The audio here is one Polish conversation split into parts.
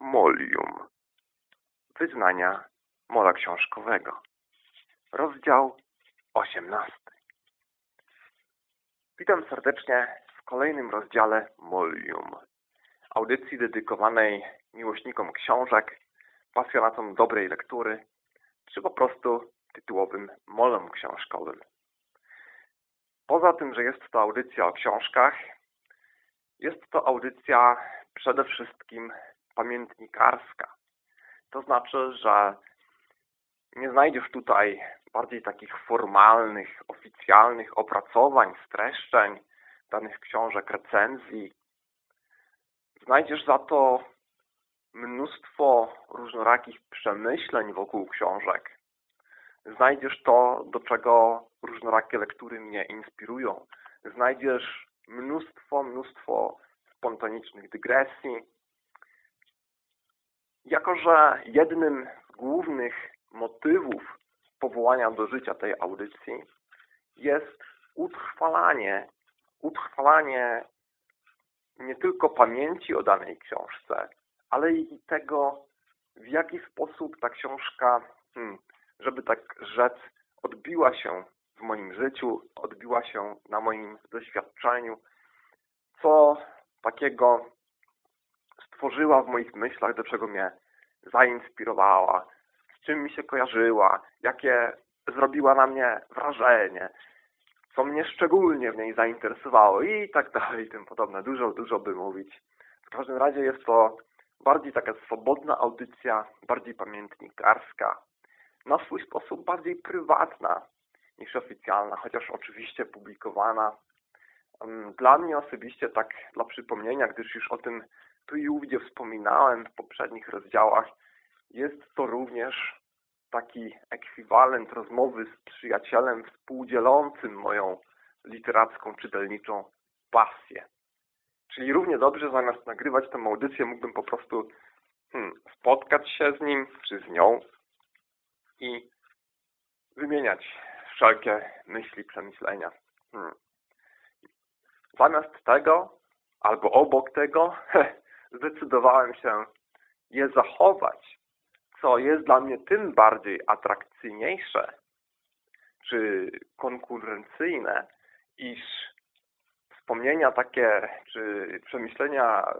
Molium. Wyznania Mola Książkowego. Rozdział 18. Witam serdecznie w kolejnym rozdziale Molium. Audycji dedykowanej miłośnikom książek, pasjonatom dobrej lektury, czy po prostu tytułowym molem książkowym. Poza tym, że jest to audycja o książkach, jest to audycja przede wszystkim pamiętnikarska. To znaczy, że nie znajdziesz tutaj bardziej takich formalnych, oficjalnych opracowań, streszczeń danych książek, recenzji. Znajdziesz za to mnóstwo różnorakich przemyśleń wokół książek. Znajdziesz to, do czego różnorakie lektury mnie inspirują. Znajdziesz mnóstwo, mnóstwo spontanicznych dygresji. Jako, że jednym z głównych motywów powołania do życia tej audycji jest utrwalanie, utrwalanie nie tylko pamięci o danej książce, ale i tego, w jaki sposób ta książka, hmm, żeby tak rzec, odbiła się w moim życiu, odbiła się na moim doświadczeniu, co takiego stworzyła w moich myślach, do czego mnie zainspirowała, z czym mi się kojarzyła, jakie zrobiła na mnie wrażenie, co mnie szczególnie w niej zainteresowało i tak dalej, i tym podobne. Dużo, dużo by mówić. W każdym razie jest to bardziej taka swobodna audycja, bardziej pamiętnikarska, na swój sposób bardziej prywatna niż oficjalna, chociaż oczywiście publikowana dla mnie osobiście, tak dla przypomnienia, gdyż już o tym tu i ówdzie wspominałem w poprzednich rozdziałach, jest to również taki ekwiwalent rozmowy z przyjacielem współdzielącym moją literacką, czytelniczą pasję. Czyli równie dobrze zamiast nagrywać tę audycję mógłbym po prostu hmm, spotkać się z nim czy z nią i wymieniać wszelkie myśli, przemyślenia. Hmm. Zamiast tego, albo obok tego, zdecydowałem się je zachować, co jest dla mnie tym bardziej atrakcyjniejsze, czy konkurencyjne, iż wspomnienia takie, czy przemyślenia,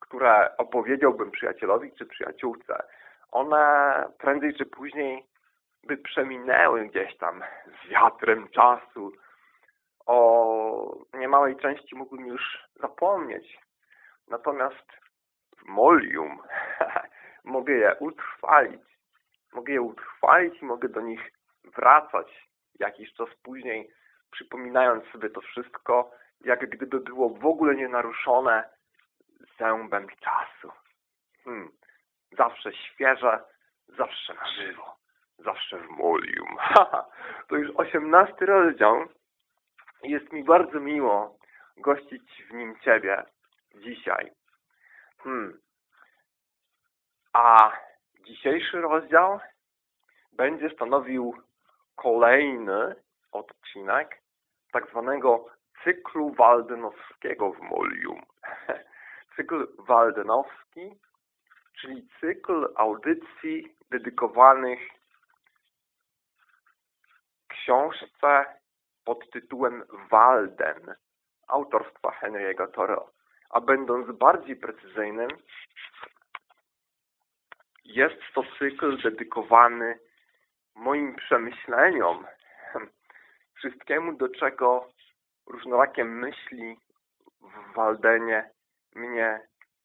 które opowiedziałbym przyjacielowi czy przyjaciółce, one prędzej czy później by przeminęły gdzieś tam z wiatrem czasu, o niemałej części mógłbym już zapomnieć. Natomiast Molium mogę je utrwalić. Mogę je utrwalić i mogę do nich wracać jakiś czas później, przypominając sobie to wszystko, jak gdyby było w ogóle nienaruszone zębem czasu. Hmm. Zawsze świeże, zawsze na żywo, zawsze w Molium. to już osiemnasty rozdział jest mi bardzo miło gościć w nim Ciebie dzisiaj. Hmm. A dzisiejszy rozdział będzie stanowił kolejny odcinek tak zwanego cyklu waldenowskiego w Molium. Cykl waldenowski, czyli cykl audycji dedykowanych książce pod tytułem Walden autorstwa Henry'ego Thoreau. A będąc bardziej precyzyjnym, jest to cykl dedykowany moim przemyśleniom, wszystkiemu, do czego różnorakie myśli w Waldenie mnie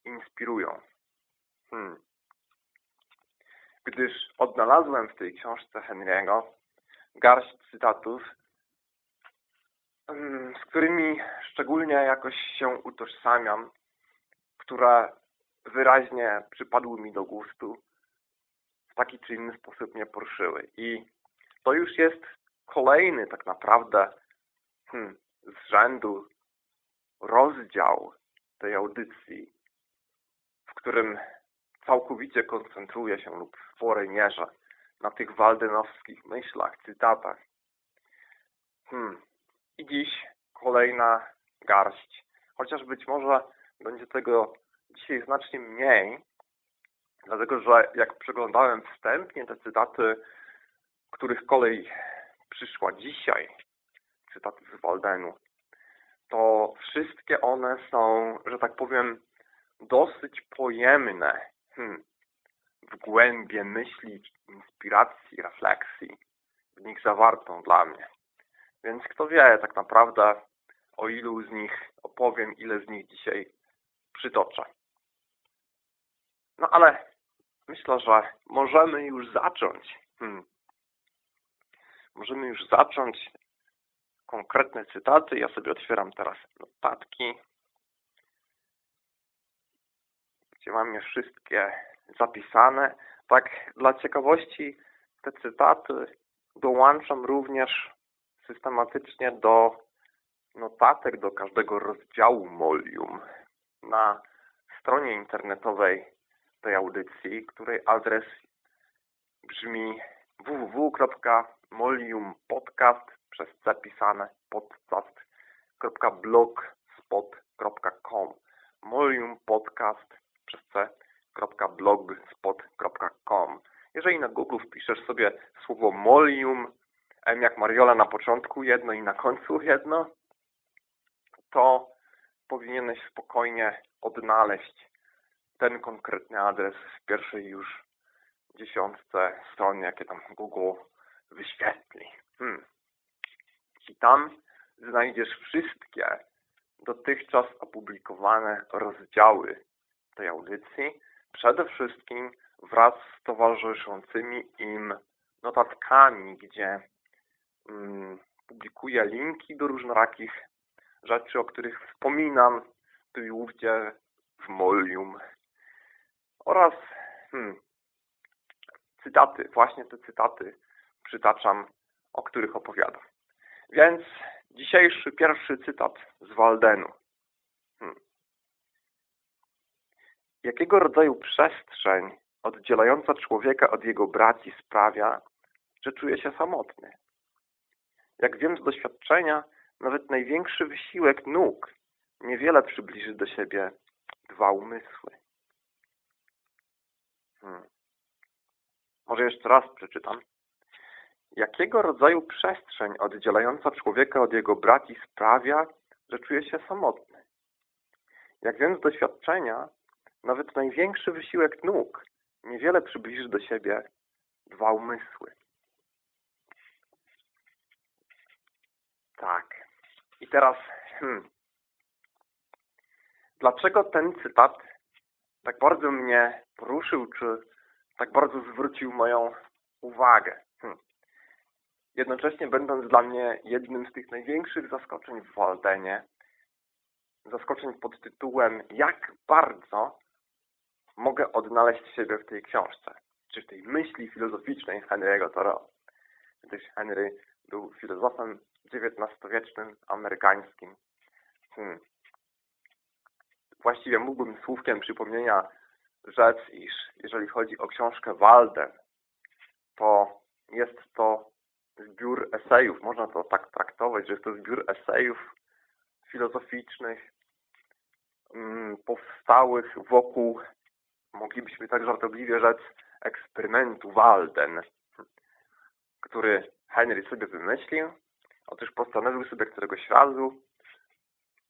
inspirują. Hmm. Gdyż odnalazłem w tej książce Henry'ego garść cytatów z którymi szczególnie jakoś się utożsamiam, które wyraźnie przypadły mi do gustu, w taki czy inny sposób mnie poruszyły. I to już jest kolejny tak naprawdę hmm, z rzędu rozdział tej audycji, w którym całkowicie koncentruję się lub w sporej mierze na tych waldenowskich myślach, cytatach. Hmm, i dziś kolejna garść. Chociaż być może będzie tego dzisiaj znacznie mniej, Dlatego, że jak przeglądałem wstępnie te cytaty, których kolej przyszła dzisiaj, cytaty z Waldenu, to wszystkie one są, że tak powiem, dosyć pojemne hmm, w głębie myśli, inspiracji, refleksji w nich zawartą dla mnie. Więc kto wie tak naprawdę, o ilu z nich opowiem, ile z nich dzisiaj przytoczę. No ale myślę, że możemy już zacząć. Hmm. Możemy już zacząć konkretne cytaty. Ja sobie otwieram teraz notatki, gdzie mam je wszystkie zapisane. Tak dla ciekawości te cytaty dołączam również systematycznie do notatek do każdego rozdziału Molium na stronie internetowej tej audycji, której adres brzmi www.moliumpodcast przez zapisane podcast.blogspot.com Molium Podcast przez c.blogspot.com Jeżeli na Google wpiszesz sobie słowo Molium, M jak Mariola na początku jedno i na końcu jedno, to powinieneś spokojnie odnaleźć ten konkretny adres w pierwszej już dziesiątce stron, jakie tam Google wyświetli. Hmm. I tam znajdziesz wszystkie dotychczas opublikowane rozdziały tej audycji, przede wszystkim wraz z towarzyszącymi im notatkami, gdzie publikuję linki do różnorakich rzeczy, o których wspominam tu i ówdzie w Molium. Oraz hmm, cytaty, właśnie te cytaty przytaczam, o których opowiadam. Więc dzisiejszy pierwszy cytat z Waldenu. Hmm. Jakiego rodzaju przestrzeń oddzielająca człowieka od jego braci sprawia, że czuje się samotny? Jak wiem z doświadczenia, nawet największy wysiłek nóg niewiele przybliży do siebie dwa umysły. Hmm. Może jeszcze raz przeczytam. Jakiego rodzaju przestrzeń oddzielająca człowieka od jego braci sprawia, że czuje się samotny? Jak wiem z doświadczenia, nawet największy wysiłek nóg niewiele przybliży do siebie dwa umysły. Tak. I teraz, hmm, dlaczego ten cytat tak bardzo mnie poruszył, czy tak bardzo zwrócił moją uwagę? Hmm. Jednocześnie będąc dla mnie jednym z tych największych zaskoczeń w Waldenie, zaskoczeń pod tytułem jak bardzo mogę odnaleźć siebie w tej książce, czy w tej myśli filozoficznej Henry'ego Thoreau. Gdyż Henry był filozofem XIX-wiecznym amerykańskim. Hmm. Właściwie mógłbym słówkiem przypomnienia rzec, iż jeżeli chodzi o książkę Walden, to jest to zbiór esejów, można to tak traktować, że jest to zbiór esejów filozoficznych mm, powstałych wokół, moglibyśmy tak żartobliwie rzec, eksperymentu Walden, który Henry sobie wymyślił Otóż postanowił sobie któregoś razu,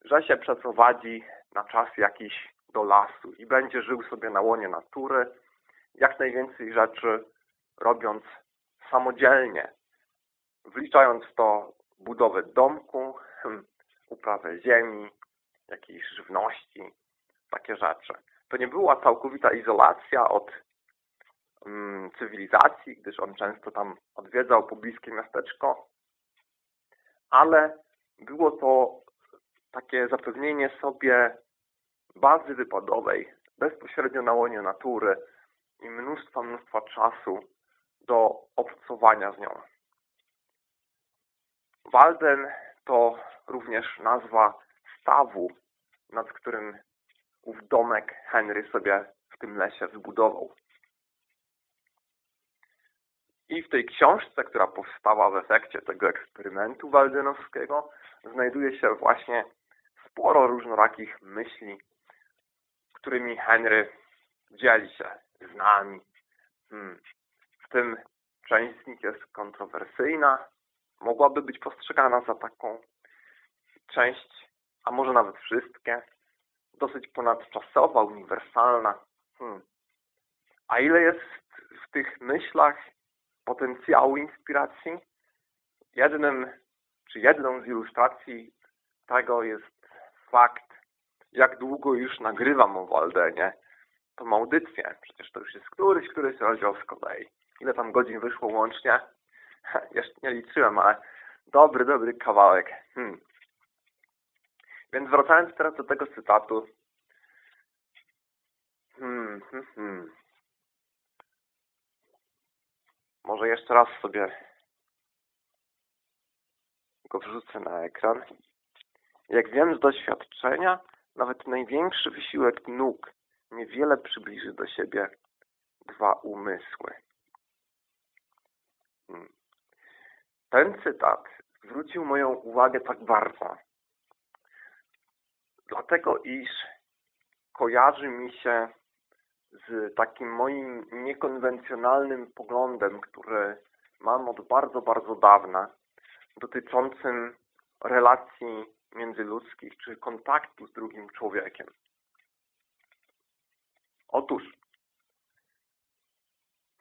że się przeprowadzi na czas jakiś do lasu i będzie żył sobie na łonie natury, jak najwięcej rzeczy robiąc samodzielnie, wliczając w to budowę domku, uprawę ziemi, jakiejś żywności, takie rzeczy. To nie była całkowita izolacja od mm, cywilizacji, gdyż on często tam odwiedzał pobliskie miasteczko, ale było to takie zapewnienie sobie bazy wypadowej bezpośrednio na łonie natury i mnóstwa, mnóstwa czasu do obcowania z nią. Walden to również nazwa stawu, nad którym ów domek Henry sobie w tym lesie zbudował. I w tej książce, która powstała w efekcie tego eksperymentu waldenowskiego, znajduje się właśnie sporo różnorakich myśli, którymi Henry dzieli się z nami. Hmm. W tym część z nich jest kontrowersyjna, mogłaby być postrzegana za taką część, a może nawet wszystkie, dosyć ponadczasowa, uniwersalna. Hmm. A ile jest w tych myślach potencjału inspiracji? Jednym, czy jedną z ilustracji tego jest fakt, jak długo już nagrywam o Waldenie tą audycję. Przecież to już jest któryś, któryś rozdział z kolei. Ile tam godzin wyszło łącznie? Jeszcze nie liczyłem, ale dobry, dobry kawałek. Hmm. Więc wracając teraz do tego cytatu. Hmm, hmm, hmm. Może jeszcze raz sobie go wrzucę na ekran. Jak wiem z doświadczenia, nawet największy wysiłek nóg niewiele przybliży do siebie dwa umysły. Hmm. Ten cytat zwrócił moją uwagę tak bardzo, dlatego iż kojarzy mi się z takim moim niekonwencjonalnym poglądem, który mam od bardzo, bardzo dawna, dotyczącym relacji międzyludzkich, czy kontaktu z drugim człowiekiem. Otóż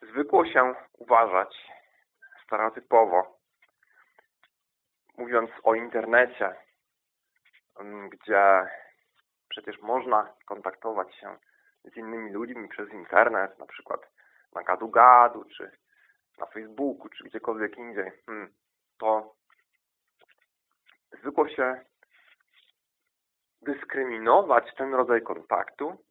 zwykło się uważać stereotypowo, mówiąc o internecie, gdzie przecież można kontaktować się z innymi ludźmi przez internet, na przykład na gadu-gadu, czy na Facebooku, czy gdziekolwiek indziej, hmm, to zwykło się dyskryminować ten rodzaj kontaktu,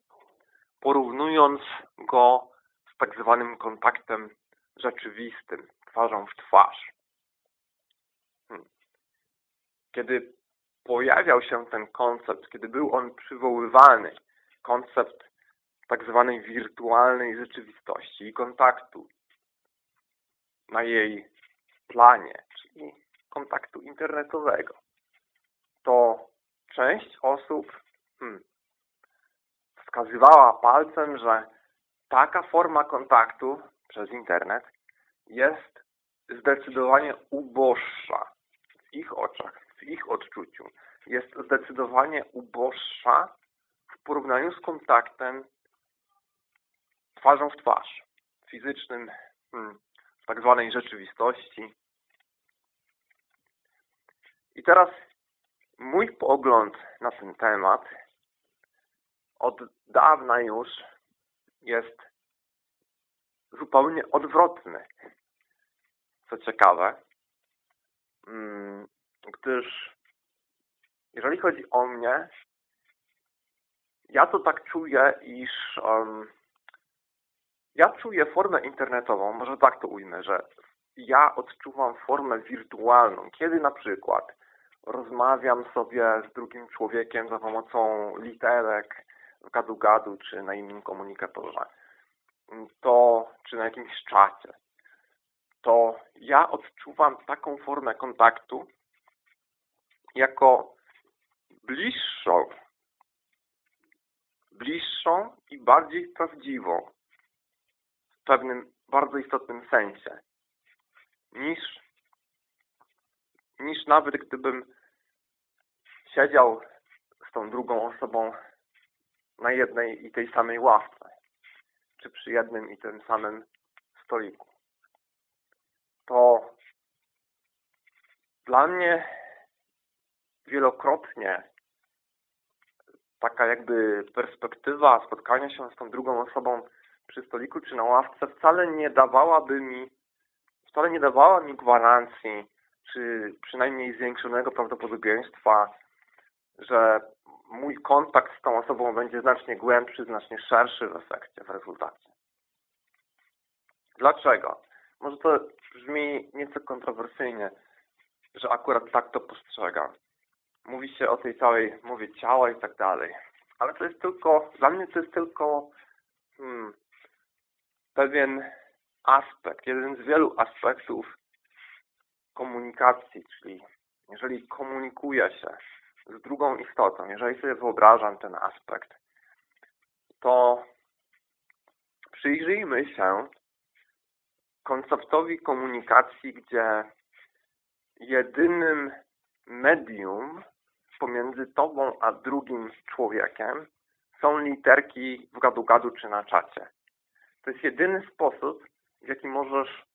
porównując go z tak zwanym kontaktem rzeczywistym, twarzą w twarz. Hmm. Kiedy pojawiał się ten koncept, kiedy był on przywoływany, koncept tak zwanej wirtualnej rzeczywistości i kontaktu na jej planie, czyli kontaktu internetowego, to część osób hmm, wskazywała palcem, że taka forma kontaktu przez internet jest zdecydowanie uboższa w ich oczach, w ich odczuciu. Jest zdecydowanie uboższa w porównaniu z kontaktem twarzą w twarz, fizycznym, hmm, w tak zwanej rzeczywistości. I teraz mój pogląd na ten temat od dawna już jest zupełnie odwrotny. Co ciekawe, mm, gdyż jeżeli chodzi o mnie, ja to tak czuję, iż um, ja czuję formę internetową, może tak to ujmę, że ja odczuwam formę wirtualną, kiedy na przykład rozmawiam sobie z drugim człowiekiem za pomocą literek w gadu-gadu czy na innym komunikatorze, to, czy na jakimś czacie, to ja odczuwam taką formę kontaktu jako bliższą, bliższą i bardziej prawdziwą w pewnym bardzo istotnym sensie niż, niż nawet gdybym siedział z tą drugą osobą na jednej i tej samej ławce, czy przy jednym i tym samym stoliku. To dla mnie wielokrotnie taka jakby perspektywa spotkania się z tą drugą osobą przy stoliku czy na ławce wcale nie dawałaby mi wcale nie dawała mi gwarancji czy przynajmniej zwiększonego prawdopodobieństwa, że mój kontakt z tą osobą będzie znacznie głębszy, znacznie szerszy w efekcie, w rezultacie. Dlaczego? Może to brzmi nieco kontrowersyjnie, że akurat tak to postrzegam. Mówi się o tej całej mowie ciała i tak dalej. Ale to jest tylko, dla mnie to jest tylko hmm, pewien aspekt, jeden z wielu aspektów komunikacji, czyli jeżeli komunikuję się z drugą istotą, jeżeli sobie wyobrażam ten aspekt, to przyjrzyjmy się konceptowi komunikacji, gdzie jedynym medium pomiędzy tobą a drugim człowiekiem są literki w gadu-gadu czy na czacie. To jest jedyny sposób, w jaki możesz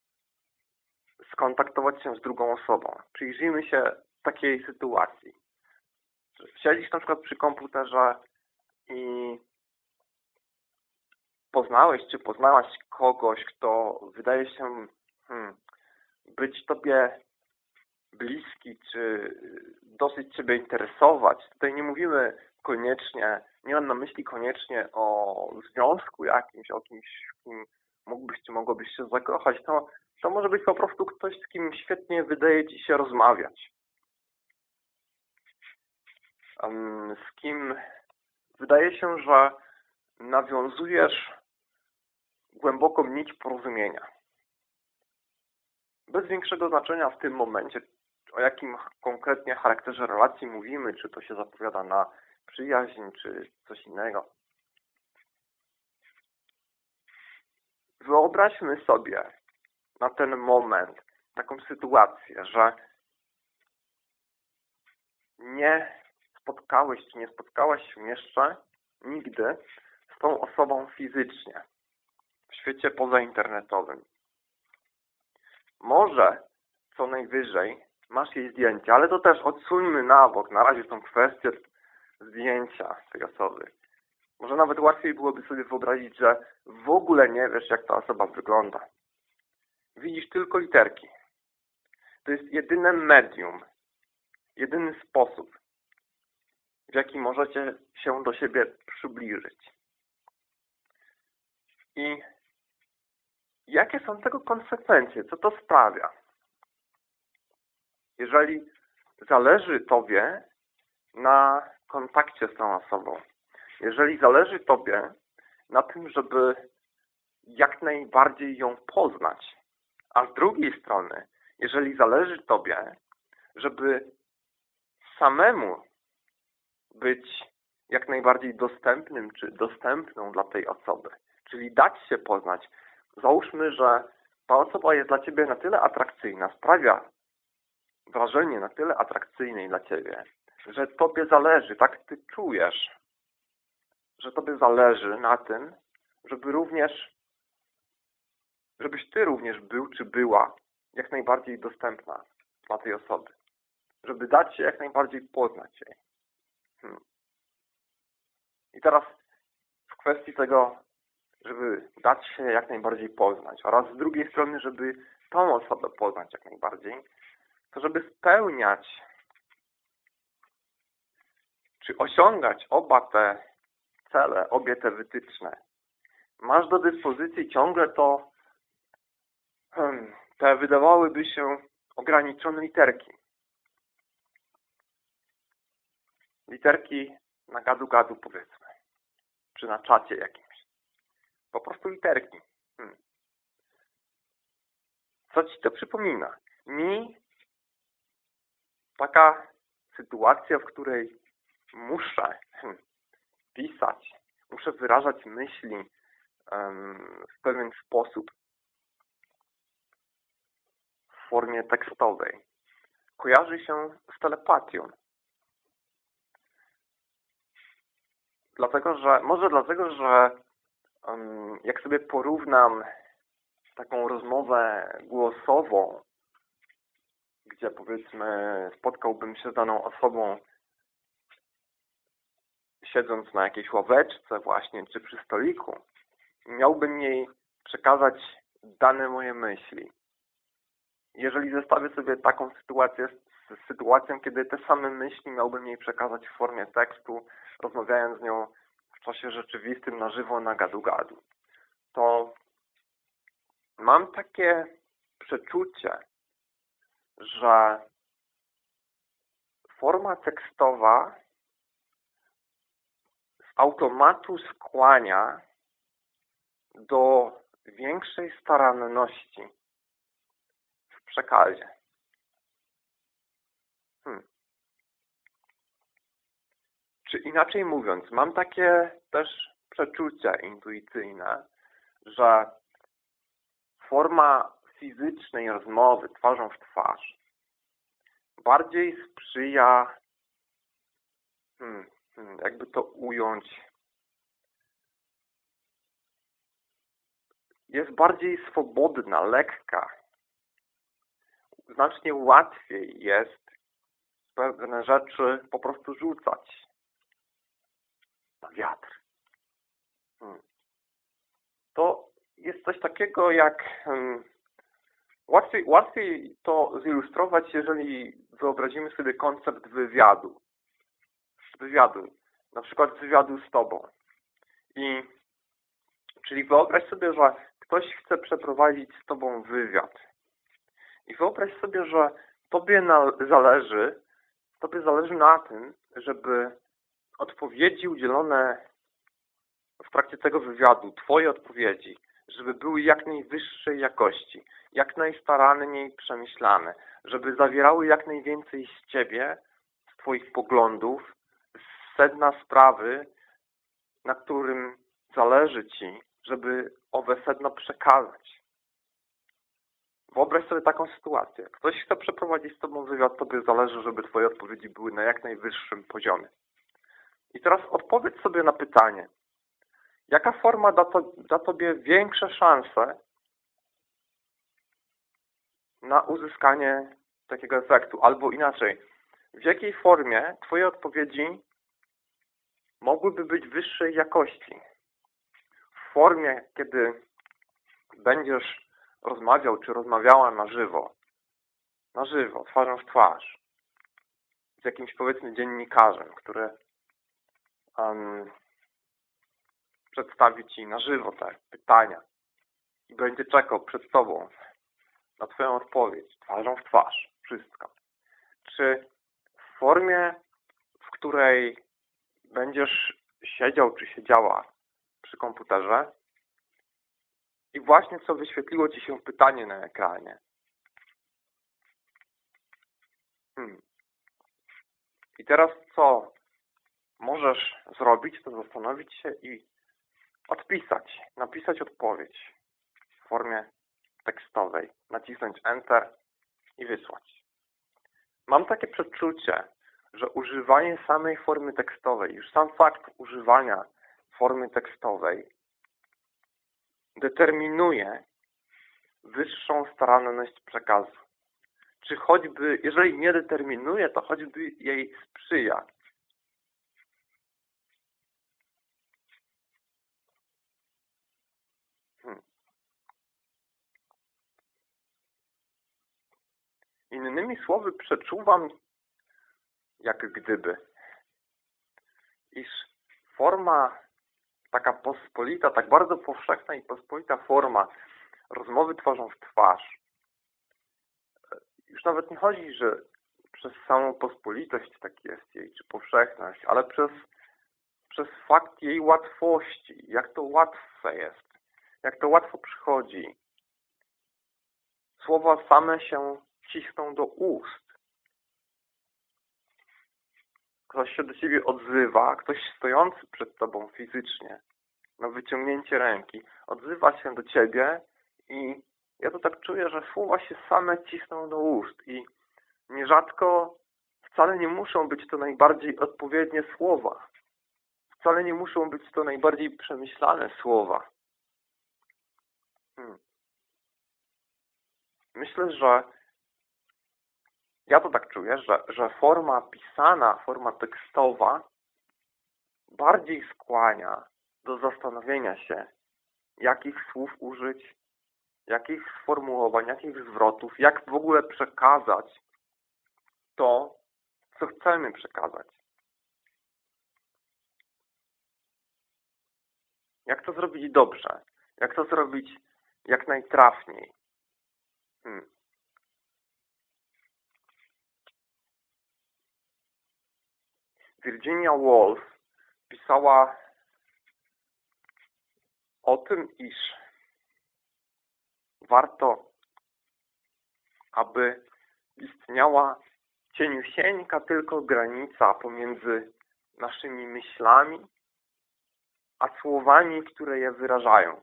skontaktować się z drugą osobą. Przyjrzyjmy się takiej sytuacji. Siedzisz na przykład przy komputerze i poznałeś czy poznałaś kogoś, kto wydaje się hmm, być Tobie bliski, czy dosyć Ciebie interesować. Tutaj nie mówimy koniecznie, nie mam na myśli koniecznie o związku jakimś, o kimś, w kim mógłbyś czy mogłobyś się zakochać. To, to może być po prostu ktoś, z kim świetnie wydaje Ci się rozmawiać. Z kim wydaje się, że nawiązujesz głęboką nić porozumienia. Bez większego znaczenia w tym momencie, o jakim konkretnie charakterze relacji mówimy, czy to się zapowiada na przyjaźń, czy coś innego. Wyobraźmy sobie na ten moment taką sytuację, że nie spotkałeś, czy nie spotkałaś się jeszcze nigdy z tą osobą fizycznie w świecie pozainternetowym. Może co najwyżej masz jej zdjęcie, ale to też odsuńmy na bok. Na razie są kwestie zdjęcia tej osoby. Może nawet łatwiej byłoby sobie wyobrazić, że w ogóle nie wiesz, jak ta osoba wygląda. Widzisz tylko literki. To jest jedyne medium, jedyny sposób, w jaki możecie się do siebie przybliżyć. I jakie są tego konsekwencje? Co to sprawia? Jeżeli zależy Tobie na kontakcie z tą osobą, jeżeli zależy Tobie na tym, żeby jak najbardziej ją poznać, a z drugiej strony, jeżeli zależy Tobie, żeby samemu być jak najbardziej dostępnym czy dostępną dla tej osoby, czyli dać się poznać. Załóżmy, że ta osoba jest dla Ciebie na tyle atrakcyjna, sprawia wrażenie na tyle atrakcyjnej dla Ciebie, że Tobie zależy, tak Ty czujesz, że Tobie zależy na tym, żeby również, żebyś Ty również był czy była jak najbardziej dostępna dla tej osoby. Żeby dać się jak najbardziej poznać jej. Hmm. I teraz w kwestii tego, żeby dać się jak najbardziej poznać oraz z drugiej strony, żeby tą osobę poznać jak najbardziej, to żeby spełniać czy osiągać oba te cele, obie te wytyczne, masz do dyspozycji ciągle to hmm, te wydawałyby się ograniczone literki. Literki na gadu-gadu powiedzmy, czy na czacie jakimś. Po prostu literki. Hmm. Co Ci to przypomina? Mi taka sytuacja, w której muszę pisać, muszę wyrażać myśli w pewien sposób w formie tekstowej, kojarzy się z telepatią. Dlatego, że, może dlatego, że jak sobie porównam taką rozmowę głosową gdzie powiedzmy spotkałbym się z daną osobą siedząc na jakiejś ławeczce właśnie, czy przy stoliku, miałbym jej przekazać dane moje myśli. Jeżeli zestawię sobie taką sytuację z sytuacją, kiedy te same myśli miałbym jej przekazać w formie tekstu, rozmawiając z nią w czasie rzeczywistym, na żywo, na gadu-gadu, to mam takie przeczucie, że forma tekstowa automatu skłania do większej staranności w przekazie. Hmm. Czy inaczej mówiąc, mam takie też przeczucie intuicyjne, że forma fizycznej rozmowy twarzą w twarz bardziej sprzyja, hmm, jakby to ująć, jest bardziej swobodna, lekka. Znacznie łatwiej jest pewne rzeczy po prostu rzucać na wiatr. Hmm. To jest coś takiego jak hmm, łatwiej, łatwiej to zilustrować, jeżeli wyobrazimy sobie koncept wywiadu. Wywiadu. Na przykład wywiadu z Tobą. I czyli wyobraź sobie, że ktoś chce przeprowadzić z Tobą wywiad. I wyobraź sobie, że Tobie na, zależy, Tobie zależy na tym, żeby odpowiedzi udzielone w trakcie tego wywiadu, Twoje odpowiedzi, żeby były jak najwyższej jakości, jak najstaranniej przemyślane, żeby zawierały jak najwięcej z Ciebie, z Twoich poglądów, z sedna sprawy, na którym zależy Ci, żeby owe sedno przekazać. Wyobraź sobie taką sytuację. Ktoś chce przeprowadzić z Tobą wywiad, Tobie zależy, żeby Twoje odpowiedzi były na jak najwyższym poziomie. I teraz odpowiedz sobie na pytanie, jaka forma da, to, da Tobie większe szanse na uzyskanie takiego efektu? Albo inaczej, w jakiej formie Twoje odpowiedzi mogłyby być wyższej jakości? W formie, kiedy będziesz rozmawiał czy rozmawiała na żywo, na żywo, twarzą w twarz, z jakimś powiedzmy dziennikarzem, który um, przedstawi Ci na żywo te pytania i będzie czekał przed Tobą na Twoją odpowiedź, twarzą w twarz, wszystko. Czy w formie, w której będziesz siedział czy siedziała przy komputerze i właśnie co wyświetliło Ci się pytanie na ekranie. Hmm. I teraz co możesz zrobić, to zastanowić się i odpisać, napisać odpowiedź w formie tekstowej, nacisnąć Enter i wysłać. Mam takie przeczucie, że używanie samej formy tekstowej, już sam fakt używania formy tekstowej determinuje wyższą staranność przekazu. Czy choćby, jeżeli nie determinuje, to choćby jej sprzyja. Hmm. Innymi słowy, przeczuwam, jak gdyby, iż forma taka pospolita, tak bardzo powszechna i pospolita forma rozmowy twarzą w twarz. Już nawet nie chodzi, że przez samą pospolitość tak jest jej, czy powszechność, ale przez, przez fakt jej łatwości, jak to łatwe jest, jak to łatwo przychodzi. Słowa same się cisną do ust ktoś się do Ciebie odzywa, ktoś stojący przed Tobą fizycznie, na wyciągnięcie ręki, odzywa się do Ciebie i ja to tak czuję, że słowa się same cisną do ust i nierzadko wcale nie muszą być to najbardziej odpowiednie słowa. Wcale nie muszą być to najbardziej przemyślane słowa. Hmm. Myślę, że ja to tak czuję, że, że forma pisana, forma tekstowa bardziej skłania do zastanowienia się, jakich słów użyć, jakich sformułowań, jakich zwrotów, jak w ogóle przekazać to, co chcemy przekazać. Jak to zrobić dobrze? Jak to zrobić jak najtrafniej? Hmm. Virginia Woolf pisała o tym, iż warto, aby istniała cieniusieńka tylko granica pomiędzy naszymi myślami a słowami, które je wyrażają.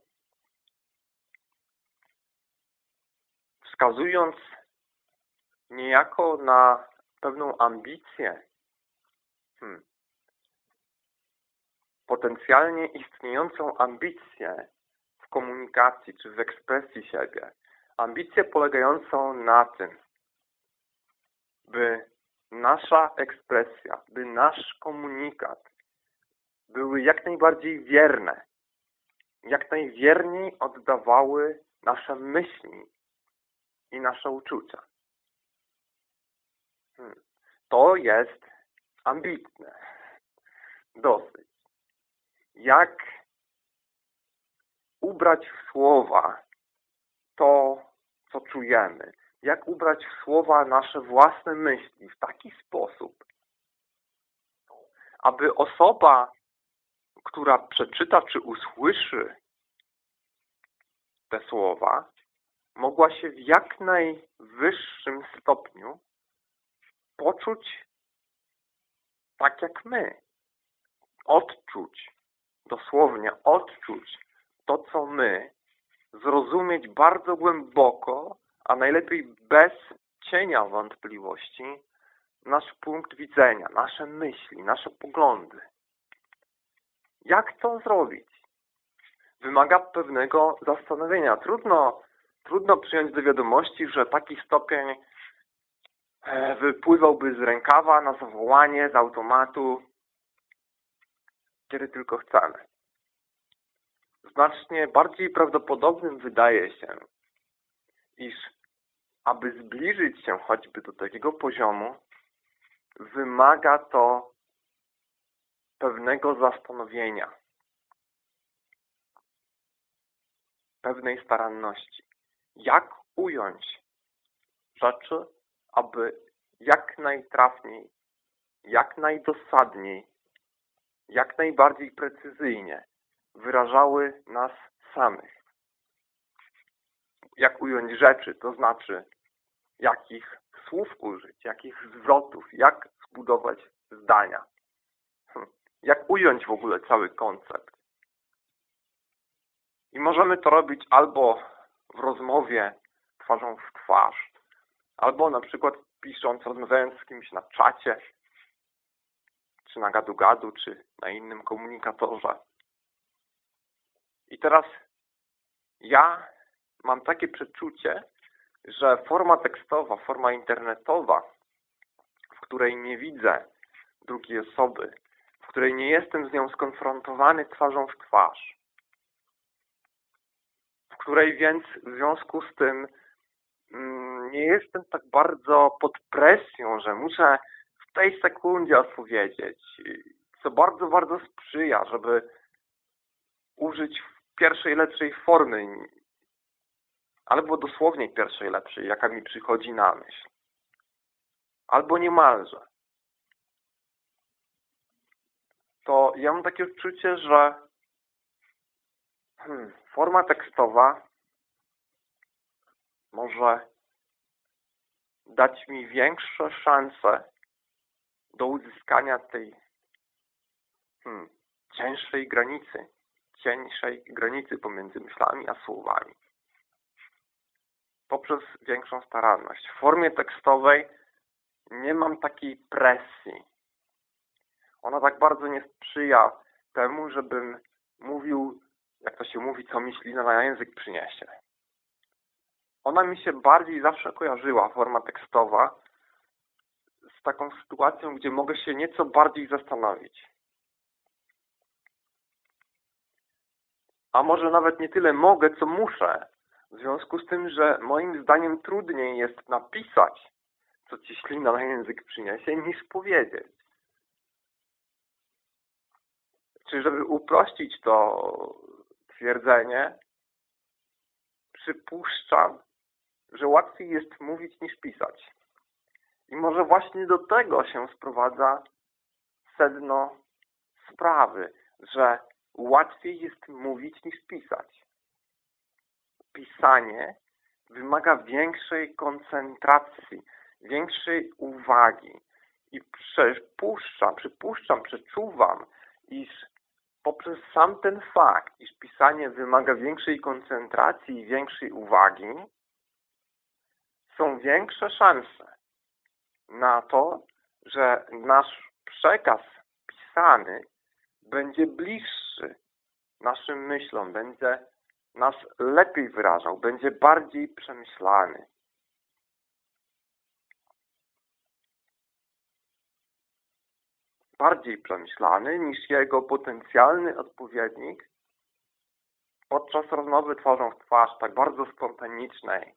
Wskazując niejako na pewną ambicję hmm, potencjalnie istniejącą ambicję w komunikacji czy w ekspresji siebie. Ambicję polegającą na tym, by nasza ekspresja, by nasz komunikat były jak najbardziej wierne, jak najwierniej oddawały nasze myśli i nasze uczucia. Hmm. To jest ambitne. Dosyć. Jak ubrać w słowa to, co czujemy, jak ubrać w słowa nasze własne myśli w taki sposób, aby osoba, która przeczyta czy usłyszy te słowa, mogła się w jak najwyższym stopniu poczuć tak jak my. Odczuć, dosłownie odczuć to, co my, zrozumieć bardzo głęboko a najlepiej bez cienia wątpliwości, nasz punkt widzenia, nasze myśli, nasze poglądy. Jak to zrobić? Wymaga pewnego zastanowienia. Trudno, trudno przyjąć do wiadomości, że taki stopień wypływałby z rękawa na zawołanie, z automatu, kiedy tylko chcemy. Znacznie bardziej prawdopodobnym wydaje się, iż aby zbliżyć się choćby do takiego poziomu, wymaga to pewnego zastanowienia, pewnej staranności. Jak ująć rzeczy, aby jak najtrafniej, jak najdosadniej, jak najbardziej precyzyjnie wyrażały nas samych jak ująć rzeczy, to znaczy jakich słów użyć, jakich zwrotów, jak zbudować zdania. Hm. Jak ująć w ogóle cały koncept. I możemy to robić albo w rozmowie twarzą w twarz, albo na przykład pisząc, rozmawiając z kimś na czacie, czy na gadu-gadu, czy na innym komunikatorze. I teraz ja mam takie przeczucie, że forma tekstowa, forma internetowa, w której nie widzę drugiej osoby, w której nie jestem z nią skonfrontowany twarzą w twarz, w której więc w związku z tym mm, nie jestem tak bardzo pod presją, że muszę w tej sekundzie odpowiedzieć, co bardzo, bardzo sprzyja, żeby użyć pierwszej, lepszej formy albo dosłownie pierwszej lepszej, jaka mi przychodzi na myśl. Albo niemalże. To ja mam takie odczucie, że hmm, forma tekstowa może dać mi większe szanse do uzyskania tej hmm, cięższej granicy, cieńszej granicy pomiędzy myślami a słowami poprzez większą staranność. W formie tekstowej nie mam takiej presji. Ona tak bardzo nie sprzyja temu, żebym mówił, jak to się mówi, co mi ślina na język przyniesie. Ona mi się bardziej zawsze kojarzyła, forma tekstowa, z taką sytuacją, gdzie mogę się nieco bardziej zastanowić. A może nawet nie tyle mogę, co muszę w związku z tym, że moim zdaniem trudniej jest napisać, co ci ślina na język przyniesie, niż powiedzieć. Czy żeby uprościć to twierdzenie, przypuszczam, że łatwiej jest mówić niż pisać. I może właśnie do tego się sprowadza sedno sprawy, że łatwiej jest mówić niż pisać pisanie wymaga większej koncentracji, większej uwagi. I przypuszczam, przypuszczam, przeczuwam, iż poprzez sam ten fakt, iż pisanie wymaga większej koncentracji i większej uwagi, są większe szanse na to, że nasz przekaz pisany będzie bliższy naszym myślom, będzie nas lepiej wyrażał, będzie bardziej przemyślany. Bardziej przemyślany niż jego potencjalny odpowiednik podczas rozmowy twarzą w twarz, tak bardzo spontanicznej,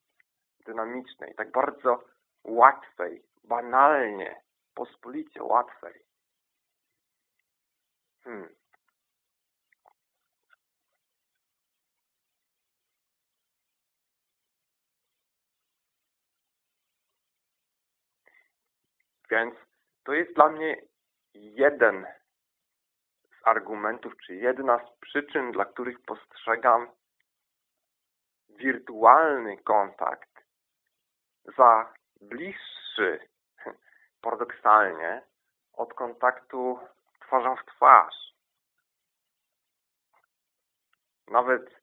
dynamicznej, tak bardzo łatwej, banalnie, pospolicie łatwej. Hmm. Więc to jest dla mnie jeden z argumentów, czy jedna z przyczyn, dla których postrzegam wirtualny kontakt za bliższy, paradoksalnie, od kontaktu twarzą w twarz. Nawet,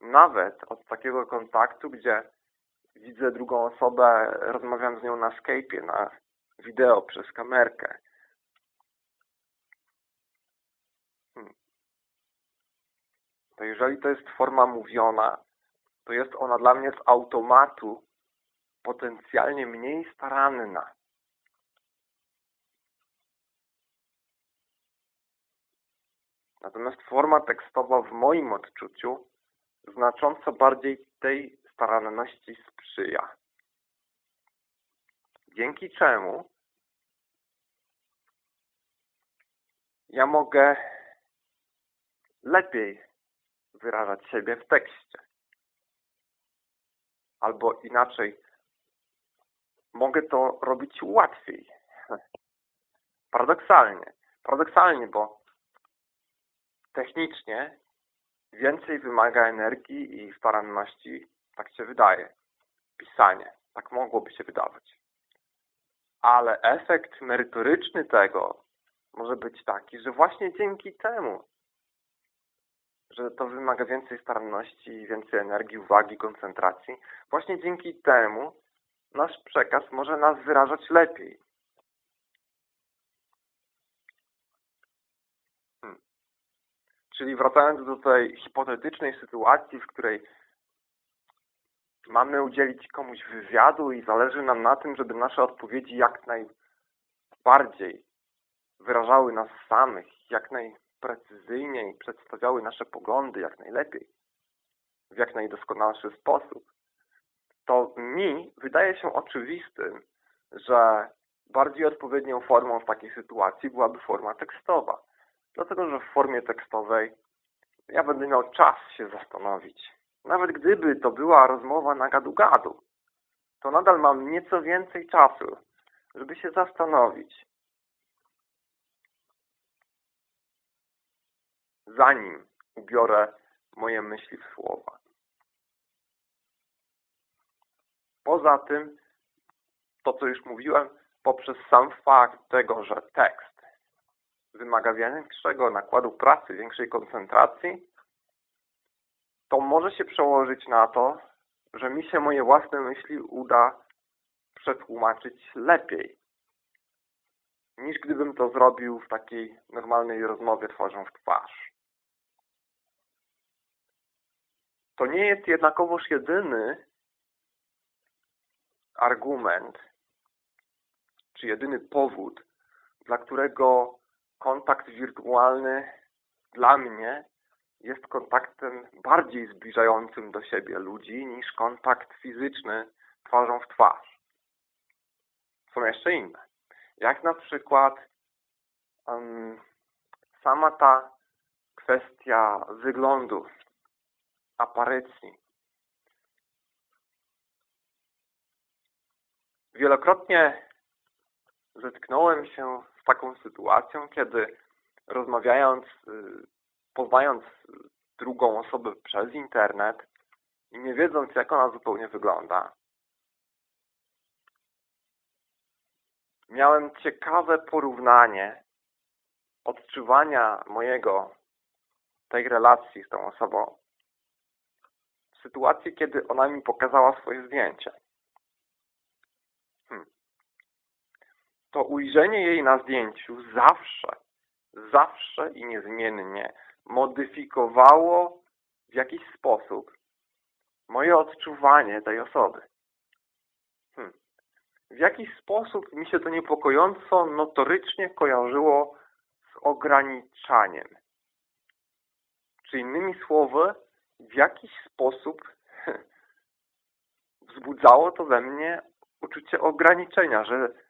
nawet od takiego kontaktu, gdzie widzę drugą osobę, rozmawiam z nią na Skype'ie, na wideo przez kamerkę. Hmm. To jeżeli to jest forma mówiona, to jest ona dla mnie z automatu potencjalnie mniej staranna. Natomiast forma tekstowa w moim odczuciu znacząco bardziej tej staranności sprzyja dzięki czemu ja mogę lepiej wyrażać siebie w tekście. Albo inaczej, mogę to robić łatwiej. Paradoksalnie. Paradoksalnie, bo technicznie więcej wymaga energii i staranności, tak się wydaje, pisanie. Tak mogłoby się wydawać ale efekt merytoryczny tego może być taki, że właśnie dzięki temu, że to wymaga więcej staranności, więcej energii, uwagi, koncentracji, właśnie dzięki temu nasz przekaz może nas wyrażać lepiej. Hmm. Czyli wracając do tej hipotetycznej sytuacji, w której mamy udzielić komuś wywiadu i zależy nam na tym, żeby nasze odpowiedzi jak najbardziej wyrażały nas samych, jak najprecyzyjniej przedstawiały nasze poglądy jak najlepiej, w jak najdoskonalszy sposób, to mi wydaje się oczywistym, że bardziej odpowiednią formą w takiej sytuacji byłaby forma tekstowa. Dlatego, że w formie tekstowej ja będę miał czas się zastanowić, nawet gdyby to była rozmowa na gadu-gadu, to nadal mam nieco więcej czasu, żeby się zastanowić. Zanim ubiorę moje myśli w słowa. Poza tym, to co już mówiłem, poprzez sam fakt tego, że tekst wymaga większego nakładu pracy, większej koncentracji, to może się przełożyć na to, że mi się moje własne myśli uda przetłumaczyć lepiej niż gdybym to zrobił w takiej normalnej rozmowie twarzą w twarz. To nie jest jednakowoż jedyny argument, czy jedyny powód, dla którego kontakt wirtualny dla mnie jest kontaktem bardziej zbliżającym do siebie ludzi niż kontakt fizyczny twarzą w twarz. Są jeszcze inne. Jak na przykład um, sama ta kwestia wyglądu, aparycji. Wielokrotnie zetknąłem się z taką sytuacją, kiedy rozmawiając y, poznając drugą osobę przez internet i nie wiedząc, jak ona zupełnie wygląda, miałem ciekawe porównanie odczuwania mojego tej relacji z tą osobą w sytuacji, kiedy ona mi pokazała swoje zdjęcie. To ujrzenie jej na zdjęciu zawsze, zawsze i niezmiennie modyfikowało w jakiś sposób moje odczuwanie tej osoby. Hmm. W jakiś sposób mi się to niepokojąco notorycznie kojarzyło z ograniczaniem. Czy innymi słowy, w jakiś sposób wzbudzało to we mnie uczucie ograniczenia, że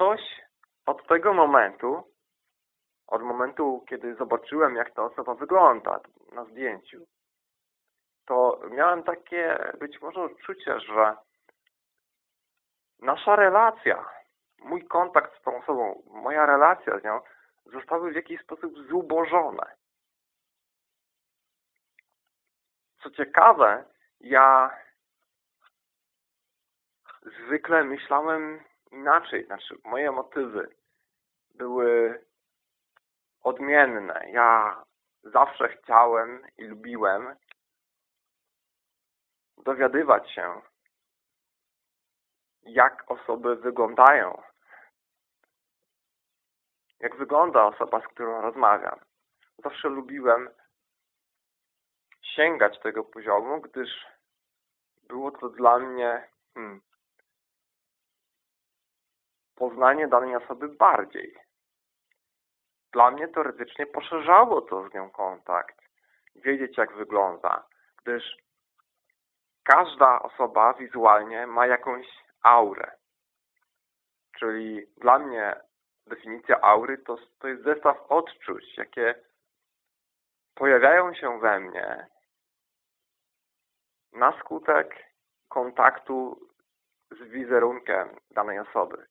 coś od tego momentu, od momentu, kiedy zobaczyłem, jak ta osoba wygląda na zdjęciu, to miałem takie być może uczucie, że nasza relacja, mój kontakt z tą osobą, moja relacja z nią zostały w jakiś sposób zubożone. Co ciekawe, ja zwykle myślałem inaczej. Znaczy, moje motywy były odmienne. Ja zawsze chciałem i lubiłem dowiadywać się, jak osoby wyglądają. Jak wygląda osoba, z którą rozmawiam. Zawsze lubiłem sięgać tego poziomu, gdyż było to dla mnie hmm, poznanie danej osoby bardziej. Dla mnie teoretycznie poszerzało to z nią kontakt. Wiedzieć jak wygląda, gdyż każda osoba wizualnie ma jakąś aurę. Czyli dla mnie definicja aury to, to jest zestaw odczuć, jakie pojawiają się we mnie na skutek kontaktu z wizerunkiem danej osoby.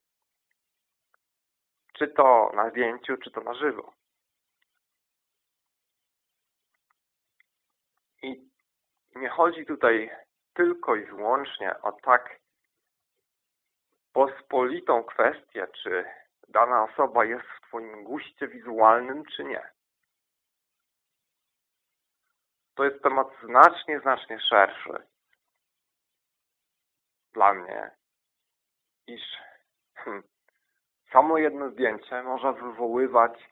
Czy to na zdjęciu, czy to na żywo. I nie chodzi tutaj tylko i wyłącznie o tak pospolitą kwestię, czy dana osoba jest w Twoim guście wizualnym, czy nie. To jest temat znacznie, znacznie szerszy dla mnie, iż hmm, samo jedno zdjęcie może wywoływać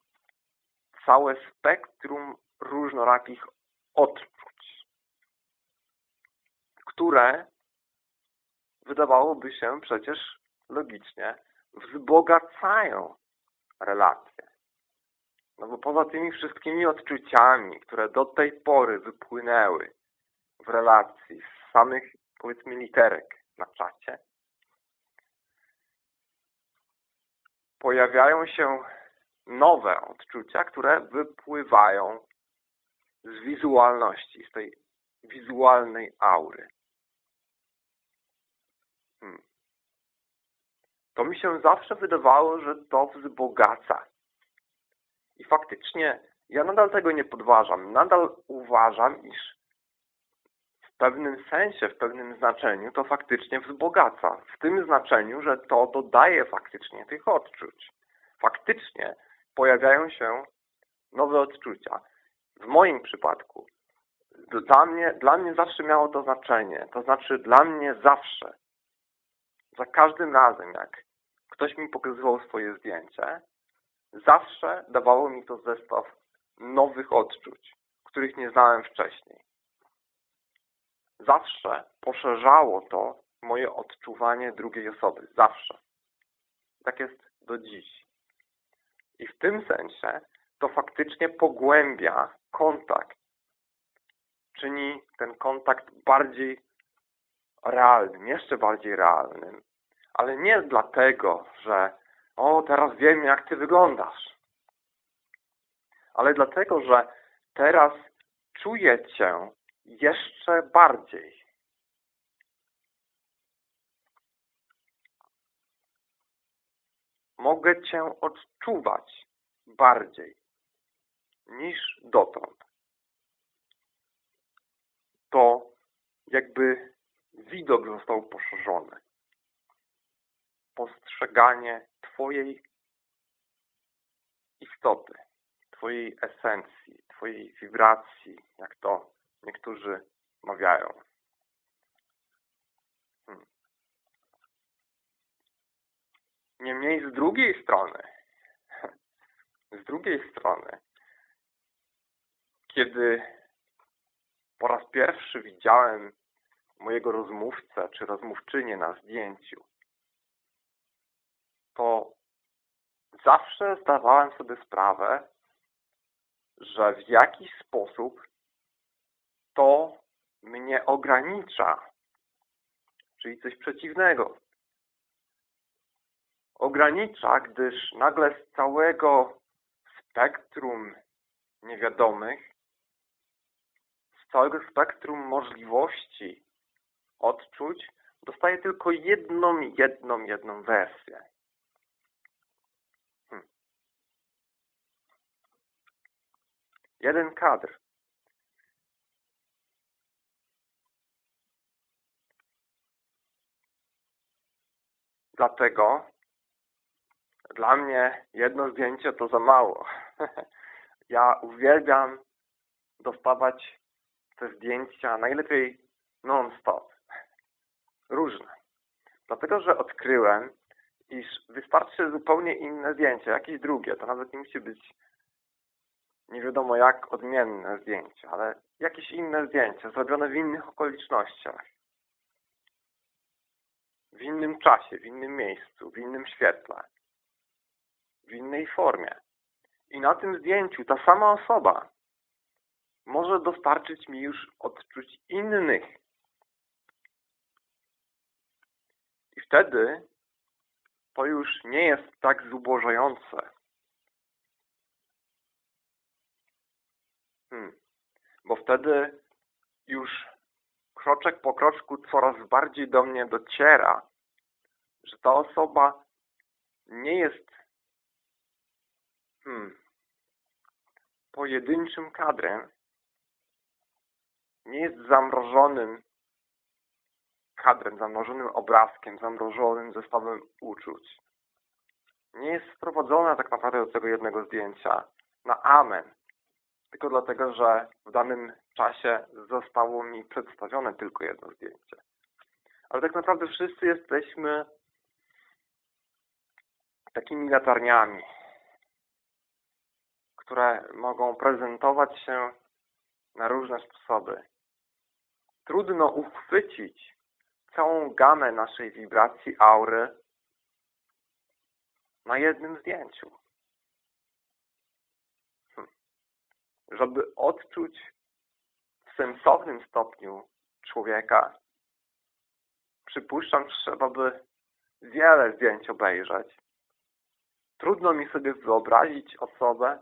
całe spektrum różnorakich odczuć, które wydawałoby się przecież logicznie wzbogacają relacje. No bo poza tymi wszystkimi odczuciami, które do tej pory wypłynęły w relacji z samych, powiedzmy, literek na czacie, pojawiają się nowe odczucia, które wypływają z wizualności, z tej wizualnej aury. Hmm. To mi się zawsze wydawało, że to wzbogaca. I faktycznie ja nadal tego nie podważam. Nadal uważam, iż w pewnym sensie, w pewnym znaczeniu to faktycznie wzbogaca. W tym znaczeniu, że to dodaje faktycznie tych odczuć. Faktycznie pojawiają się nowe odczucia. W moim przypadku dla mnie, dla mnie zawsze miało to znaczenie. To znaczy dla mnie zawsze, za każdym razem, jak ktoś mi pokazywał swoje zdjęcie, zawsze dawało mi to zestaw nowych odczuć, których nie znałem wcześniej zawsze poszerzało to moje odczuwanie drugiej osoby. Zawsze. Tak jest do dziś. I w tym sensie to faktycznie pogłębia kontakt. Czyni ten kontakt bardziej realnym, jeszcze bardziej realnym. Ale nie dlatego, że o, teraz wiem, jak Ty wyglądasz. Ale dlatego, że teraz czuję Cię jeszcze bardziej. Mogę Cię odczuwać bardziej niż dotąd. To jakby widok został poszerzony. Postrzeganie Twojej istoty, Twojej esencji, Twojej wibracji, jak to niektórzy mawiają. Hmm. Nie Niemniej z drugiej strony, z drugiej strony, kiedy po raz pierwszy widziałem mojego rozmówcę czy rozmówczynię na zdjęciu, to zawsze zdawałem sobie sprawę, że w jakiś sposób to mnie ogranicza, czyli coś przeciwnego. Ogranicza, gdyż nagle z całego spektrum niewiadomych, z całego spektrum możliwości odczuć, dostaję tylko jedną, jedną, jedną wersję. Hmm. Jeden kadr. Dlatego dla mnie jedno zdjęcie to za mało. ja uwielbiam dostawać te zdjęcia najlepiej non-stop. Różne. Dlatego, że odkryłem, iż wystarczy zupełnie inne zdjęcie, jakieś drugie. To nawet nie musi być nie wiadomo jak odmienne zdjęcie, ale jakieś inne zdjęcie, zrobione w innych okolicznościach w innym czasie, w innym miejscu, w innym świetle, w innej formie. I na tym zdjęciu ta sama osoba może dostarczyć mi już odczuć innych. I wtedy to już nie jest tak zubożające. Hmm. Bo wtedy już kroczek po kroczku coraz bardziej do mnie dociera, że ta osoba nie jest hmm, pojedynczym kadrem, nie jest zamrożonym kadrem, zamrożonym obrazkiem, zamrożonym zestawem uczuć. Nie jest sprowadzona tak naprawdę do tego jednego zdjęcia na amen. Tylko dlatego, że w danym czasie zostało mi przedstawione tylko jedno zdjęcie. Ale tak naprawdę wszyscy jesteśmy takimi latarniami, które mogą prezentować się na różne sposoby. Trudno uchwycić całą gamę naszej wibracji aury na jednym zdjęciu. Żeby odczuć w sensownym stopniu człowieka, przypuszczam, trzeba by wiele zdjęć obejrzeć. Trudno mi sobie wyobrazić osobę,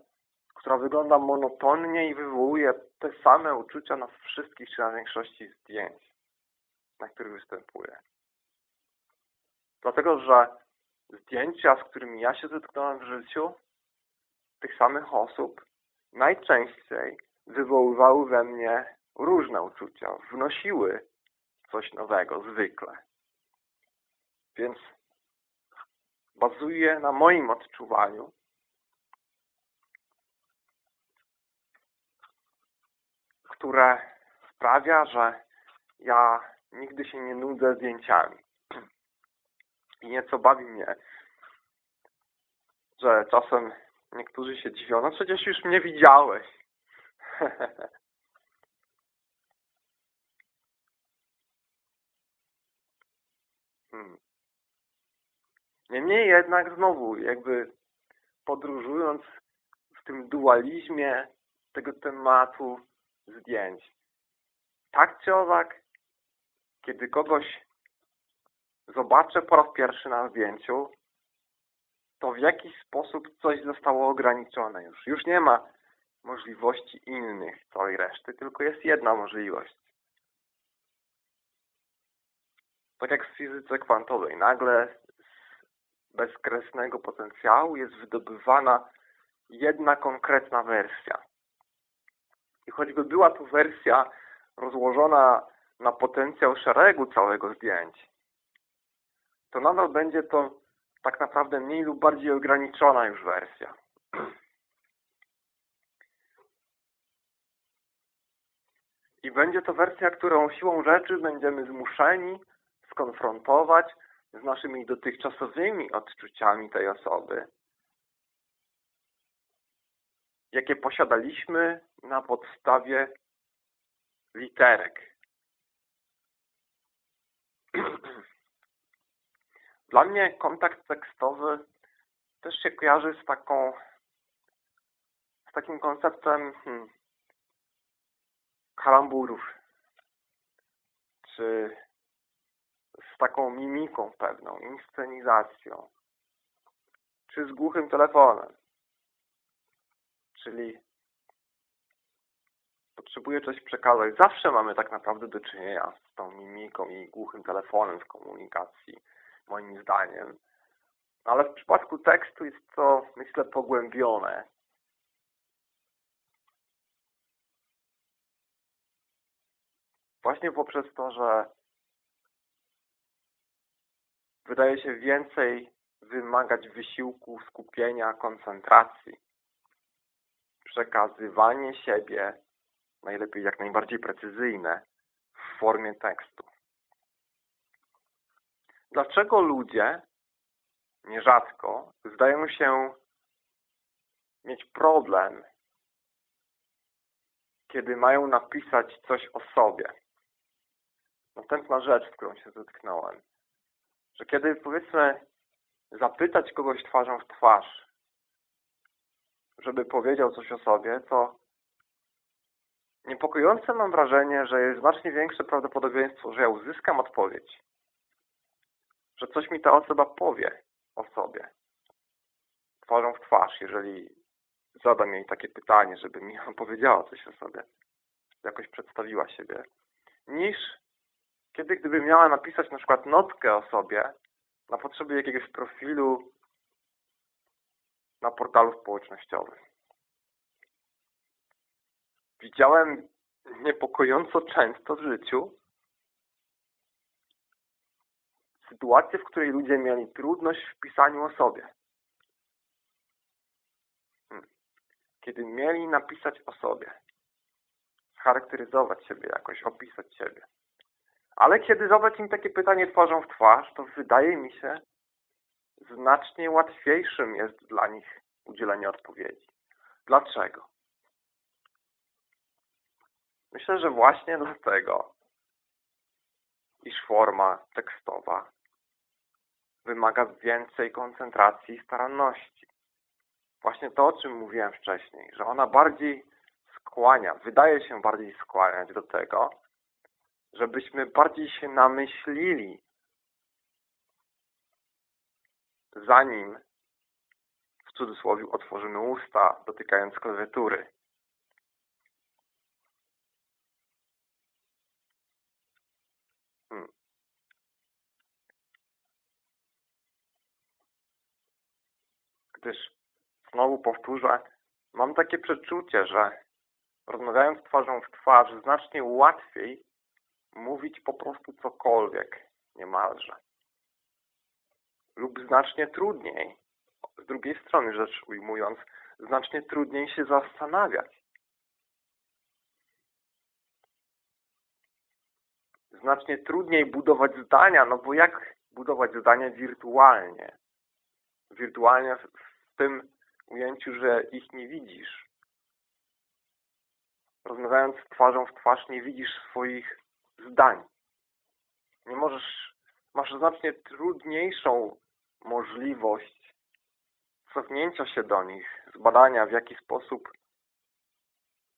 która wygląda monotonnie i wywołuje te same uczucia na wszystkich czy na większości zdjęć, na których występuje. Dlatego, że zdjęcia, z którymi ja się zetknąłem w życiu, tych samych osób, najczęściej wywoływały we mnie różne uczucia, wnosiły coś nowego, zwykle. Więc bazuje na moim odczuwaniu. które sprawia, że ja nigdy się nie nudzę zdjęciami. I nieco bawi mnie, że czasem niektórzy się dziwią, no przecież już mnie widziałeś. hmm. Niemniej jednak znowu, jakby podróżując w tym dualizmie tego tematu zdjęć. Tak czy owak, kiedy kogoś zobaczę po raz pierwszy na zdjęciu, to w jakiś sposób coś zostało ograniczone już. Już nie ma możliwości innych całej reszty, tylko jest jedna możliwość. Tak jak w fizyce kwantowej. Nagle bezkresnego potencjału jest wydobywana jedna konkretna wersja. I choćby była tu wersja rozłożona na potencjał szeregu całego zdjęć, to nadal będzie to tak naprawdę mniej lub bardziej ograniczona już wersja. I będzie to wersja, którą siłą rzeczy będziemy zmuszeni skonfrontować z naszymi dotychczasowymi odczuciami tej osoby, jakie posiadaliśmy na podstawie literek. Dla mnie kontakt tekstowy też się kojarzy z taką z takim konceptem hmm, kalamburów. Czy z taką mimiką pewną, inscenizacją. Czy z głuchym telefonem. Czyli potrzebuję coś przekazać. Zawsze mamy tak naprawdę do czynienia z tą mimiką i głuchym telefonem w komunikacji, moim zdaniem. Ale w przypadku tekstu jest to, myślę, pogłębione. Właśnie poprzez to, że wydaje się więcej wymagać wysiłku, skupienia, koncentracji przekazywanie siebie, najlepiej jak najbardziej precyzyjne, w formie tekstu. Dlaczego ludzie nierzadko zdają się mieć problem, kiedy mają napisać coś o sobie? Następna rzecz, z którą się zetknąłem, że kiedy powiedzmy zapytać kogoś twarzą w twarz, żeby powiedział coś o sobie, to niepokojące mam wrażenie, że jest znacznie większe prawdopodobieństwo, że ja uzyskam odpowiedź, że coś mi ta osoba powie o sobie twarzą w twarz, jeżeli zadam jej takie pytanie, żeby mi opowiedziała coś o sobie, jakoś przedstawiła siebie, niż kiedy gdyby miała napisać na przykład notkę o sobie na potrzeby jakiegoś profilu na portalu społecznościowym. Widziałem niepokojąco często w życiu sytuację, w której ludzie mieli trudność w pisaniu o sobie. Hmm. Kiedy mieli napisać o sobie, charakteryzować siebie jakoś, opisać siebie. Ale kiedy zadać im takie pytanie twarzą w twarz, to wydaje mi się, znacznie łatwiejszym jest dla nich udzielenie odpowiedzi. Dlaczego? Myślę, że właśnie dlatego, iż forma tekstowa wymaga więcej koncentracji i staranności. Właśnie to, o czym mówiłem wcześniej, że ona bardziej skłania, wydaje się bardziej skłaniać do tego, żebyśmy bardziej się namyślili zanim w cudzysłowie otworzymy usta, dotykając klawiatury. Hmm. Gdyż, znowu powtórzę, mam takie przeczucie, że rozmawiając twarzą w twarz, znacznie łatwiej mówić po prostu cokolwiek, niemalże lub znacznie trudniej. Z drugiej strony rzecz ujmując, znacznie trudniej się zastanawiać. Znacznie trudniej budować zdania, no bo jak budować zdania wirtualnie? Wirtualnie w tym ujęciu, że ich nie widzisz. Rozmawiając twarzą w twarz nie widzisz swoich zdań. Nie możesz, masz znacznie trudniejszą możliwość cofnięcia się do nich, zbadania w jaki sposób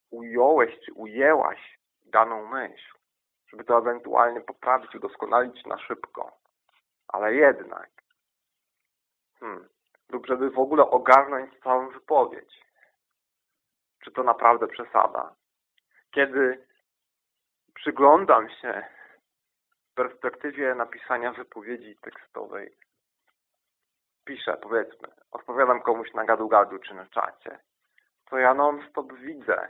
ująłeś czy ujęłaś daną myśl, żeby to ewentualnie poprawić, udoskonalić na szybko. Ale jednak. Hmm. Lub żeby w ogóle ogarnąć całą wypowiedź. Czy to naprawdę przesada? Kiedy przyglądam się perspektywie napisania wypowiedzi tekstowej piszę, powiedzmy, odpowiadam komuś na gadu-gadu czy na czacie, to ja non-stop widzę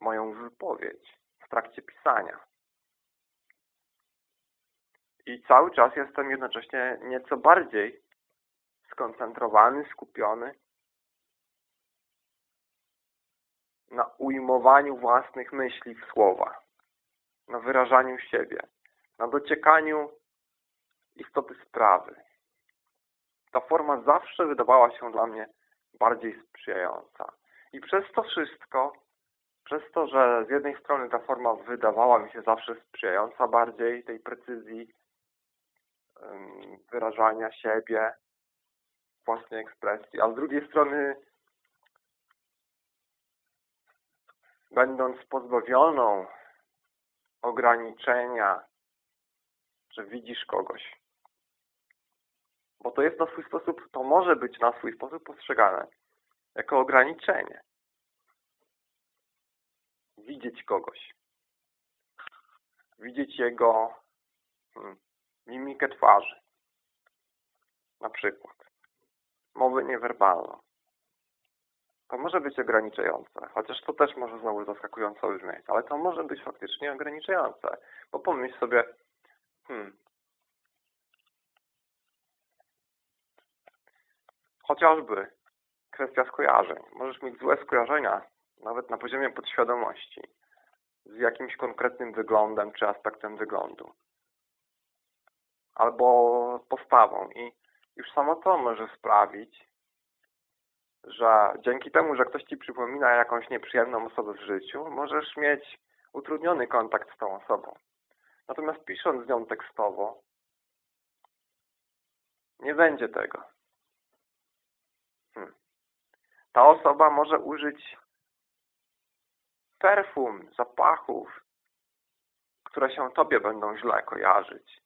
moją wypowiedź w trakcie pisania. I cały czas jestem jednocześnie nieco bardziej skoncentrowany, skupiony na ujmowaniu własnych myśli w słowa, na wyrażaniu siebie, na dociekaniu istoty sprawy. Ta forma zawsze wydawała się dla mnie bardziej sprzyjająca. I przez to wszystko, przez to, że z jednej strony ta forma wydawała mi się zawsze sprzyjająca bardziej tej precyzji wyrażania siebie, własnej ekspresji, a z drugiej strony będąc pozbawioną ograniczenia, że widzisz kogoś. Bo to jest na swój sposób, to może być na swój sposób postrzegane jako ograniczenie. Widzieć kogoś. Widzieć jego hmm, mimikę twarzy. Na przykład. Mowę niewerbalną. To może być ograniczające, chociaż to też może znowu zaskakująco brzmieć, ale to może być faktycznie ograniczające. Bo pomyśl sobie, hmm, chociażby kwestia skojarzeń. Możesz mieć złe skojarzenia, nawet na poziomie podświadomości, z jakimś konkretnym wyglądem czy aspektem wyglądu. Albo postawą. I już samo to może sprawić, że dzięki temu, że ktoś Ci przypomina jakąś nieprzyjemną osobę w życiu, możesz mieć utrudniony kontakt z tą osobą. Natomiast pisząc z nią tekstowo, nie będzie tego. Hmm. Ta osoba może użyć perfum, zapachów, które się Tobie będą źle kojarzyć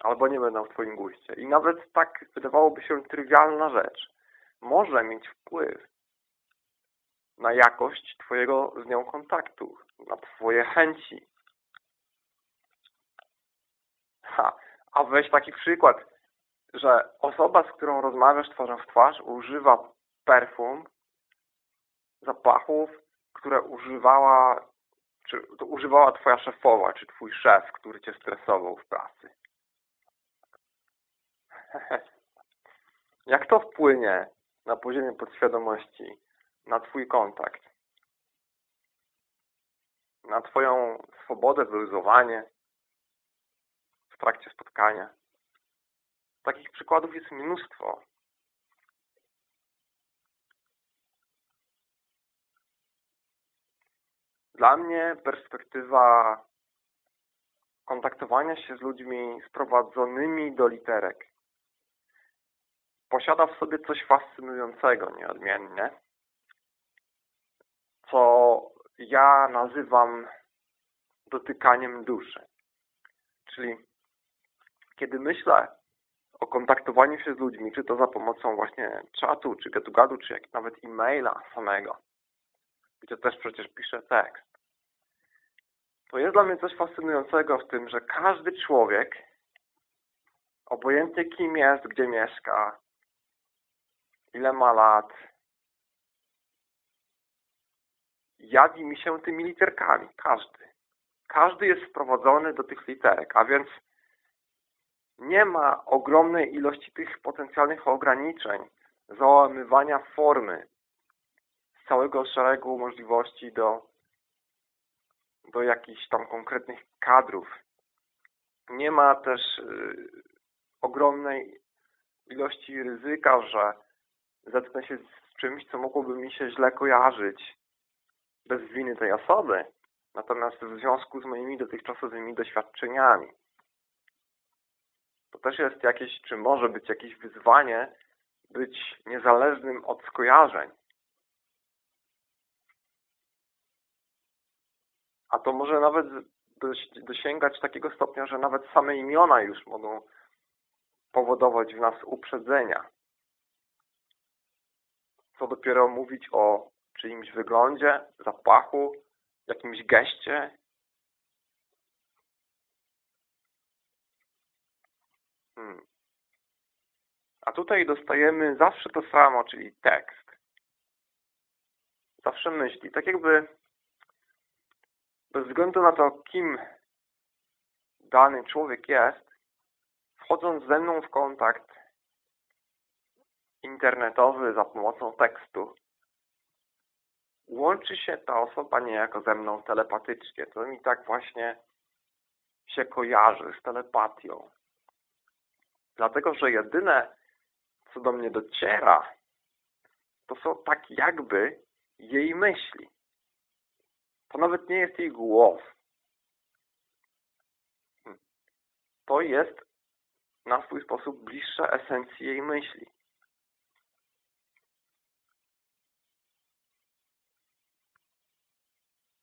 albo nie będą w Twoim guście. I nawet tak wydawałoby się trywialna rzecz może mieć wpływ na jakość Twojego z nią kontaktu, na Twoje chęci. Ha, a weź taki przykład, że osoba, z którą rozmawiasz twarzą w twarz, używa perfum, zapachów, które używała, czy używała Twoja szefowa, czy Twój szef, który Cię stresował w pracy. Jak to wpłynie na poziomie podświadomości na Twój kontakt? Na Twoją swobodę, wyluzowanie w trakcie spotkania? Takich przykładów jest mnóstwo. Dla mnie perspektywa kontaktowania się z ludźmi sprowadzonymi do literek posiada w sobie coś fascynującego nieodmiennie, co ja nazywam dotykaniem duszy. Czyli kiedy myślę o kontaktowaniu się z ludźmi, czy to za pomocą właśnie czatu, czy getugadu, czy jak nawet e-maila samego, gdzie też przecież piszę tekst, to jest dla mnie coś fascynującego w tym, że każdy człowiek, obojętnie kim jest, gdzie mieszka, ile ma lat, jawi mi się tymi literkami. Każdy. Każdy jest wprowadzony do tych literek, a więc nie ma ogromnej ilości tych potencjalnych ograniczeń, załamywania formy z całego szeregu możliwości do, do jakichś tam konkretnych kadrów. Nie ma też y, ogromnej ilości ryzyka, że zetknę się z czymś, co mogłoby mi się źle kojarzyć bez winy tej osoby, natomiast w związku z moimi dotychczasowymi doświadczeniami. To też jest jakieś, czy może być jakieś wyzwanie być niezależnym od skojarzeń. A to może nawet dosięgać takiego stopnia, że nawet same imiona już mogą powodować w nas uprzedzenia co dopiero mówić o czyimś wyglądzie, zapachu, jakimś geście. Hmm. A tutaj dostajemy zawsze to samo, czyli tekst. Zawsze myśli. Tak jakby bez względu na to, kim dany człowiek jest, wchodząc ze mną w kontakt, internetowy za pomocą tekstu, łączy się ta osoba niejako ze mną telepatycznie. To mi tak właśnie się kojarzy z telepatią. Dlatego, że jedyne, co do mnie dociera, to są tak jakby jej myśli. To nawet nie jest jej głos. Hmm. To jest na swój sposób bliższa esencji jej myśli.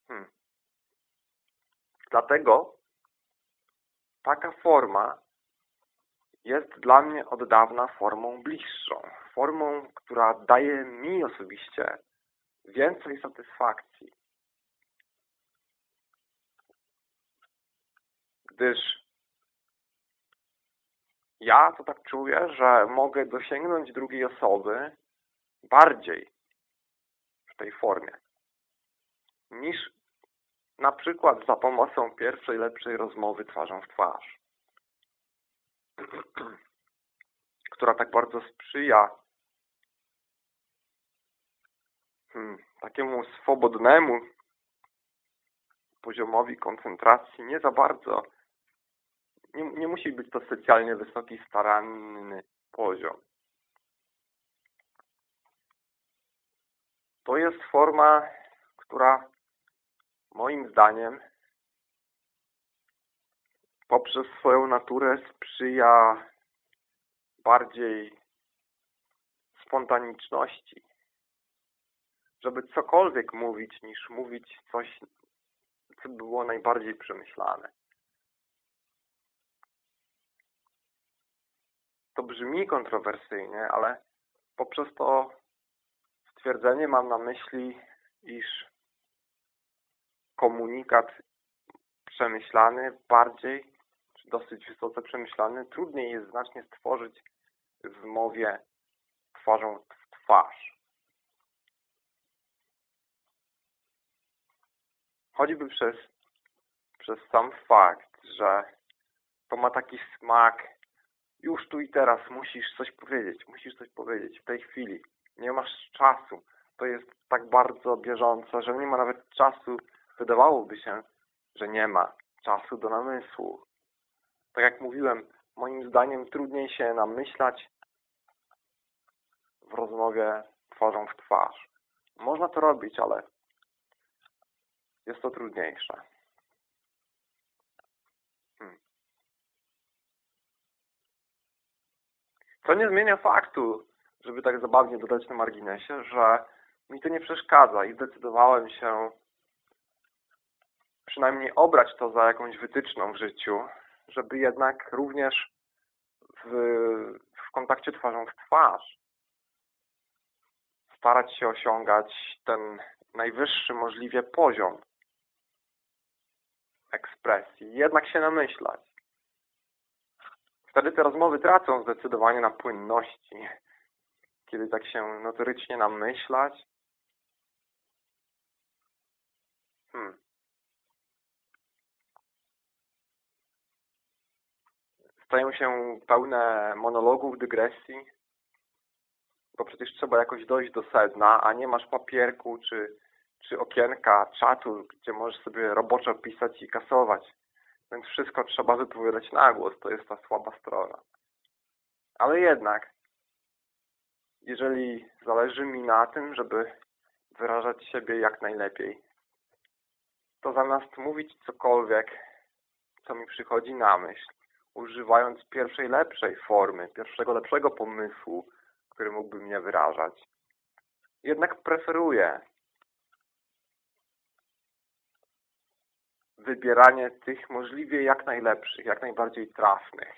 Hmm. Dlatego taka forma jest dla mnie od dawna formą bliższą. Formą, która daje mi osobiście więcej satysfakcji. Gdyż ja to tak czuję, że mogę dosięgnąć drugiej osoby bardziej w tej formie niż na przykład za pomocą pierwszej, lepszej rozmowy twarzą w twarz, która tak bardzo sprzyja hmm, takiemu swobodnemu poziomowi koncentracji, nie za bardzo. Nie, nie musi być to specjalnie wysoki, staranny poziom. To jest forma, która moim zdaniem poprzez swoją naturę sprzyja bardziej spontaniczności. Żeby cokolwiek mówić, niż mówić coś, co było najbardziej przemyślane. To brzmi kontrowersyjnie, ale poprzez to stwierdzenie mam na myśli, iż komunikat przemyślany bardziej, czy dosyć wysoce przemyślany, trudniej jest znacznie stworzyć w mowie twarzą w twarz. Choćby przez, przez sam fakt, że to ma taki smak już tu i teraz musisz coś powiedzieć, musisz coś powiedzieć w tej chwili. Nie masz czasu. To jest tak bardzo bieżące, że nie ma nawet czasu Wydawałoby się, że nie ma czasu do namysłu. Tak jak mówiłem, moim zdaniem trudniej się namyślać w rozmowie twarzą w twarz. Można to robić, ale jest to trudniejsze. Hmm. Co nie zmienia faktu, żeby tak zabawnie dodać na marginesie, że mi to nie przeszkadza i zdecydowałem się przynajmniej obrać to za jakąś wytyczną w życiu, żeby jednak również w, w kontakcie twarzą w twarz starać się osiągać ten najwyższy możliwie poziom ekspresji. Jednak się namyślać. Wtedy te rozmowy tracą zdecydowanie na płynności. Kiedy tak się notorycznie namyślać. Hmm. Stają się pełne monologów, dygresji, bo przecież trzeba jakoś dojść do sedna, a nie masz papierku czy, czy okienka, czatu, gdzie możesz sobie roboczo pisać i kasować. Więc wszystko trzeba wypowiadać na głos. To jest ta słaba strona. Ale jednak, jeżeli zależy mi na tym, żeby wyrażać siebie jak najlepiej, to zamiast mówić cokolwiek, co mi przychodzi na myśl, używając pierwszej lepszej formy, pierwszego lepszego pomysłu, który mógłby mnie wyrażać. Jednak preferuję wybieranie tych możliwie jak najlepszych, jak najbardziej trafnych,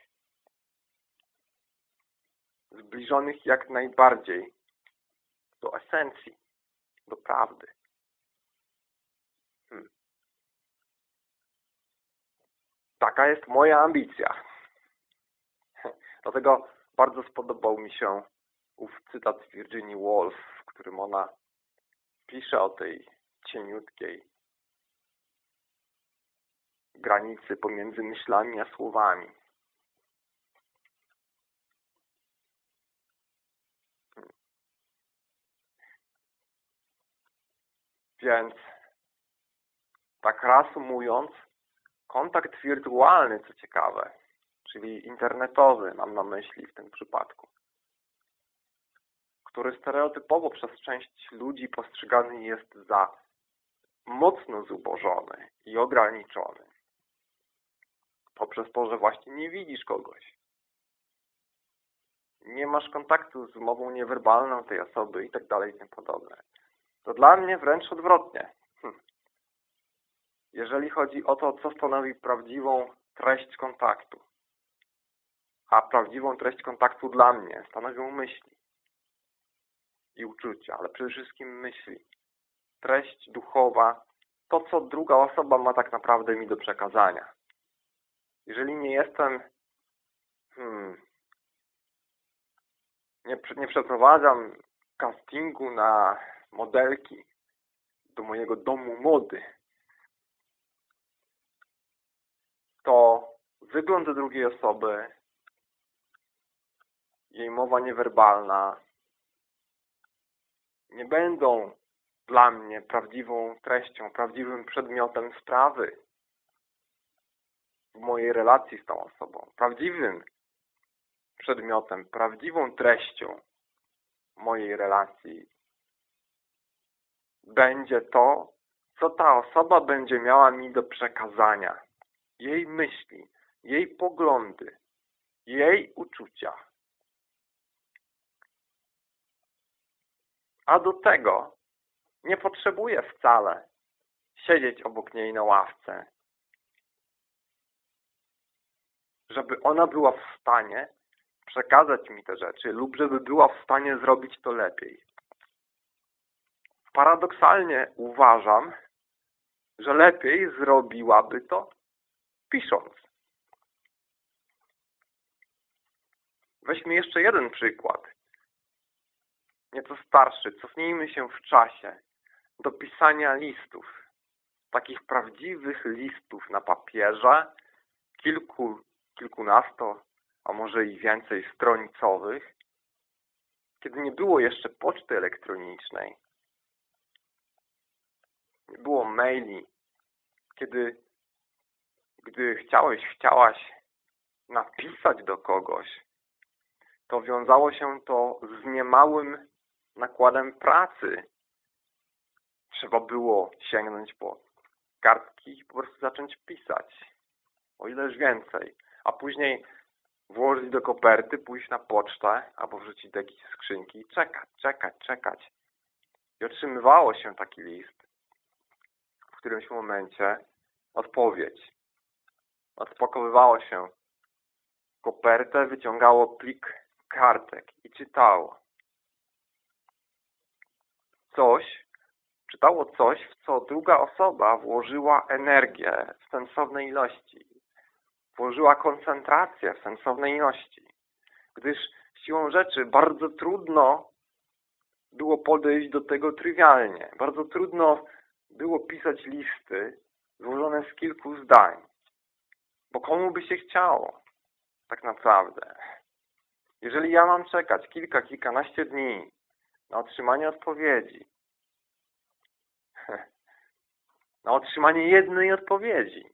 zbliżonych jak najbardziej do esencji, do prawdy. Taka jest moja ambicja. Dlatego bardzo spodobał mi się ów cytat Virginia Woolf, w którym ona pisze o tej cieniutkiej granicy pomiędzy myślami a słowami. Więc tak reasumując, kontakt wirtualny, co ciekawe, czyli internetowy, mam na myśli w tym przypadku, który stereotypowo przez część ludzi postrzegany jest za mocno zubożony i ograniczony. Poprzez to, że właśnie nie widzisz kogoś. Nie masz kontaktu z mową niewerbalną tej osoby i tak dalej i tym podobne. To dla mnie wręcz odwrotnie. Jeżeli chodzi o to, co stanowi prawdziwą treść kontaktu. A prawdziwą treść kontaktu dla mnie stanowią myśli i uczucia, ale przede wszystkim myśli. Treść duchowa, to co druga osoba ma tak naprawdę mi do przekazania. Jeżeli nie jestem, hmm, nie, nie przeprowadzam castingu na modelki do mojego domu mody, to wygląd drugiej osoby, jej mowa niewerbalna nie będą dla mnie prawdziwą treścią, prawdziwym przedmiotem sprawy w mojej relacji z tą osobą. Prawdziwym przedmiotem, prawdziwą treścią mojej relacji będzie to, co ta osoba będzie miała mi do przekazania. Jej myśli, jej poglądy, jej uczucia. A do tego nie potrzebuję wcale siedzieć obok niej na ławce, żeby ona była w stanie przekazać mi te rzeczy lub żeby była w stanie zrobić to lepiej. Paradoksalnie uważam, że lepiej zrobiłaby to pisząc. Weźmy jeszcze jeden przykład. Nieco starszy. Cofnijmy się w czasie do pisania listów. Takich prawdziwych listów na papierze, kilku, kilkunasto, a może i więcej stronicowych, kiedy nie było jeszcze poczty elektronicznej, nie było maili, kiedy gdy chciałeś, chciałaś napisać do kogoś, to wiązało się to z niemałym nakładem pracy. Trzeba było sięgnąć po kartki i po prostu zacząć pisać. O ileż więcej. A później włożyć do koperty, pójść na pocztę albo wrzucić do jakiejś skrzynki i czekać, czekać, czekać. I otrzymywało się taki list w którymś momencie odpowiedź. Odpakowywało się kopertę, wyciągało plik kartek i czytało coś, czytało coś, w co druga osoba włożyła energię w sensownej ilości. Włożyła koncentrację w sensownej ilości. Gdyż siłą rzeczy bardzo trudno było podejść do tego trywialnie. Bardzo trudno było pisać listy złożone z kilku zdań. Bo komu by się chciało tak naprawdę? Jeżeli ja mam czekać kilka, kilkanaście dni na otrzymanie odpowiedzi. Na otrzymanie jednej odpowiedzi.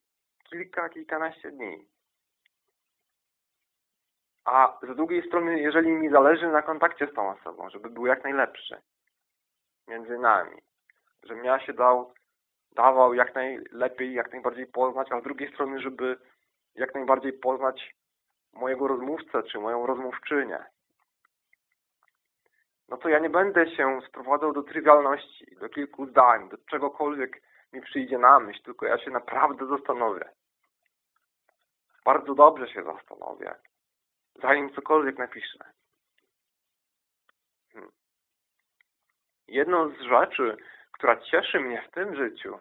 Kilka, kilkanaście dni. A z drugiej strony, jeżeli mi zależy na kontakcie z tą osobą, żeby był jak najlepszy między nami, żebym ja się dał, dawał jak najlepiej, jak najbardziej poznać, a z drugiej strony, żeby jak najbardziej poznać mojego rozmówcę, czy moją rozmówczynię no to ja nie będę się sprowadzał do trywialności, do kilku zdań, do czegokolwiek mi przyjdzie na myśl, tylko ja się naprawdę zastanowię. Bardzo dobrze się zastanowię, zanim cokolwiek napiszę. Hmm. Jedną z rzeczy, która cieszy mnie w tym życiu,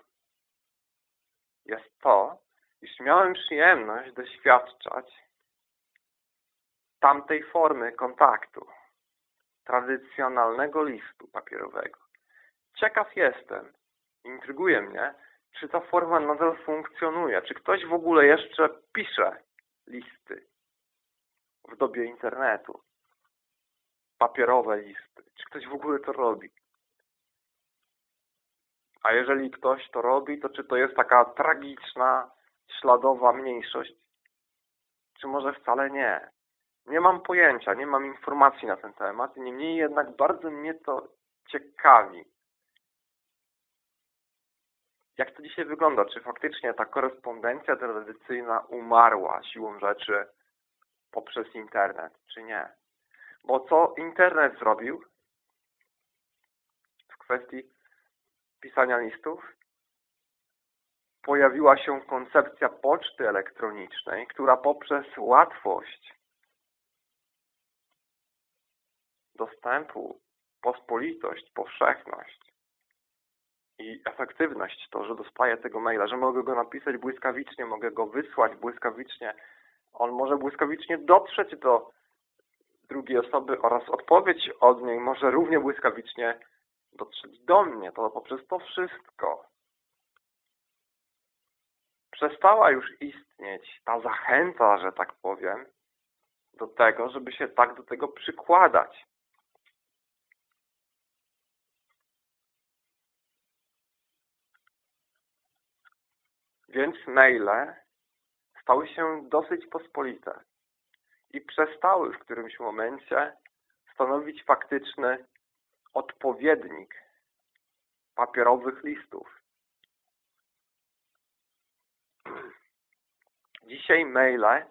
jest to, iż miałem przyjemność doświadczać tamtej formy kontaktu tradycjonalnego listu papierowego. Ciekaw jestem, intryguje mnie, czy ta forma nadal funkcjonuje, czy ktoś w ogóle jeszcze pisze listy w dobie internetu. Papierowe listy. Czy ktoś w ogóle to robi? A jeżeli ktoś to robi, to czy to jest taka tragiczna, śladowa mniejszość? Czy może wcale nie? Nie mam pojęcia, nie mam informacji na ten temat, niemniej jednak bardzo mnie to ciekawi. Jak to dzisiaj wygląda? Czy faktycznie ta korespondencja tradycyjna umarła siłą rzeczy poprzez internet, czy nie? Bo co internet zrobił w kwestii pisania listów? Pojawiła się koncepcja poczty elektronicznej, która poprzez łatwość dostępu, pospolitość, powszechność i efektywność, to, że dostaję tego maila, że mogę go napisać błyskawicznie, mogę go wysłać błyskawicznie, on może błyskawicznie dotrzeć do drugiej osoby oraz odpowiedź od niej może równie błyskawicznie dotrzeć do mnie. To poprzez to wszystko przestała już istnieć ta zachęta, że tak powiem, do tego, żeby się tak do tego przykładać. Więc maile stały się dosyć pospolite i przestały w którymś momencie stanowić faktyczny odpowiednik papierowych listów. Dzisiaj maile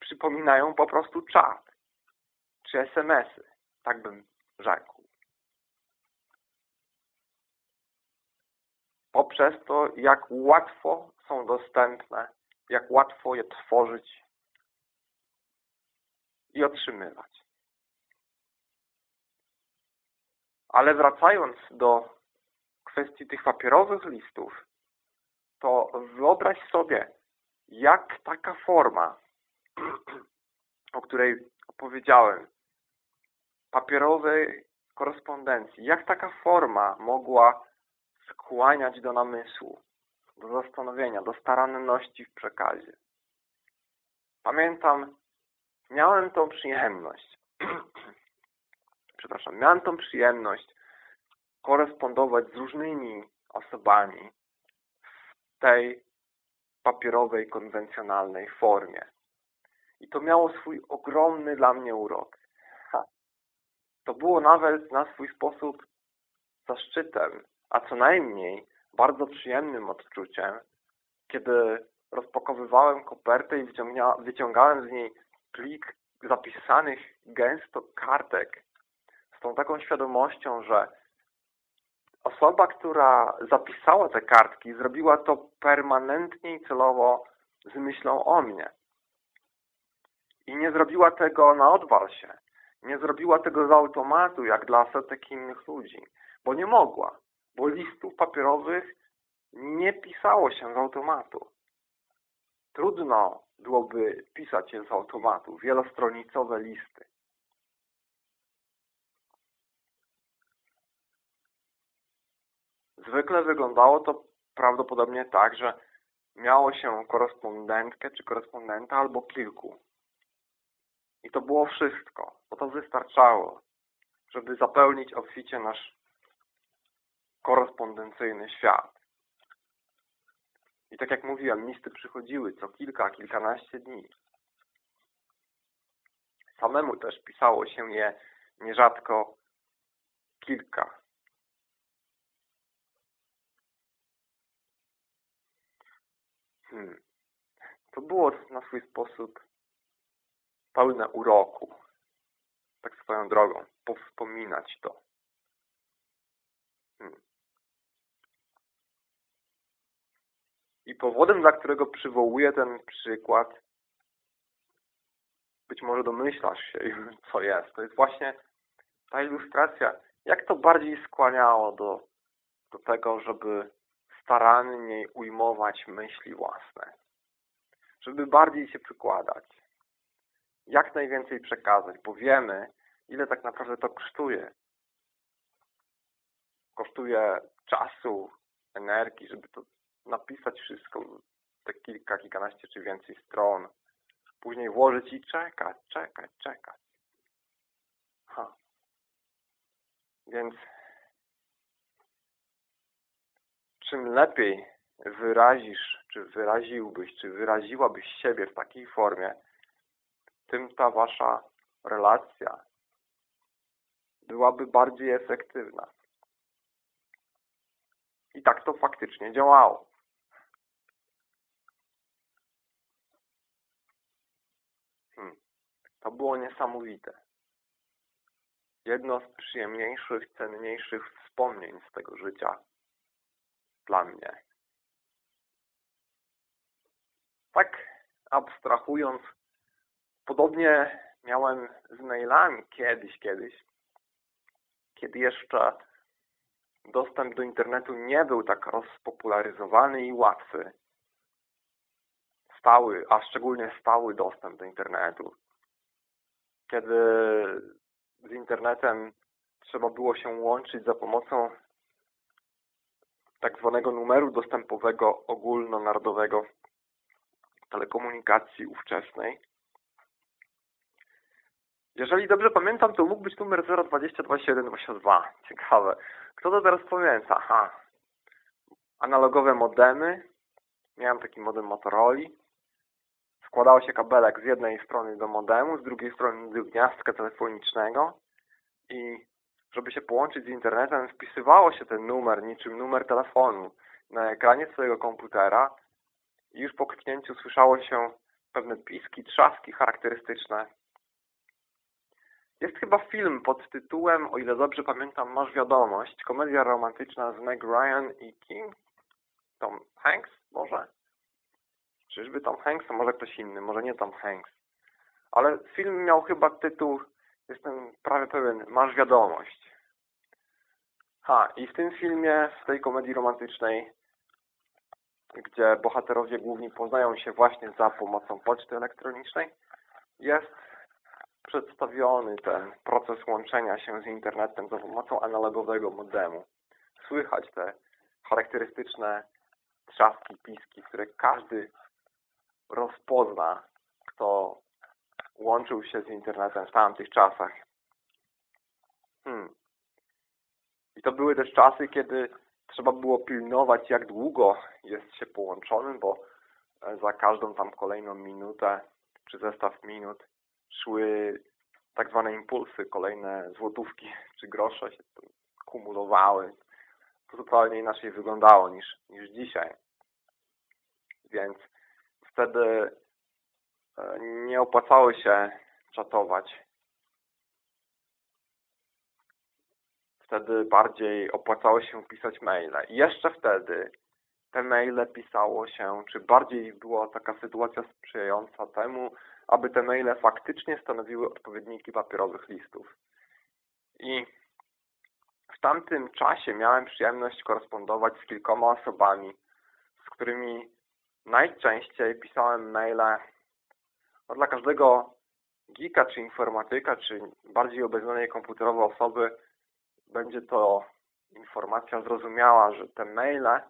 przypominają po prostu czat czy SMS-y, tak bym rzekł. Poprzez to, jak łatwo są dostępne, jak łatwo je tworzyć i otrzymywać. Ale wracając do kwestii tych papierowych listów, to wyobraź sobie, jak taka forma, o której opowiedziałem, papierowej korespondencji, jak taka forma mogła skłaniać do namysłu, do zastanowienia, do staranności w przekazie. Pamiętam, miałem tą przyjemność, przepraszam, miałem tą przyjemność korespondować z różnymi osobami w tej papierowej, konwencjonalnej formie. I to miało swój ogromny dla mnie urok. Ha. To było nawet na swój sposób zaszczytem a co najmniej bardzo przyjemnym odczuciem, kiedy rozpakowywałem kopertę i wyciągałem z niej plik zapisanych gęsto kartek z tą taką świadomością, że osoba, która zapisała te kartki, zrobiła to permanentnie i celowo z myślą o mnie. I nie zrobiła tego na odwal się. Nie zrobiła tego z automatu, jak dla setek innych ludzi, bo nie mogła bo listów papierowych nie pisało się z automatu. Trudno byłoby pisać je z automatu, wielostronicowe listy. Zwykle wyglądało to prawdopodobnie tak, że miało się korespondentkę czy korespondenta albo kilku. I to było wszystko, bo to wystarczało, żeby zapełnić obficie nasz korespondencyjny świat. I tak jak mówiłem, listy przychodziły co kilka, kilkanaście dni. Samemu też pisało się je nierzadko kilka. Hmm. To było na swój sposób pełne uroku. Tak swoją drogą, powspominać to. Hmm. I powodem, dla którego przywołuję ten przykład, być może domyślasz się, co jest. To jest właśnie ta ilustracja, jak to bardziej skłaniało do, do tego, żeby staranniej ujmować myśli własne. Żeby bardziej się przykładać. Jak najwięcej przekazać, bo wiemy, ile tak naprawdę to kosztuje. Kosztuje czasu, energii, żeby to napisać wszystko, te kilka, kilkanaście czy więcej stron, później włożyć i czekać, czekać, czekać. Ha. Więc czym lepiej wyrazisz, czy wyraziłbyś, czy wyraziłabyś siebie w takiej formie, tym ta wasza relacja byłaby bardziej efektywna. I tak to faktycznie działało. Hmm. To było niesamowite. Jedno z przyjemniejszych, cenniejszych wspomnień z tego życia dla mnie. Tak abstrahując, podobnie miałem z mailami kiedyś, kiedyś, kiedy jeszcze dostęp do internetu nie był tak rozpopularyzowany i łatwy. Stały, a szczególnie stały dostęp do internetu. Kiedy z internetem trzeba było się łączyć za pomocą tak zwanego numeru dostępowego ogólnonarodowego telekomunikacji ówczesnej. Jeżeli dobrze pamiętam, to mógł być numer 0202722. Ciekawe. Kto to teraz pamięta? Aha. Analogowe modemy. Miałem taki modem Motorola. Składało się kabelek z jednej strony do modemu, z drugiej strony do gniazdka telefonicznego i żeby się połączyć z internetem, wpisywało się ten numer, niczym numer telefonu na ekranie swojego komputera i już po kliknięciu słyszało się pewne piski, trzaski charakterystyczne. Jest chyba film pod tytułem, o ile dobrze pamiętam, Masz wiadomość, komedia romantyczna z Meg Ryan i Kim? Tom Hanks może? Czyżby Tom Hanks, a może ktoś inny, może nie Tom Hanks. Ale film miał chyba tytuł Jestem prawie pewien. Masz wiadomość. Ha, i w tym filmie, w tej komedii romantycznej, gdzie bohaterowie główni poznają się właśnie za pomocą poczty elektronicznej, jest przedstawiony ten proces łączenia się z internetem za pomocą analogowego modemu. Słychać te charakterystyczne trzaski, piski, które każdy rozpozna, kto łączył się z internetem w tamtych czasach. Hmm. I to były też czasy, kiedy trzeba było pilnować, jak długo jest się połączonym, bo e, za każdą tam kolejną minutę czy zestaw minut szły tak zwane impulsy, kolejne złotówki czy grosze się kumulowały. To zupełnie inaczej wyglądało niż, niż dzisiaj. Więc wtedy E, nie opłacało się czatować. Wtedy bardziej opłacało się pisać maile. I jeszcze wtedy te maile pisało się, czy bardziej była taka sytuacja sprzyjająca temu, aby te maile faktycznie stanowiły odpowiedniki papierowych listów. I w tamtym czasie miałem przyjemność korespondować z kilkoma osobami, z którymi najczęściej pisałem maile no dla każdego geeka, czy informatyka, czy bardziej obeznanej komputerowo osoby będzie to informacja zrozumiała, że te maile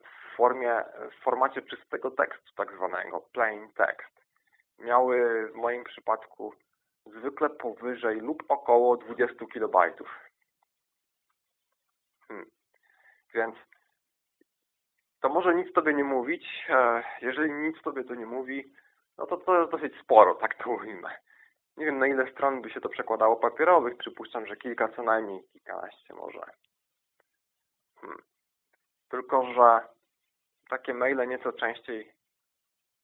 w, formie, w formacie czystego tekstu, tak zwanego plain text, miały w moim przypadku zwykle powyżej lub około 20 kilobajtów. Hmm. Więc to może nic Tobie nie mówić. E, jeżeli nic Tobie to nie mówi, no to to jest dosyć sporo, tak to ujmę. Nie wiem, na ile stron by się to przekładało papierowych. Przypuszczam, że kilka co najmniej, kilkanaście może. Hmm. Tylko, że takie maile nieco częściej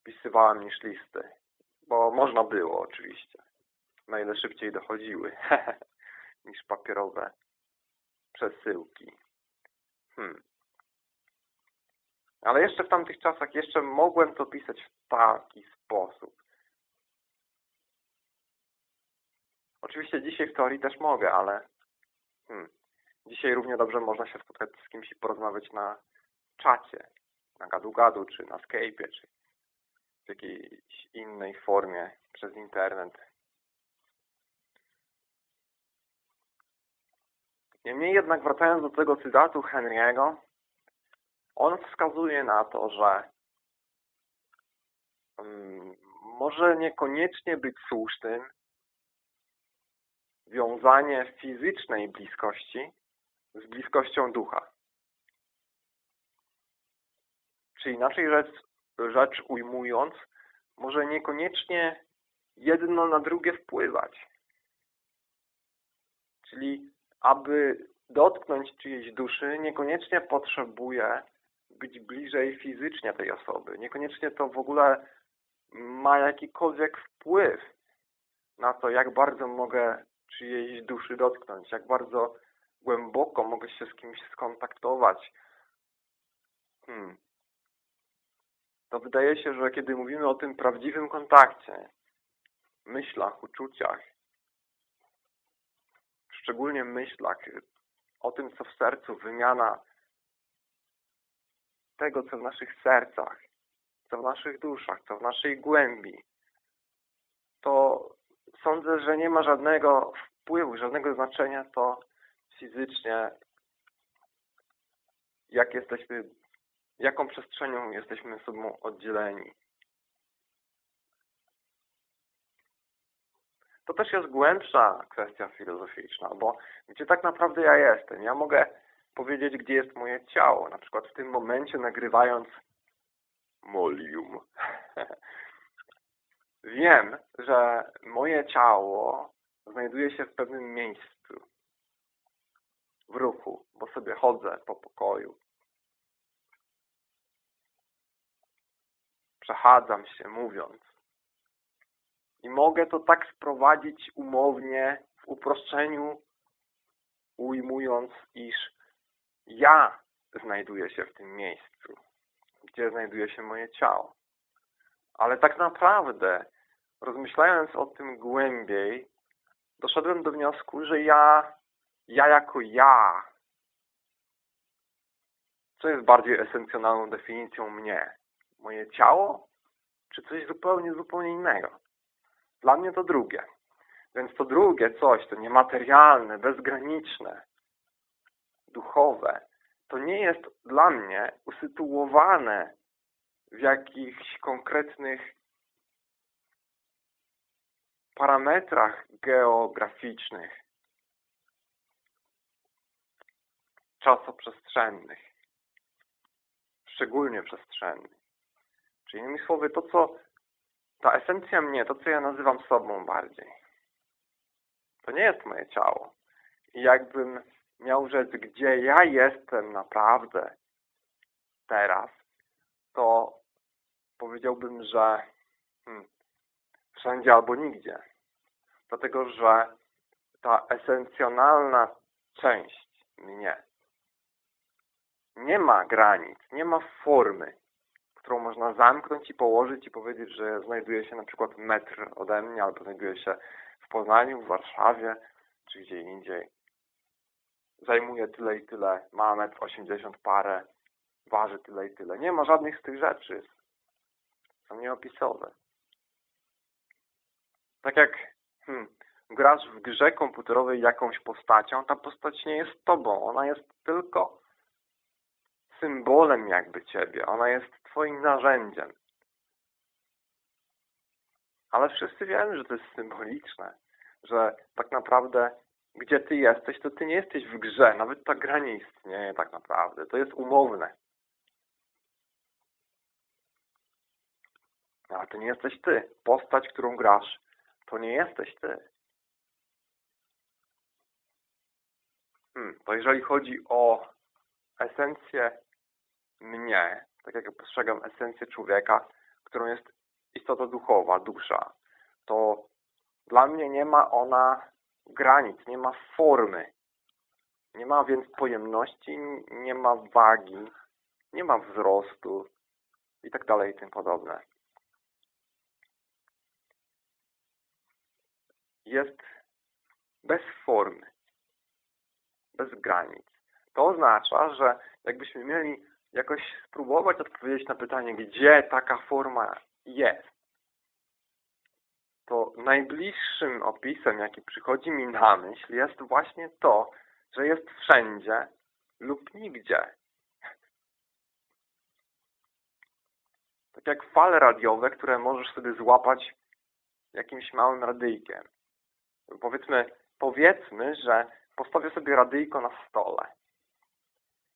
pisywałem niż listy. Bo można było oczywiście. Maile szybciej dochodziły niż papierowe przesyłki. Hmm. Ale jeszcze w tamtych czasach jeszcze mogłem to pisać w taki sposób. Oczywiście dzisiaj w teorii też mogę, ale hmm, dzisiaj równie dobrze można się spotkać z kimś i porozmawiać na czacie, na gadu-gadu, czy na Skype'ie, czy w jakiejś innej formie przez internet. Niemniej jednak wracając do tego cytatu Henry'ego, on wskazuje na to, że um, może niekoniecznie być słusznym wiązanie fizycznej bliskości z bliskością ducha. Czy inaczej rzecz, rzecz ujmując, może niekoniecznie jedno na drugie wpływać. Czyli aby dotknąć czyjejś duszy, niekoniecznie potrzebuje być bliżej fizycznie tej osoby. Niekoniecznie to w ogóle ma jakikolwiek wpływ na to, jak bardzo mogę czyjejś duszy dotknąć, jak bardzo głęboko mogę się z kimś skontaktować. Hmm. To wydaje się, że kiedy mówimy o tym prawdziwym kontakcie, myślach, uczuciach, szczególnie myślach, o tym, co w sercu, wymiana tego, co w naszych sercach, co w naszych duszach, co w naszej głębi, to sądzę, że nie ma żadnego wpływu, żadnego znaczenia to fizycznie, jak jesteśmy, jaką przestrzenią jesteśmy sobą oddzieleni. To też jest głębsza kwestia filozoficzna, bo gdzie tak naprawdę ja jestem? Ja mogę powiedzieć, gdzie jest moje ciało. Na przykład w tym momencie nagrywając Molium. Wiem, że moje ciało znajduje się w pewnym miejscu, w ruchu, bo sobie chodzę po pokoju. Przechadzam się mówiąc. I mogę to tak sprowadzić umownie, w uproszczeniu, ujmując, iż ja znajduję się w tym miejscu, gdzie znajduje się moje ciało. Ale tak naprawdę, rozmyślając o tym głębiej, doszedłem do wniosku, że ja, ja jako ja, co jest bardziej esencjonalną definicją mnie? Moje ciało? Czy coś zupełnie, zupełnie innego? Dla mnie to drugie. Więc to drugie coś, to niematerialne, bezgraniczne, duchowe, to nie jest dla mnie usytuowane w jakichś konkretnych parametrach geograficznych, czasoprzestrzennych, szczególnie przestrzennych. Czyli innymi słowy, to co ta esencja mnie, to co ja nazywam sobą bardziej, to nie jest moje ciało. I jakbym miał rzec, gdzie ja jestem naprawdę teraz, to powiedziałbym, że hmm, wszędzie albo nigdzie. Dlatego, że ta esencjonalna część mnie nie ma granic, nie ma formy, którą można zamknąć i położyć i powiedzieć, że znajduje się na przykład metr ode mnie, albo znajduje się w Poznaniu, w Warszawie, czy gdzie indziej. Zajmuje tyle i tyle, ma metr 80 parę, waży tyle i tyle. Nie ma żadnych z tych rzeczy. Są nieopisowe. Tak jak hmm, grasz w grze komputerowej jakąś postacią, ta postać nie jest tobą. Ona jest tylko symbolem jakby ciebie. Ona jest twoim narzędziem. Ale wszyscy wiemy, że to jest symboliczne. Że tak naprawdę gdzie ty jesteś, to ty nie jesteś w grze. Nawet ta gra nie istnieje tak naprawdę. To jest umowne. Ale to nie jesteś ty. Postać, którą grasz, to nie jesteś ty. Hmm, to jeżeli chodzi o esencję mnie, tak jak postrzegam esencję człowieka, którą jest istota duchowa, dusza, to dla mnie nie ma ona granic, nie ma formy. Nie ma więc pojemności, nie ma wagi, nie ma wzrostu i tak dalej i tym podobne. Jest bez formy, bez granic. To oznacza, że jakbyśmy mieli jakoś spróbować odpowiedzieć na pytanie, gdzie taka forma jest, to najbliższym opisem, jaki przychodzi mi na myśl, jest właśnie to, że jest wszędzie lub nigdzie. Tak jak fale radiowe, które możesz sobie złapać jakimś małym radyjkiem. Powiedzmy, powiedzmy, że postawię sobie radyjko na stole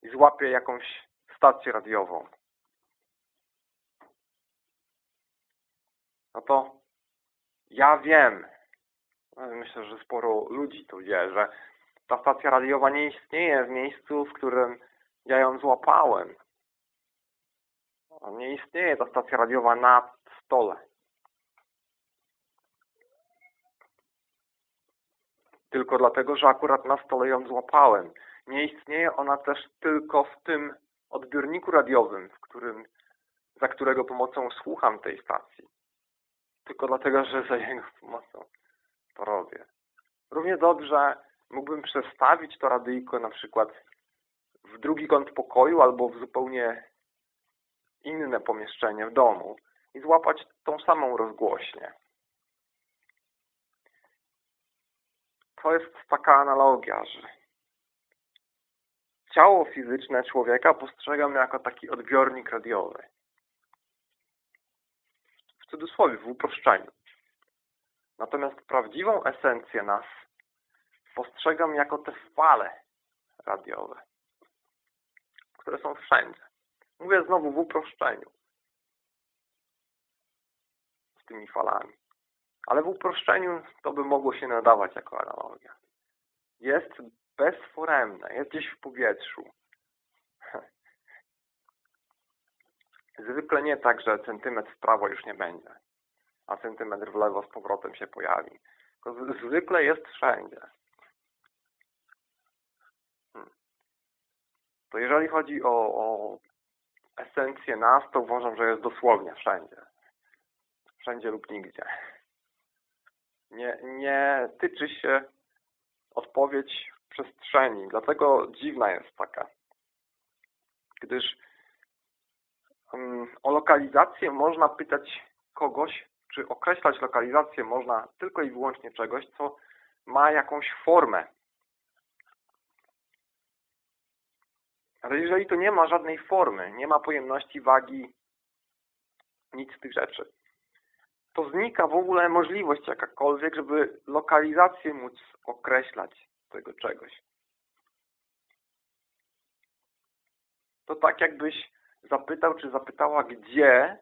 i złapię jakąś stację radiową. No to ja wiem, myślę, że sporo ludzi to wie, że ta stacja radiowa nie istnieje w miejscu, w którym ja ją złapałem. Nie istnieje ta stacja radiowa na stole. Tylko dlatego, że akurat na stole ją złapałem. Nie istnieje ona też tylko w tym odbiorniku radiowym, w którym, za którego pomocą słucham tej stacji. Tylko dlatego, że za jego pomocą to robię. Równie dobrze mógłbym przestawić to radyjko na przykład w drugi kąt pokoju albo w zupełnie inne pomieszczenie w domu i złapać tą samą rozgłośnię. To jest taka analogia, że ciało fizyczne człowieka postrzegam jako taki odbiornik radiowy. Cudzysłowie, w uproszczeniu. Natomiast prawdziwą esencję nas postrzegam jako te fale radiowe, które są wszędzie. Mówię znowu w uproszczeniu. Z tymi falami. Ale w uproszczeniu to by mogło się nadawać jako analogia. Jest bezforemne, jest gdzieś w powietrzu. Zwykle nie tak, że centymetr w prawo już nie będzie, a centymetr w lewo z powrotem się pojawi. Zwykle jest wszędzie. Hmm. To jeżeli chodzi o, o esencję nas, to uważam, że jest dosłownie wszędzie. Wszędzie lub nigdzie. Nie, nie tyczy się odpowiedź przestrzeni. Dlatego dziwna jest taka. Gdyż lokalizację można pytać kogoś, czy określać lokalizację można tylko i wyłącznie czegoś, co ma jakąś formę. Ale jeżeli to nie ma żadnej formy, nie ma pojemności, wagi, nic z tych rzeczy, to znika w ogóle możliwość jakakolwiek, żeby lokalizację móc określać tego czegoś. To tak jakbyś zapytał, czy zapytała, gdzie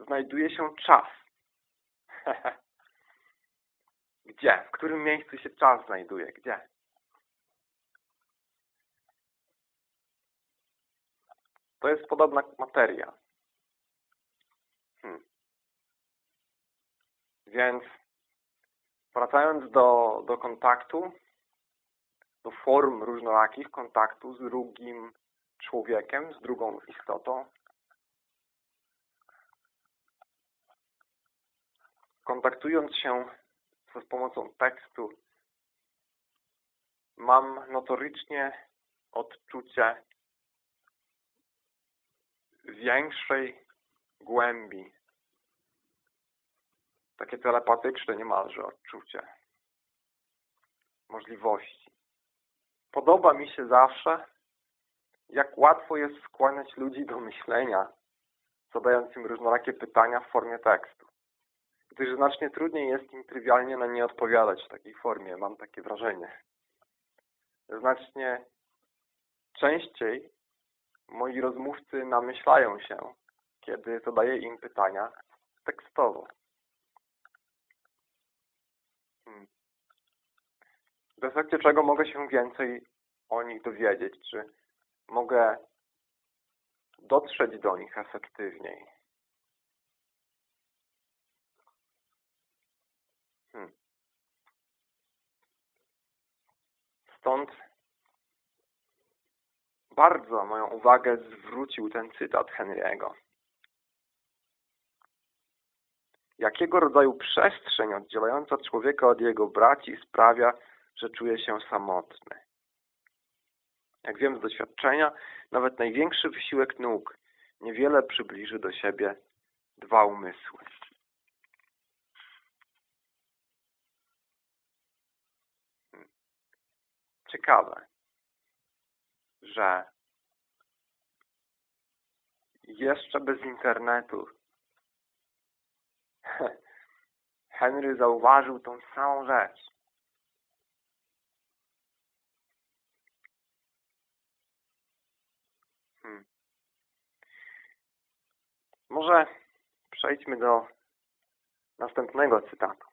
znajduje się czas. gdzie? W którym miejscu się czas znajduje? Gdzie? To jest podobna materia. Hmm. Więc wracając do, do kontaktu, do form różnorakich kontaktu z drugim człowiekiem, z drugą istotą, kontaktując się za pomocą tekstu, mam notorycznie odczucie większej głębi. Takie telepatyczne niemalże odczucie. Możliwości. Podoba mi się zawsze, jak łatwo jest skłaniać ludzi do myślenia, zadając im różnorakie pytania w formie tekstu. Gdyż znacznie trudniej jest im trywialnie na nie odpowiadać w takiej formie, mam takie wrażenie. Znacznie częściej moi rozmówcy namyślają się, kiedy zadaję im pytania tekstowo. Hmm. W efekcie czego mogę się więcej o nich dowiedzieć, czy mogę dotrzeć do nich efektywniej. Hmm. Stąd bardzo moją uwagę zwrócił ten cytat Henry'ego. Jakiego rodzaju przestrzeń oddzielająca człowieka od jego braci sprawia, że czuje się samotny? Jak wiem z doświadczenia, nawet największy wysiłek nóg niewiele przybliży do siebie dwa umysły. Hmm. Ciekawe że jeszcze bez internetu Henry zauważył tą samą rzecz. Hmm. Może przejdźmy do następnego cytatu.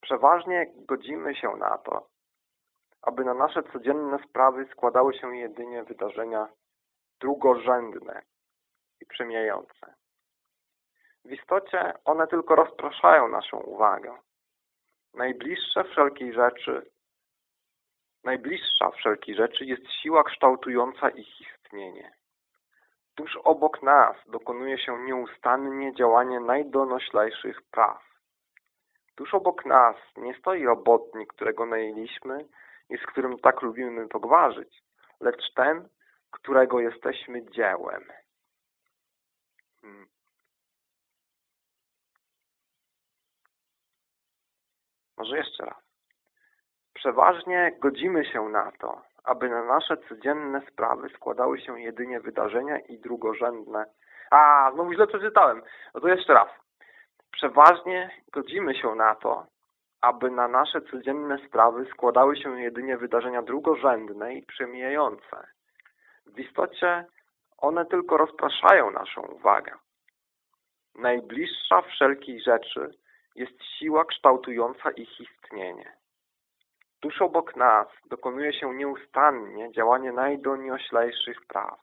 Przeważnie godzimy się na to, aby na nasze codzienne sprawy składały się jedynie wydarzenia drugorzędne i przemijające. W istocie one tylko rozpraszają naszą uwagę. Najbliższe wszelkiej rzeczy, najbliższa wszelkiej rzeczy jest siła kształtująca ich istnienie. Tuż obok nas dokonuje się nieustannie działanie najdonoślejszych praw. Tuż obok nas nie stoi robotnik, którego najęliśmy i z którym tak lubimy pogwarzyć, lecz ten, którego jesteśmy dziełem. Hmm. Może jeszcze raz. Przeważnie godzimy się na to, aby na nasze codzienne sprawy składały się jedynie wydarzenia i drugorzędne. A, znowu źle przeczytałem. No to jeszcze raz. Przeważnie godzimy się na to, aby na nasze codzienne sprawy składały się jedynie wydarzenia drugorzędne i przemijające. W istocie one tylko rozpraszają naszą uwagę. Najbliższa wszelkiej rzeczy jest siła kształtująca ich istnienie. Tuż obok nas dokonuje się nieustannie działanie najdonioślejszych praw.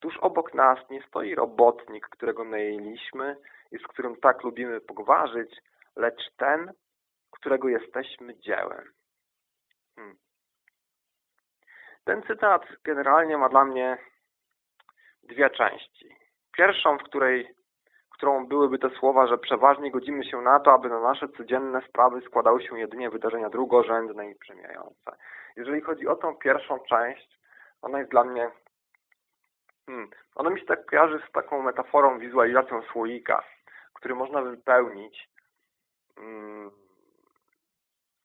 Tuż obok nas nie stoi robotnik, którego najęliśmy i z którym tak lubimy pogwarzyć, lecz ten, którego jesteśmy dziełem. Hmm. Ten cytat generalnie ma dla mnie dwie części. Pierwszą, w której którą byłyby te słowa, że przeważnie godzimy się na to, aby na nasze codzienne sprawy składały się jedynie wydarzenia drugorzędne i przemijające. Jeżeli chodzi o tą pierwszą część, ona jest dla mnie hmm, ona mi się tak kojarzy z taką metaforą, wizualizacją słoika, który można wypełnić hmm,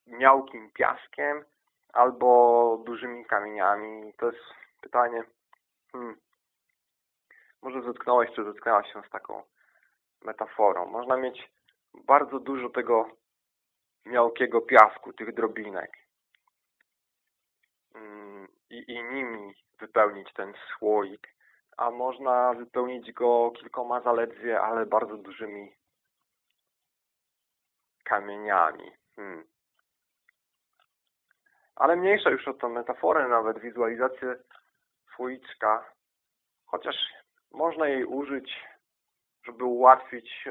miałkim piaskiem albo dużymi kamieniami. To jest pytanie, hmm, może zetknąłeś czy zetknęłaś się z taką metaforą. Można mieć bardzo dużo tego miałkiego piasku, tych drobinek mm, i, i nimi wypełnić ten słoik, a można wypełnić go kilkoma zaledwie, ale bardzo dużymi kamieniami. Hmm. Ale mniejsza już o tą metaforę, nawet wizualizację słoiczka, chociaż można jej użyć żeby ułatwić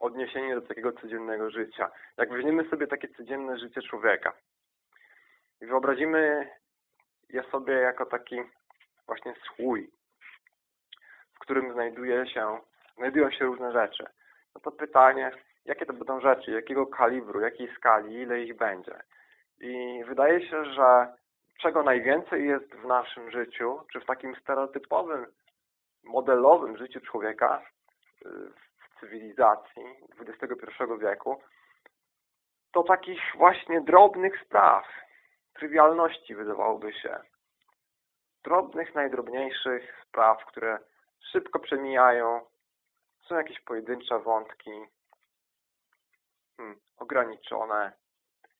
odniesienie do takiego codziennego życia. Jak weźmiemy sobie takie codzienne życie człowieka i wyobrazimy je sobie jako taki właśnie słój, w którym znajduje się, znajdują się różne rzeczy, no to pytanie, jakie to będą rzeczy, jakiego kalibru, jakiej skali, ile ich będzie. I wydaje się, że czego najwięcej jest w naszym życiu, czy w takim stereotypowym modelowym życiu człowieka y, w cywilizacji XXI wieku, to takich właśnie drobnych spraw, trywialności wydawałoby się. Drobnych, najdrobniejszych spraw, które szybko przemijają, są jakieś pojedyncze wątki, hmm, ograniczone.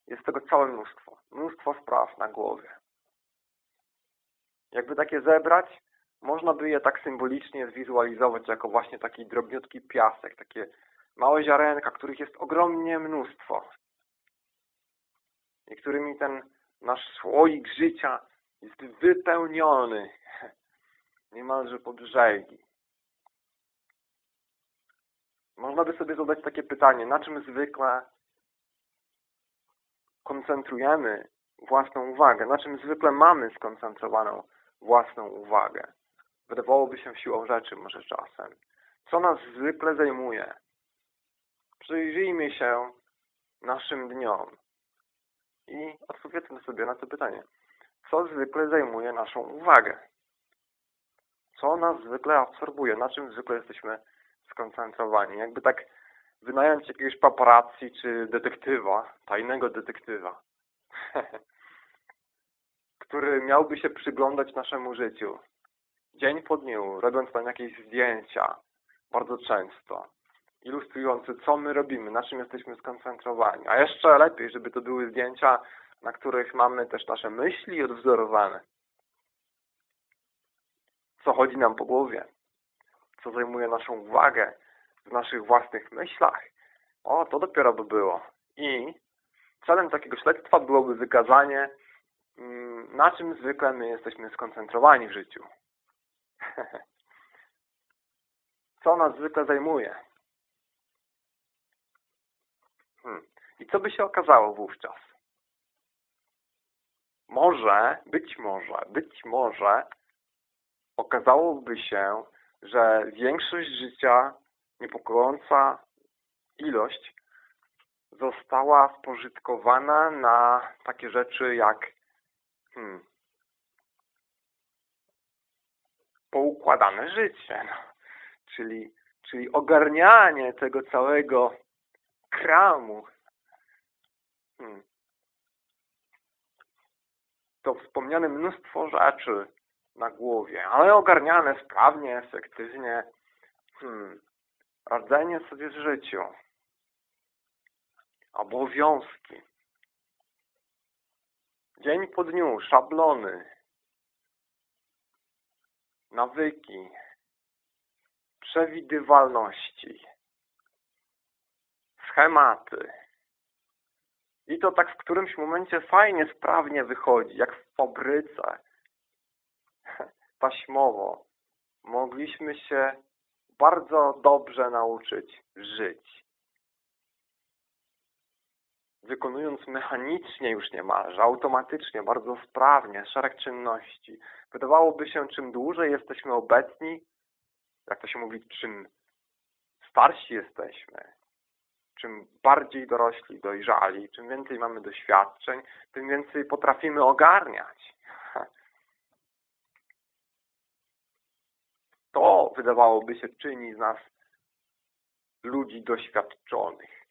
Jest tego całe mnóstwo. Mnóstwo spraw na głowie. Jakby takie zebrać, można by je tak symbolicznie zwizualizować jako właśnie taki drobniutki piasek, takie małe ziarenka, których jest ogromnie mnóstwo i którymi ten nasz słoik życia jest wypełniony niemalże po brzegi. Można by sobie zadać takie pytanie, na czym zwykle koncentrujemy własną uwagę, na czym zwykle mamy skoncentrowaną własną uwagę. Wydawałoby się siłą rzeczy może czasem. Co nas zwykle zajmuje? Przyjrzyjmy się naszym dniom i odpowiedzmy sobie na to pytanie. Co zwykle zajmuje naszą uwagę? Co nas zwykle absorbuje? Na czym zwykle jesteśmy skoncentrowani? Jakby tak wynająć jakiegoś paparazzi czy detektywa, tajnego detektywa, który miałby się przyglądać naszemu życiu, dzień po dniu, robiąc tam jakieś zdjęcia, bardzo często, ilustrujące, co my robimy, na czym jesteśmy skoncentrowani. A jeszcze lepiej, żeby to były zdjęcia, na których mamy też nasze myśli odwzorowane. Co chodzi nam po głowie? co zajmuje naszą uwagę w naszych własnych myślach, o, to dopiero by było. I celem takiego śledztwa byłoby wykazanie, mm, na czym zwykle my jesteśmy skoncentrowani w życiu. Co nas zwykle zajmuje? Hmm. I co by się okazało wówczas? Może, być może, być może okazałoby się, że większość życia, niepokojąca ilość, została spożytkowana na takie rzeczy jak hmm, poukładane życie, no. czyli, czyli ogarnianie tego całego kramu. Hmm. To wspomniane mnóstwo rzeczy na głowie, ale ogarniane sprawnie, efektywnie. Hmm. Radzenie sobie w życiu. Obowiązki. Dzień po dniu, szablony, nawyki, przewidywalności, schematy. I to tak w którymś momencie fajnie, sprawnie wychodzi, jak w fabryce. Taśmowo. Mogliśmy się bardzo dobrze nauczyć żyć. Wykonując mechanicznie już niemalże, automatycznie, bardzo sprawnie, szereg czynności. Wydawałoby się, czym dłużej jesteśmy obecni, jak to się mówi, czym starsi jesteśmy, czym bardziej dorośli, dojrzali, czym więcej mamy doświadczeń, tym więcej potrafimy ogarniać. To, wydawałoby się, czyni z nas ludzi doświadczonych.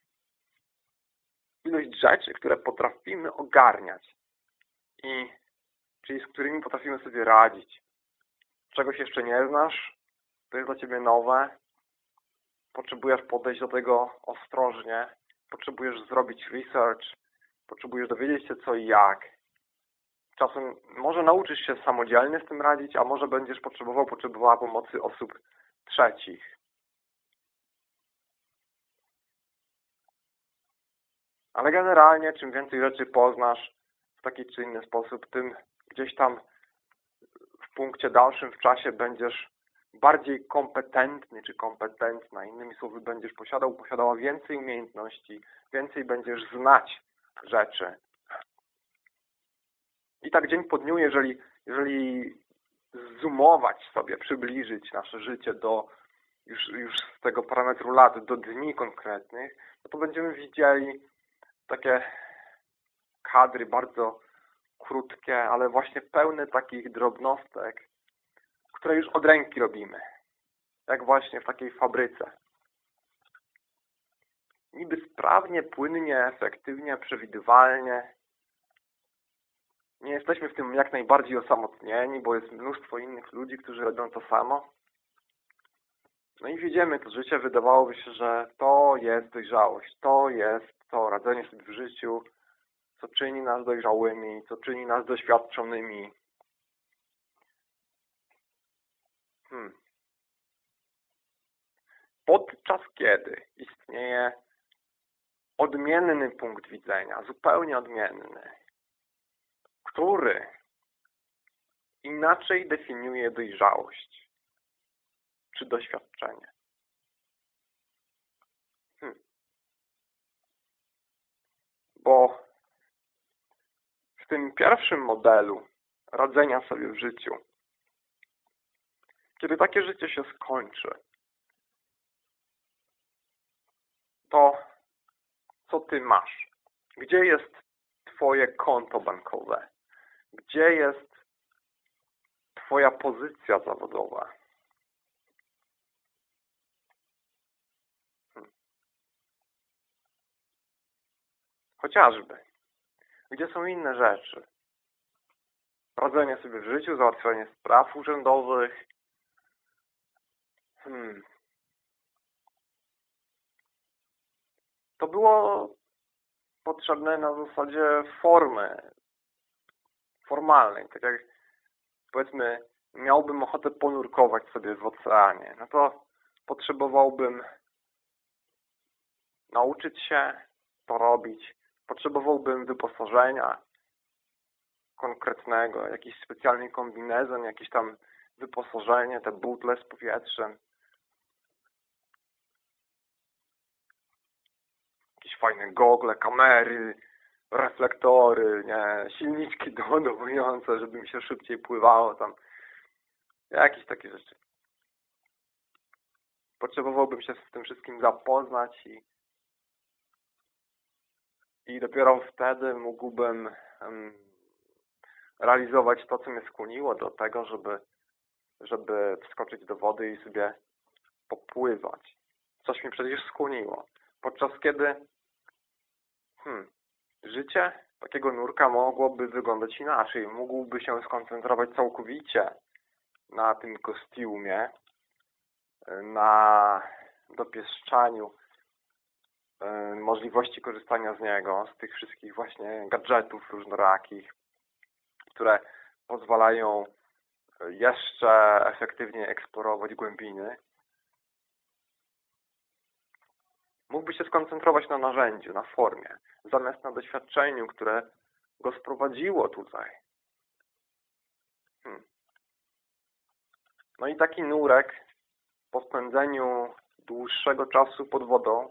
Ilość rzeczy, które potrafimy ogarniać i czyli z którymi potrafimy sobie radzić. Czegoś jeszcze nie znasz, to jest dla Ciebie nowe, potrzebujesz podejść do tego ostrożnie, potrzebujesz zrobić research, potrzebujesz dowiedzieć się co i jak. Czasem może nauczysz się samodzielnie z tym radzić, a może będziesz potrzebował, potrzebowała pomocy osób trzecich. Ale generalnie, czym więcej rzeczy poznasz w taki czy inny sposób, tym gdzieś tam w punkcie dalszym w czasie będziesz bardziej kompetentny czy kompetentna. Innymi słowy, będziesz posiadał, posiadała więcej umiejętności, więcej będziesz znać rzeczy. I tak dzień po dniu, jeżeli, jeżeli zoomować sobie, przybliżyć nasze życie do już, już z tego parametru lat do dni konkretnych, no to będziemy widzieli takie kadry bardzo krótkie, ale właśnie pełne takich drobnostek, które już od ręki robimy. Jak właśnie w takiej fabryce. Niby sprawnie, płynnie, efektywnie, przewidywalnie. Nie jesteśmy w tym jak najbardziej osamotnieni, bo jest mnóstwo innych ludzi, którzy robią to samo. No i widzimy to życie, wydawałoby się, że to jest dojrzałość, to jest to radzenie sobie w życiu, co czyni nas dojrzałymi, co czyni nas doświadczonymi. Hmm. Podczas kiedy istnieje odmienny punkt widzenia, zupełnie odmienny, który inaczej definiuje dojrzałość czy doświadczenie. Hmm. Bo tym pierwszym modelu radzenia sobie w życiu, kiedy takie życie się skończy, to co ty masz? Gdzie jest twoje konto bankowe? Gdzie jest twoja pozycja zawodowa? Hmm. Chociażby gdzie są inne rzeczy. Radzenie sobie w życiu, załatwianie spraw urzędowych. Hmm. To było potrzebne na zasadzie formy formalnej. Tak jak powiedzmy miałbym ochotę ponurkować sobie w oceanie, no to potrzebowałbym nauczyć się to robić, potrzebowałbym wyposażenia konkretnego, jakiś specjalny kombinezon, jakieś tam wyposażenie, te butle z powietrzem, jakieś fajne gogle, kamery, reflektory, nie, silniczki doładujące, żeby mi się szybciej pływało tam. Jakieś takie rzeczy. Potrzebowałbym się z tym wszystkim zapoznać i i dopiero wtedy mógłbym realizować to, co mnie skłoniło do tego, żeby, żeby wskoczyć do wody i sobie popływać. Coś mnie przecież skłoniło. Podczas kiedy hmm, życie takiego nurka mogłoby wyglądać inaczej. Mógłby się skoncentrować całkowicie na tym kostiumie, na dopieszczaniu możliwości korzystania z niego, z tych wszystkich właśnie gadżetów różnorakich, które pozwalają jeszcze efektywniej eksplorować głębiny. Mógłby się skoncentrować na narzędziu, na formie, zamiast na doświadczeniu, które go sprowadziło tutaj. Hmm. No i taki nurek po spędzeniu dłuższego czasu pod wodą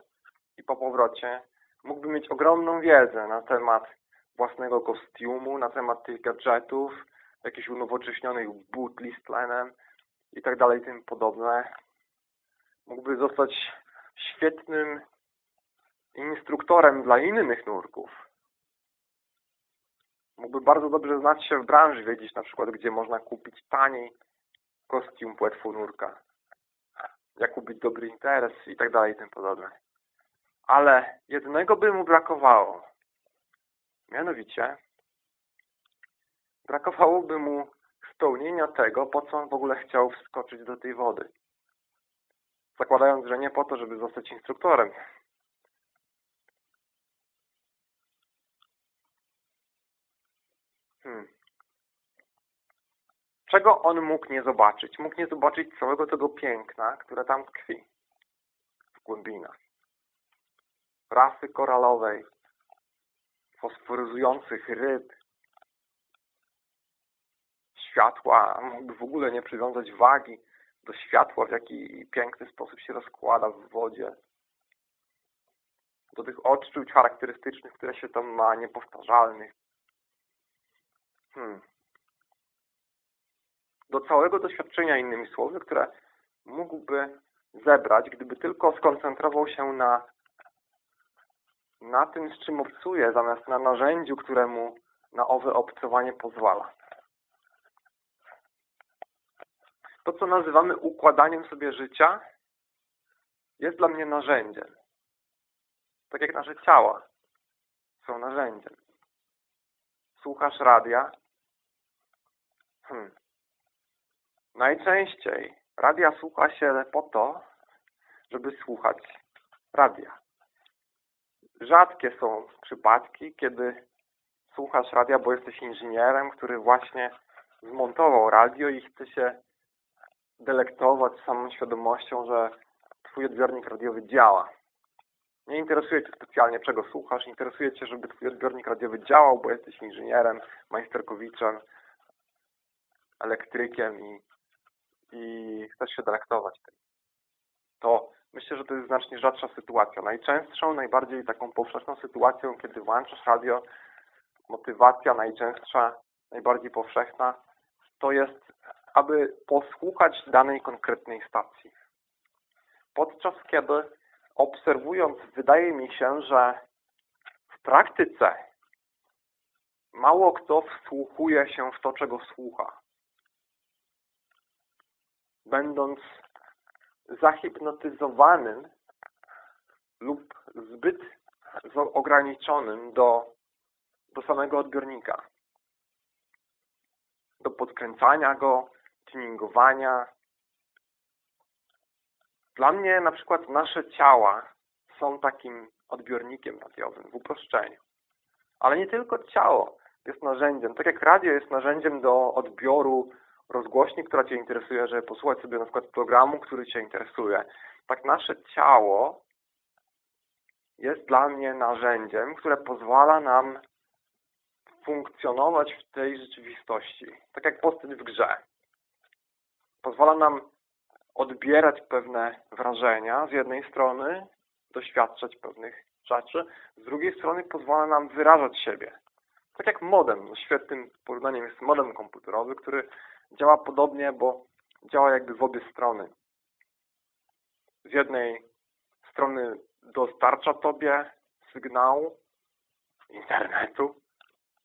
i po powrocie mógłby mieć ogromną wiedzę na temat własnego kostiumu, na temat tych gadżetów, jakichś unowocześnionych butli z tlenem i tak dalej, tym podobne. Mógłby zostać świetnym instruktorem dla innych nurków. Mógłby bardzo dobrze znać się w branży, wiedzieć na przykład, gdzie można kupić taniej kostium płetwonurka, jak kupić dobry interes i tak dalej, tym podobne. Ale jednego by mu brakowało. Mianowicie brakowałoby mu spełnienia tego, po co on w ogóle chciał wskoczyć do tej wody. Zakładając, że nie po to, żeby zostać instruktorem. Hmm. Czego on mógł nie zobaczyć? Mógł nie zobaczyć całego tego piękna, które tam tkwi w głębinach. Rasy koralowej, fosforyzujących ryb, światła, mógłby w ogóle nie przywiązać wagi do światła, w jaki piękny sposób się rozkłada w wodzie, do tych odczuć charakterystycznych, które się tam ma, niepowtarzalnych. Hmm. Do całego doświadczenia, innymi słowy, które mógłby zebrać, gdyby tylko skoncentrował się na na tym, z czym obcuje, zamiast na narzędziu, któremu na owe obcowanie pozwala. To, co nazywamy układaniem sobie życia, jest dla mnie narzędziem. Tak jak nasze ciała są narzędziem. Słuchasz radia? Hmm. Najczęściej radia słucha się po to, żeby słuchać radia. Rzadkie są przypadki, kiedy słuchasz radia, bo jesteś inżynierem, który właśnie zmontował radio i chce się delektować samą świadomością, że Twój odbiornik radiowy działa. Nie interesuje Cię specjalnie, czego słuchasz, interesuje Cię, żeby Twój odbiornik radiowy działał, bo jesteś inżynierem, majsterkowiczem, elektrykiem i, i chcesz się delektować tym. To myślę, że to jest znacznie rzadsza sytuacja. Najczęstszą, najbardziej taką powszechną sytuacją, kiedy włączasz radio, motywacja najczęstsza, najbardziej powszechna, to jest, aby posłuchać danej konkretnej stacji. Podczas kiedy obserwując, wydaje mi się, że w praktyce mało kto wsłuchuje się w to, czego słucha. Będąc zahipnotyzowanym lub zbyt ograniczonym do, do samego odbiornika. Do podkręcania go, tuningowania. Dla mnie na przykład nasze ciała są takim odbiornikiem radiowym w uproszczeniu. Ale nie tylko ciało jest narzędziem. Tak jak radio jest narzędziem do odbioru rozgłośni, która Cię interesuje, żeby posłuchać sobie na przykład programu, który Cię interesuje. Tak nasze ciało jest dla mnie narzędziem, które pozwala nam funkcjonować w tej rzeczywistości. Tak jak postać w grze. Pozwala nam odbierać pewne wrażenia z jednej strony, doświadczać pewnych rzeczy, z drugiej strony pozwala nam wyrażać siebie. Tak jak modem. No, świetnym porównaniem jest modem komputerowy, który działa podobnie, bo działa jakby w obie strony. Z jednej strony dostarcza Tobie sygnału internetu,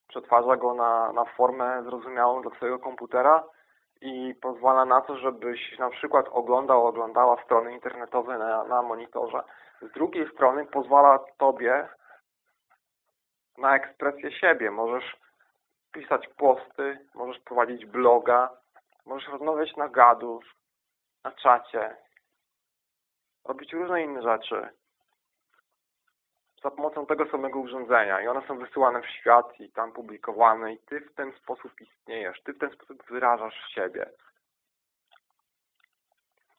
przetwarza go na, na formę zrozumiałą dla Twojego komputera i pozwala na to, żebyś na przykład oglądał, oglądała strony internetowe na, na monitorze. Z drugiej strony pozwala Tobie na ekspresję siebie. Możesz pisać posty, możesz prowadzić bloga, możesz rozmawiać na gadu, na czacie, robić różne inne rzeczy za pomocą tego samego urządzenia i one są wysyłane w świat i tam publikowane i Ty w ten sposób istniejesz, Ty w ten sposób wyrażasz siebie.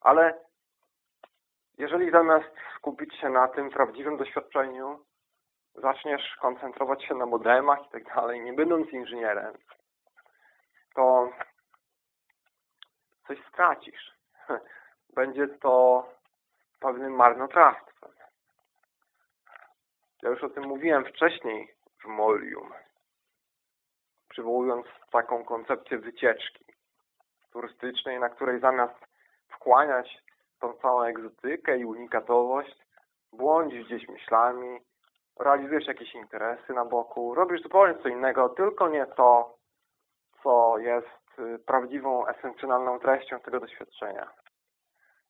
Ale jeżeli zamiast skupić się na tym prawdziwym doświadczeniu, zaczniesz koncentrować się na modemach i tak dalej, nie będąc inżynierem, to coś stracisz. Będzie to pewnym marnotrawstwem. Ja już o tym mówiłem wcześniej w Molium, przywołując taką koncepcję wycieczki turystycznej, na której zamiast wkłaniać tą całą egzotykę i unikatowość, błądzisz gdzieś myślami, realizujesz jakieś interesy na boku, robisz zupełnie co innego, tylko nie to, co jest y, prawdziwą, esencjonalną treścią tego doświadczenia.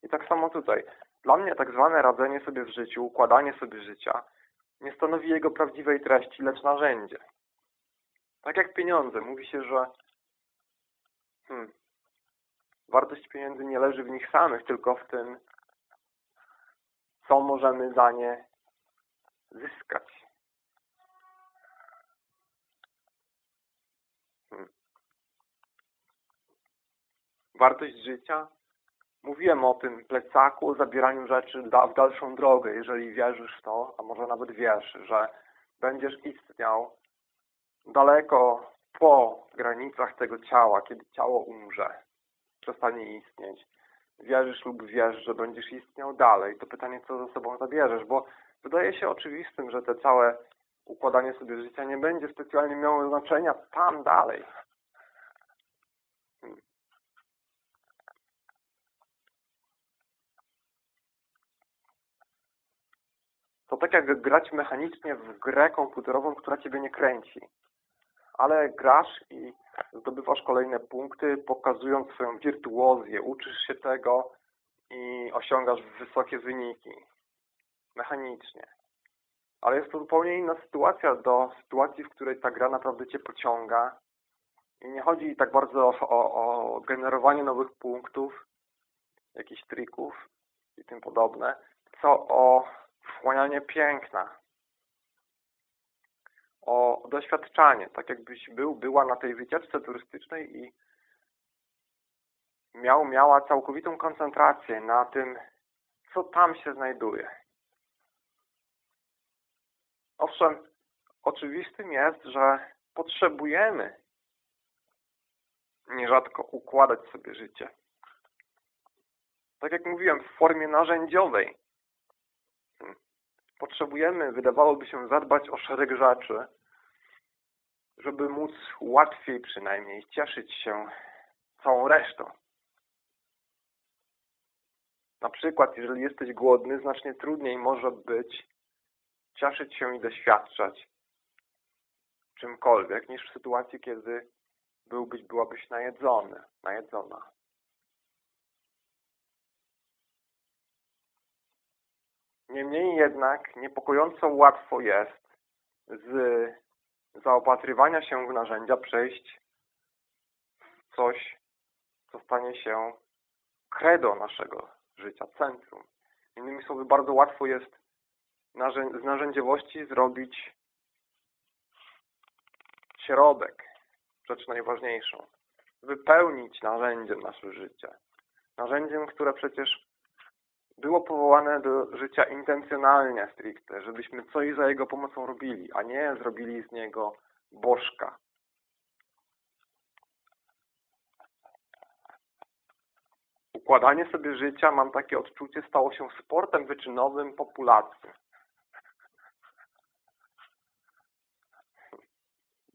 I tak samo tutaj. Dla mnie tak zwane radzenie sobie w życiu, układanie sobie życia nie stanowi jego prawdziwej treści, lecz narzędzie. Tak jak pieniądze. Mówi się, że hmm, wartość pieniędzy nie leży w nich samych, tylko w tym, co możemy za nie zyskać. Hmm. Wartość życia Mówiłem o tym plecaku, o zabieraniu rzeczy w dalszą drogę, jeżeli wierzysz w to, a może nawet wiesz, że będziesz istniał daleko po granicach tego ciała, kiedy ciało umrze, przestanie istnieć. Wierzysz lub wiesz, że będziesz istniał dalej. To pytanie, co ze sobą zabierzesz, bo wydaje się oczywistym, że te całe układanie sobie życia nie będzie specjalnie miało znaczenia tam dalej. To tak jak grać mechanicznie w grę komputerową, która Ciebie nie kręci. Ale grasz i zdobywasz kolejne punkty, pokazując swoją wirtuozję, uczysz się tego i osiągasz wysokie wyniki. Mechanicznie. Ale jest to zupełnie inna sytuacja do sytuacji, w której ta gra naprawdę Cię pociąga i nie chodzi tak bardzo o, o, o generowanie nowych punktów, jakichś trików i tym podobne, co o wchłanianie piękna, o doświadczanie, tak jakbyś był, była na tej wycieczce turystycznej i miał, miała całkowitą koncentrację na tym, co tam się znajduje. Owszem, oczywistym jest, że potrzebujemy nierzadko układać sobie życie. Tak jak mówiłem, w formie narzędziowej potrzebujemy, wydawałoby się, zadbać o szereg rzeczy, żeby móc łatwiej przynajmniej cieszyć się całą resztą. Na przykład, jeżeli jesteś głodny, znacznie trudniej może być cieszyć się i doświadczać czymkolwiek, niż w sytuacji, kiedy byłbyś, byłabyś najedzony, najedzona. Niemniej jednak niepokojąco łatwo jest z zaopatrywania się w narzędzia przejść w coś, co stanie się credo naszego życia, centrum. Innymi słowy, bardzo łatwo jest z narzędziowości zrobić środek, rzecz najważniejszą. wypełnić narzędziem nasze życie. Narzędziem, które przecież było powołane do życia intencjonalnie stricte, żebyśmy coś za jego pomocą robili, a nie zrobili z niego bożka. Układanie sobie życia, mam takie odczucie, stało się sportem wyczynowym populacji.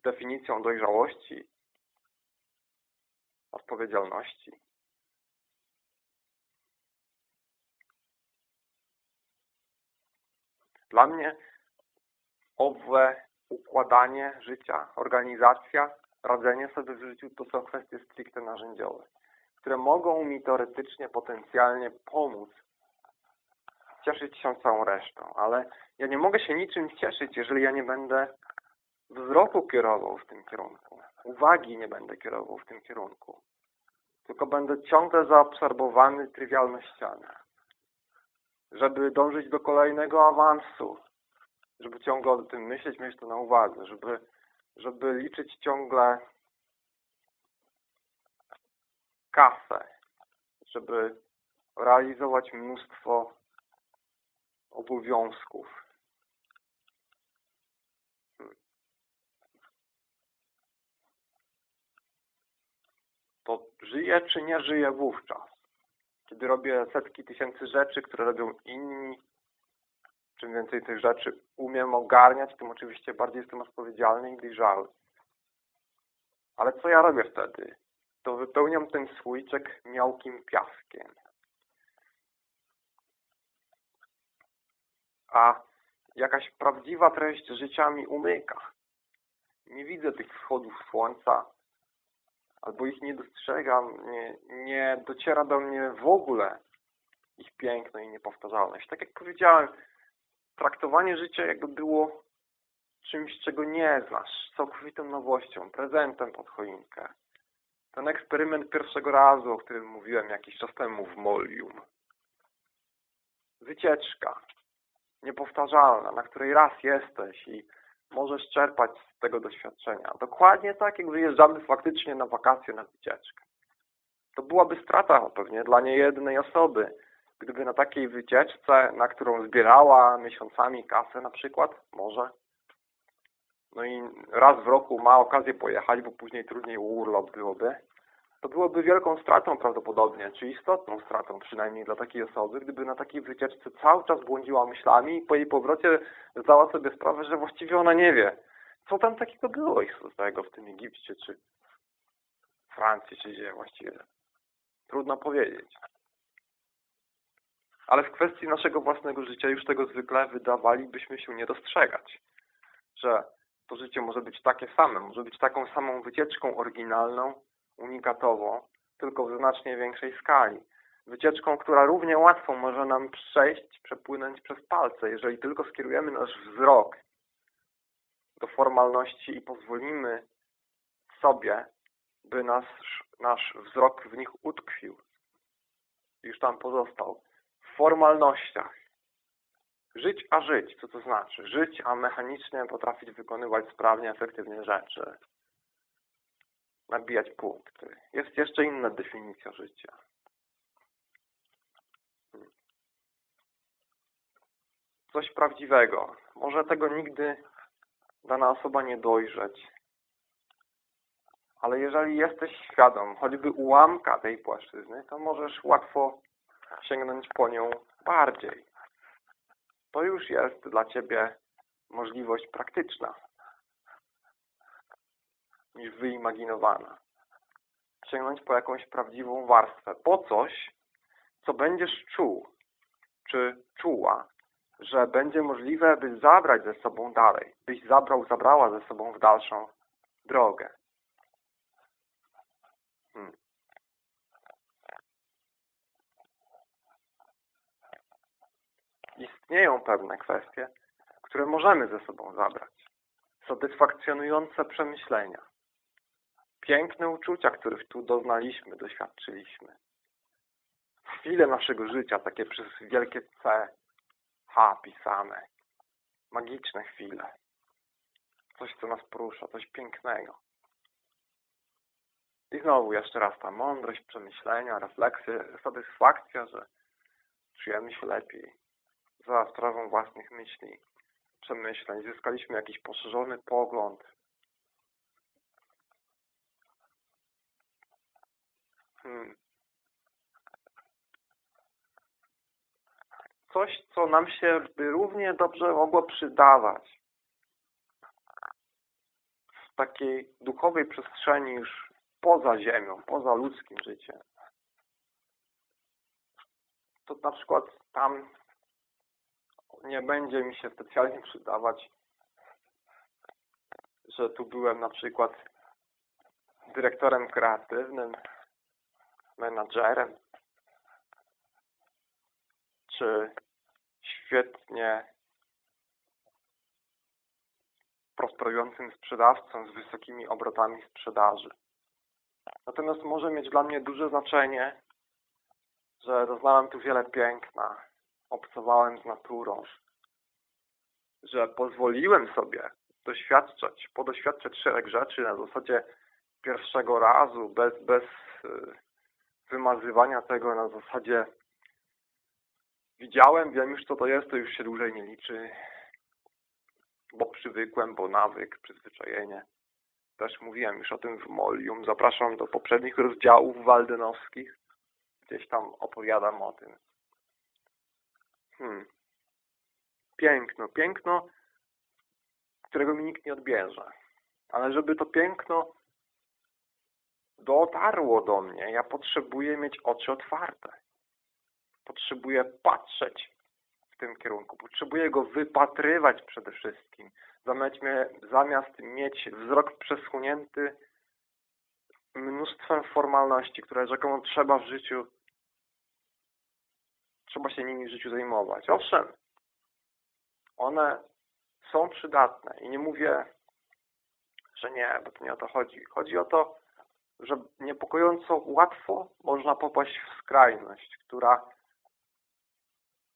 Definicją dojrzałości, odpowiedzialności. Dla mnie owe układanie życia, organizacja, radzenie sobie w życiu to są kwestie stricte narzędziowe, które mogą mi teoretycznie, potencjalnie pomóc cieszyć się całą resztą, ale ja nie mogę się niczym cieszyć, jeżeli ja nie będę wzroku kierował w tym kierunku, uwagi nie będę kierował w tym kierunku, tylko będę ciągle zaabsorbowany trywialnościami żeby dążyć do kolejnego awansu, żeby ciągle o tym myśleć, mieć to na uwadze, żeby, żeby liczyć ciągle kasę, żeby realizować mnóstwo obowiązków. Hmm. To żyje czy nie żyje wówczas? kiedy robię setki tysięcy rzeczy, które robią inni, czym więcej tych rzeczy umiem ogarniać, tym oczywiście bardziej jestem odpowiedzialny i dojrzały. Ale co ja robię wtedy? To wypełniam ten słoiczek miałkim piaskiem. A jakaś prawdziwa treść życia mi umyka. Nie widzę tych wschodów słońca, albo ich nie dostrzegam, nie, nie dociera do mnie w ogóle ich piękno i niepowtarzalność. Tak jak powiedziałem, traktowanie życia jakby było czymś, czego nie znasz, całkowitą nowością, prezentem pod choinkę. Ten eksperyment pierwszego razu, o którym mówiłem jakiś czas temu w Molium. Wycieczka niepowtarzalna, na której raz jesteś i możesz czerpać z tego doświadczenia. Dokładnie tak, jak wyjeżdżamy faktycznie na wakacje, na wycieczkę. To byłaby strata pewnie dla niejednej osoby, gdyby na takiej wycieczce, na którą zbierała miesiącami kasę na przykład, może, no i raz w roku ma okazję pojechać, bo później trudniej urlop byłoby, to byłoby wielką stratą prawdopodobnie, czy istotną stratą przynajmniej dla takiej osoby, gdyby na takiej wycieczce cały czas błądziła myślami i po jej powrocie zdała sobie sprawę, że właściwie ona nie wie, co tam takiego było istotnego w tym Egipcie, czy Francji, czy gdzie właściwie. Trudno powiedzieć. Ale w kwestii naszego własnego życia już tego zwykle wydawalibyśmy się nie dostrzegać. Że to życie może być takie same, może być taką samą wycieczką oryginalną, unikatową, tylko w znacznie większej skali. Wycieczką, która równie łatwo może nam przejść, przepłynąć przez palce, jeżeli tylko skierujemy nasz wzrok do formalności i pozwolimy sobie, by nasz, nasz wzrok w nich utkwił. Już tam pozostał. W formalnościach. Żyć, a żyć. Co to znaczy? Żyć, a mechanicznie potrafić wykonywać sprawnie, efektywnie rzeczy nabijać punkty. Jest jeszcze inna definicja życia. Coś prawdziwego. Może tego nigdy dana osoba nie dojrzeć. Ale jeżeli jesteś świadom choćby ułamka tej płaszczyzny, to możesz łatwo sięgnąć po nią bardziej. To już jest dla Ciebie możliwość praktyczna niż wyimaginowana. Sięgnąć po jakąś prawdziwą warstwę, po coś, co będziesz czuł, czy czuła, że będzie możliwe, by zabrać ze sobą dalej, byś zabrał, zabrała ze sobą w dalszą drogę. Hmm. Istnieją pewne kwestie, które możemy ze sobą zabrać. Satysfakcjonujące przemyślenia piękne uczucia, których tu doznaliśmy, doświadczyliśmy. Chwile naszego życia, takie przez wielkie C, H pisane. Magiczne chwile. Coś, co nas porusza, coś pięknego. I znowu jeszcze raz ta mądrość, przemyślenia, refleksje, satysfakcja, że czujemy się lepiej za sprawą własnych myśli, przemyśleń. Zyskaliśmy jakiś poszerzony pogląd. Coś, co nam się by równie dobrze mogło przydawać. W takiej duchowej przestrzeni już poza ziemią, poza ludzkim życiem. To na przykład tam nie będzie mi się specjalnie przydawać, że tu byłem na przykład dyrektorem kreatywnym, menadżerem, czy świetnie prosperującym sprzedawcą z wysokimi obrotami sprzedaży. Natomiast może mieć dla mnie duże znaczenie, że doznałem tu wiele piękna, obcowałem z naturą, że pozwoliłem sobie doświadczać, podoświadczać szereg rzeczy na zasadzie pierwszego razu, bez, bez y, wymazywania tego na zasadzie widziałem, wiem już co to jest, to już się dłużej nie liczy, bo przywykłem, bo nawyk, przyzwyczajenie. Też mówiłem już o tym w Molium. Zapraszam do poprzednich rozdziałów waldenowskich. Gdzieś tam opowiadam o tym. Hmm. Piękno, piękno, którego mi nikt nie odbierze. Ale żeby to piękno dotarło do mnie, ja potrzebuję mieć oczy otwarte. Potrzebuję patrzeć w tym kierunku. Potrzebuję go wypatrywać przede wszystkim. Zamiast mieć wzrok przeschnięty mnóstwem formalności, które rzekomo trzeba w życiu trzeba się nimi w życiu zajmować. Owszem, one są przydatne i nie mówię, że nie, bo to nie o to chodzi. Chodzi o to, że niepokojąco łatwo można popaść w skrajność, która,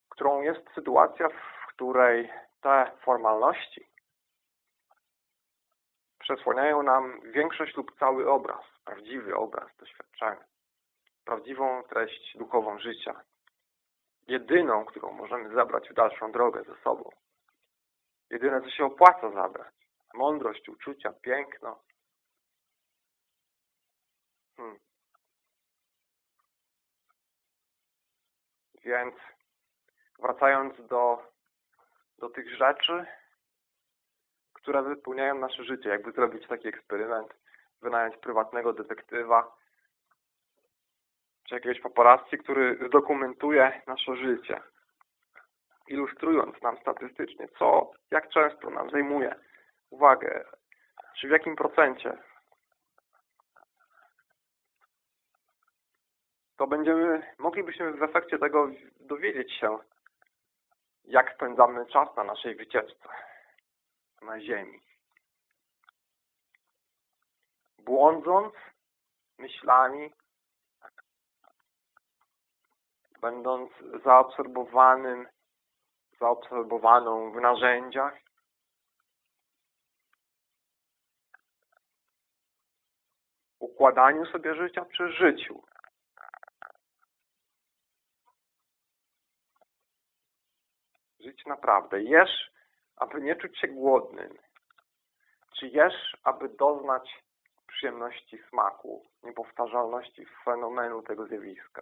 którą jest sytuacja, w której te formalności przesłaniają nam większość lub cały obraz, prawdziwy obraz doświadczenia, prawdziwą treść duchową życia, jedyną, którą możemy zabrać w dalszą drogę ze sobą. Jedyne, co się opłaca zabrać. Mądrość, uczucia, piękno. Hmm. Więc wracając do, do tych rzeczy, które wypełniają nasze życie, jakby zrobić taki eksperyment, wynająć prywatnego detektywa, czy jakiegoś paparazzi, który dokumentuje nasze życie, ilustrując nam statystycznie, co, jak często nam zajmuje uwagę, czy w jakim procencie, to będziemy, moglibyśmy w efekcie tego dowiedzieć się, jak spędzamy czas na naszej wycieczce na ziemi. Błądząc myślami, będąc zaobserwowanym, zaobserwowaną w narzędziach, układaniu sobie życia przy życiu. Żyć naprawdę. Jesz, aby nie czuć się głodnym. Czy jesz, aby doznać przyjemności smaku, niepowtarzalności fenomenu tego zjawiska.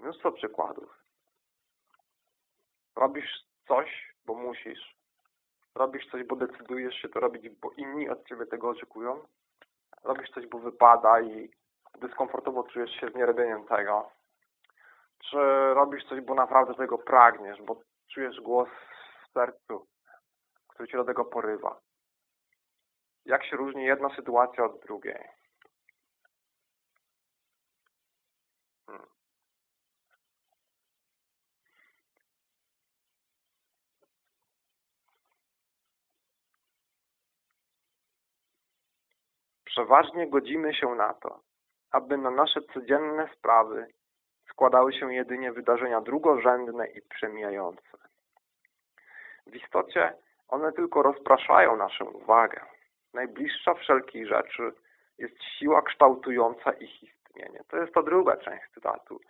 Mnóstwo przykładów. Robisz coś, bo musisz. Robisz coś, bo decydujesz się to robić, bo inni od Ciebie tego oczekują. Robisz coś, bo wypada i dyskomfortowo czujesz się z nierobieniem tego. Czy robisz coś, bo naprawdę tego pragniesz, bo czujesz głos w sercu, który Cię do tego porywa. Jak się różni jedna sytuacja od drugiej? Przeważnie godzimy się na to, aby na nasze codzienne sprawy składały się jedynie wydarzenia drugorzędne i przemijające. w istocie one tylko rozpraszają naszą uwagę. Najbliższa wszelkiej rzeczy jest siła kształtująca ich istnienie. To jest ta druga część cytatu.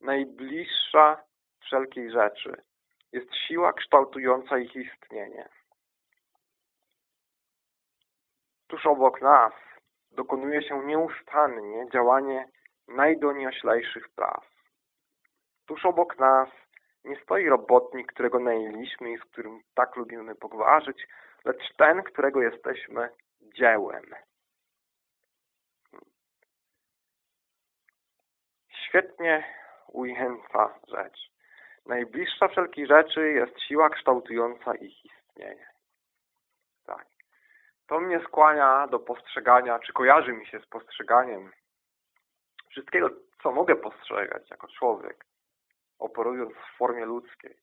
Najbliższa wszelkiej rzeczy jest siła kształtująca ich istnienie. Tuż obok nas dokonuje się nieustannie działanie najdonioślejszych praw. Tuż obok nas nie stoi robotnik, którego najęliśmy i z którym tak lubimy pogwarzyć, lecz ten, którego jesteśmy dziełem. Świetnie ujęta rzecz. Najbliższa wszelkich rzeczy jest siła kształtująca ich istnienie. Tak. To mnie skłania do postrzegania, czy kojarzy mi się z postrzeganiem wszystkiego, co mogę postrzegać jako człowiek, operując w formie ludzkiej.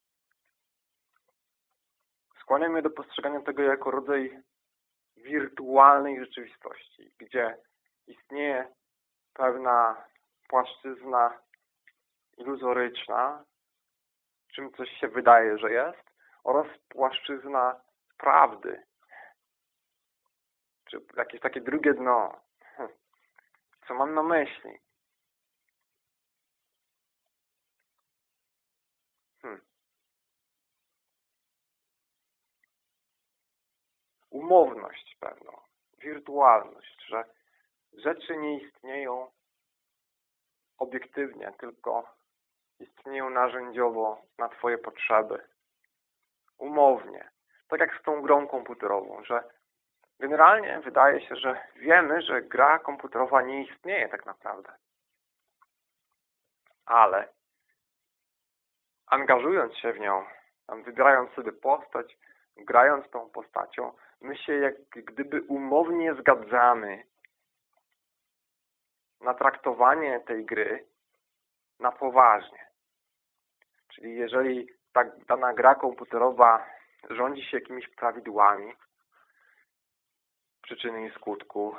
Skłania mnie do postrzegania tego jako rodzaj wirtualnej rzeczywistości, gdzie istnieje pewna płaszczyzna iluzoryczna, czym coś się wydaje, że jest, oraz płaszczyzna prawdy, czy jakieś takie drugie dno. Co mam na myśli? Hmm. Umowność pewną, wirtualność, że rzeczy nie istnieją obiektywnie, tylko istnieją narzędziowo na Twoje potrzeby. Umownie. Tak jak z tą grą komputerową, że generalnie wydaje się, że wiemy, że gra komputerowa nie istnieje tak naprawdę. Ale angażując się w nią, wybierając sobie postać, grając tą postacią, my się jak gdyby umownie zgadzamy na traktowanie tej gry na poważnie. Czyli jeżeli ta dana gra komputerowa rządzi się jakimiś prawidłami przyczyny i skutku,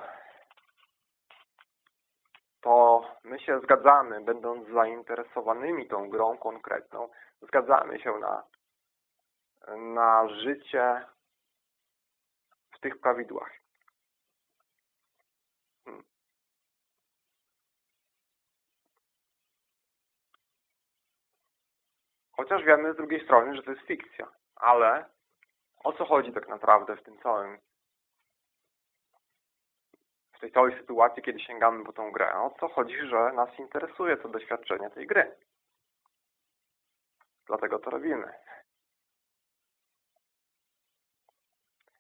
to my się zgadzamy, będąc zainteresowanymi tą grą konkretną, zgadzamy się na, na życie w tych prawidłach. Chociaż wiemy z drugiej strony, że to jest fikcja. Ale o co chodzi tak naprawdę w tym całym w tej całej sytuacji, kiedy sięgamy po tą grę? O co chodzi, że nas interesuje to doświadczenie tej gry? Dlatego to robimy.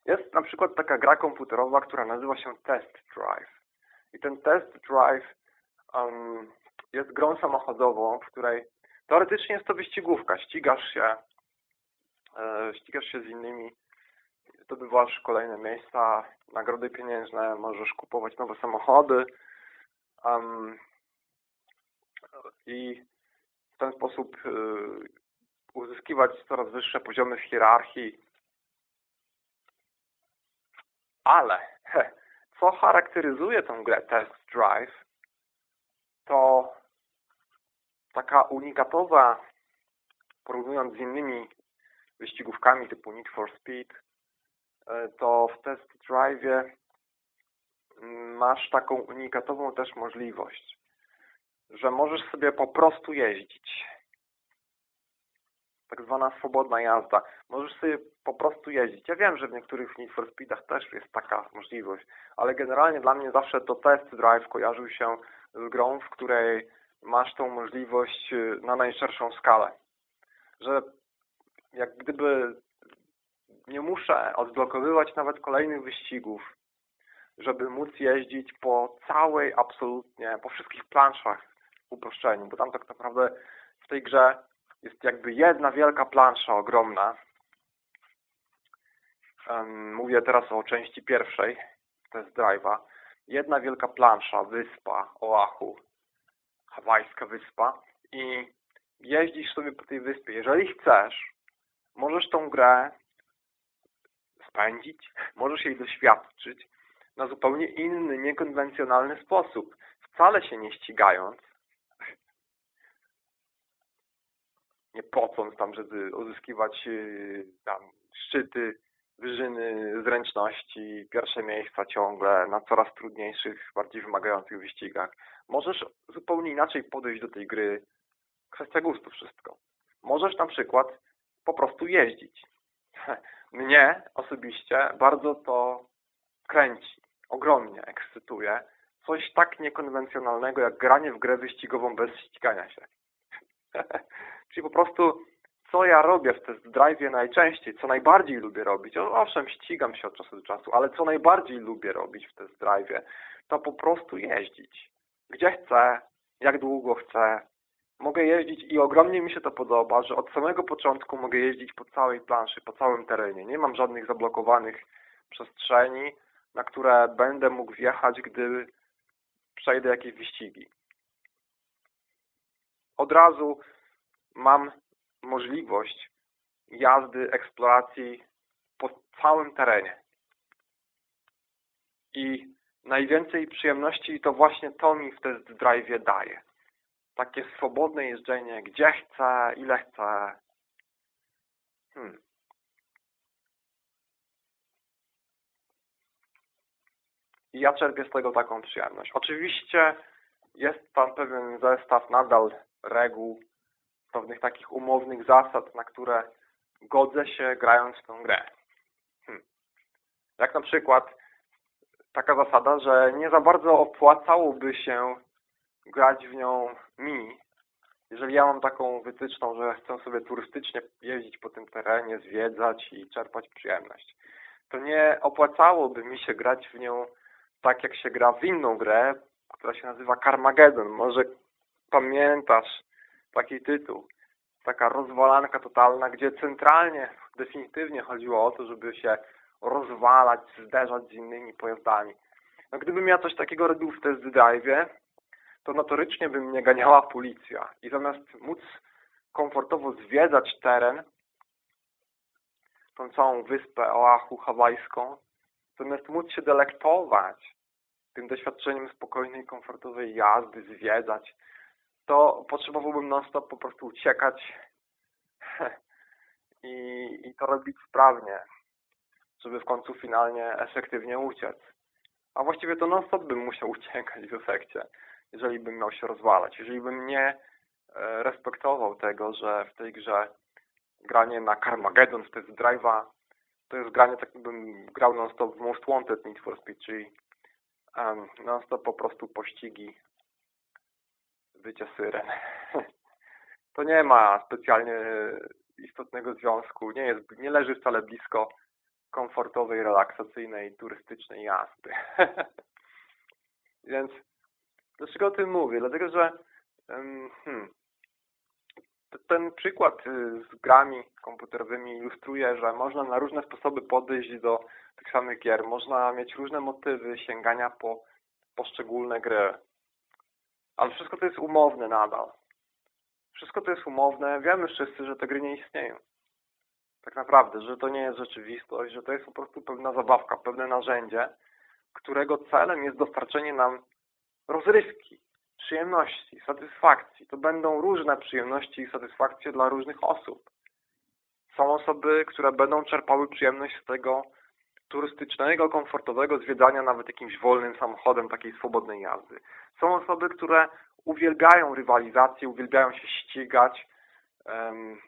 Jest na przykład taka gra komputerowa, która nazywa się Test Drive. I ten Test Drive um, jest grą samochodową, w której Teoretycznie jest to wyścigówka. Ścigasz się, e, ścigasz się z innymi, zdobywasz kolejne miejsca, nagrody pieniężne, możesz kupować nowe samochody um, i w ten sposób y, uzyskiwać coraz wyższe poziomy w hierarchii. Ale co charakteryzuje tę grę Test Drive, to taka unikatowa, porównując z innymi wyścigówkami typu Need for Speed, to w Test Drive mm, masz taką unikatową też możliwość, że możesz sobie po prostu jeździć. Tak zwana swobodna jazda. Możesz sobie po prostu jeździć. Ja wiem, że w niektórych Need for Speedach też jest taka możliwość, ale generalnie dla mnie zawsze to Test Drive kojarzył się z grą, w której masz tą możliwość y, na najszerszą skalę. Że jak gdyby nie muszę odblokowywać nawet kolejnych wyścigów, żeby móc jeździć po całej, absolutnie, po wszystkich planszach w uproszczeniu, bo tam tak naprawdę w tej grze jest jakby jedna wielka plansza ogromna. Mówię teraz o części pierwszej, to jest drive'a. Jedna wielka plansza, wyspa, Oahu, hawajska wyspa i jeździsz sobie po tej wyspie. Jeżeli chcesz, możesz tą grę spędzić, możesz jej doświadczyć na zupełnie inny, niekonwencjonalny sposób, wcale się nie ścigając, nie pocąc tam, żeby uzyskiwać y, tam szczyty, wyżyny zręczności, pierwsze miejsca ciągle na coraz trudniejszych, bardziej wymagających wyścigach. Możesz zupełnie inaczej podejść do tej gry. Kwestia gustu wszystko. Możesz na przykład po prostu jeździć. Mnie osobiście bardzo to kręci, ogromnie ekscytuje. Coś tak niekonwencjonalnego jak granie w grę wyścigową bez ścigania się. Czyli po prostu co ja robię w test drive najczęściej, co najbardziej lubię robić, owszem, ścigam się od czasu do czasu, ale co najbardziej lubię robić w test drive, to po prostu jeździć. Gdzie chcę, jak długo chcę. Mogę jeździć i ogromnie mi się to podoba, że od samego początku mogę jeździć po całej planszy, po całym terenie. Nie mam żadnych zablokowanych przestrzeni, na które będę mógł wjechać, gdy przejdę jakieś wyścigi. Od razu mam możliwość jazdy, eksploracji po całym terenie. I najwięcej przyjemności to właśnie to mi w test drive daje. Takie swobodne jeżdżenie, gdzie chcę, ile chcę. Hmm. I ja czerpię z tego taką przyjemność. Oczywiście jest tam pewien zestaw nadal reguł, pewnych takich umownych zasad, na które godzę się grając w tę grę. Hmm. Jak na przykład taka zasada, że nie za bardzo opłacałoby się grać w nią mi, jeżeli ja mam taką wytyczną, że chcę sobie turystycznie jeździć po tym terenie, zwiedzać i czerpać przyjemność, to nie opłacałoby mi się grać w nią tak, jak się gra w inną grę, która się nazywa Carmageddon. Może pamiętasz taki tytuł. Taka rozwalanka totalna, gdzie centralnie, definitywnie chodziło o to, żeby się rozwalać, zderzać z innymi pojazdami. No, gdybym ja coś takiego robił w test drive, to notorycznie by mnie ganiała policja. I zamiast móc komfortowo zwiedzać teren, tą całą wyspę Oahu hawajską, zamiast móc się delektować tym doświadczeniem spokojnej, komfortowej jazdy, zwiedzać, to potrzebowałbym non-stop po prostu uciekać i, i to robić sprawnie, żeby w końcu finalnie efektywnie uciec. A właściwie to non-stop bym musiał uciekać w efekcie, jeżeli bym miał się rozwalać. Jeżeli bym nie e, respektował tego, że w tej grze granie na Carmageddon to jest drive'a, to jest granie tak jakbym grał non-stop w Most Wanted Need for Speed, czyli um, non-stop po prostu pościgi wycie syren. To nie ma specjalnie istotnego związku, nie, jest, nie leży wcale blisko komfortowej, relaksacyjnej, turystycznej jazdy. Więc dlaczego o tym mówię? Dlatego, że hmm, ten przykład y, z grami komputerowymi ilustruje, że można na różne sposoby podejść do tych samych gier. Można mieć różne motywy sięgania po poszczególne gry. Ale wszystko to jest umowne nadal. Wszystko to jest umowne. Wiemy wszyscy, że te gry nie istnieją. Tak naprawdę, że to nie jest rzeczywistość, że to jest po prostu pewna zabawka, pewne narzędzie, którego celem jest dostarczenie nam rozrywki, przyjemności, satysfakcji. To będą różne przyjemności i satysfakcje dla różnych osób. Są osoby, które będą czerpały przyjemność z tego turystycznego, komfortowego zwiedzania nawet jakimś wolnym samochodem, takiej swobodnej jazdy. Są osoby, które uwielbiają rywalizację, uwielbiają się ścigać, um,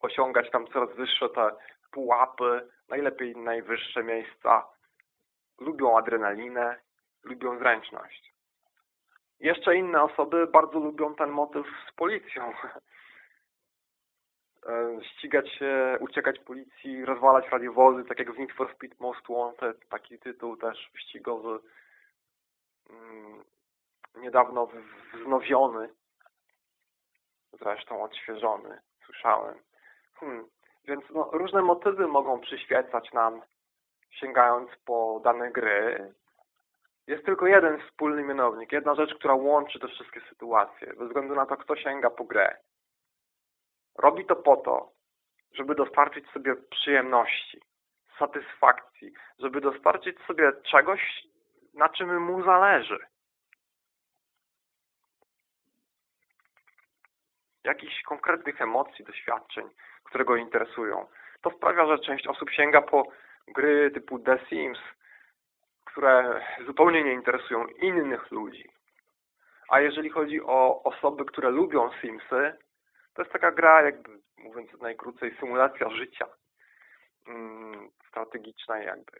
osiągać tam coraz wyższe te pułapy, najlepiej najwyższe miejsca. Lubią adrenalinę, lubią zręczność. Jeszcze inne osoby bardzo lubią ten motyw z policją. E, ścigać się, uciekać policji, rozwalać radiowozy, tak jak w Need for Speed Most Wanted, taki tytuł też wyścigowy, mm, niedawno wznowiony, zresztą odświeżony, słyszałem. Hmm. Więc no, różne motywy mogą przyświecać nam, sięgając po dane gry. Jest tylko jeden wspólny mianownik, jedna rzecz, która łączy te wszystkie sytuacje, bez względu na to, kto sięga po grę. Robi to po to, żeby dostarczyć sobie przyjemności, satysfakcji, żeby dostarczyć sobie czegoś, na czym mu zależy. Jakichś konkretnych emocji, doświadczeń, które go interesują. To sprawia, że część osób sięga po gry typu The Sims, które zupełnie nie interesują innych ludzi. A jeżeli chodzi o osoby, które lubią Simsy, to jest taka gra, jakby mówiąc najkrócej, symulacja życia mm, strategiczna jakby.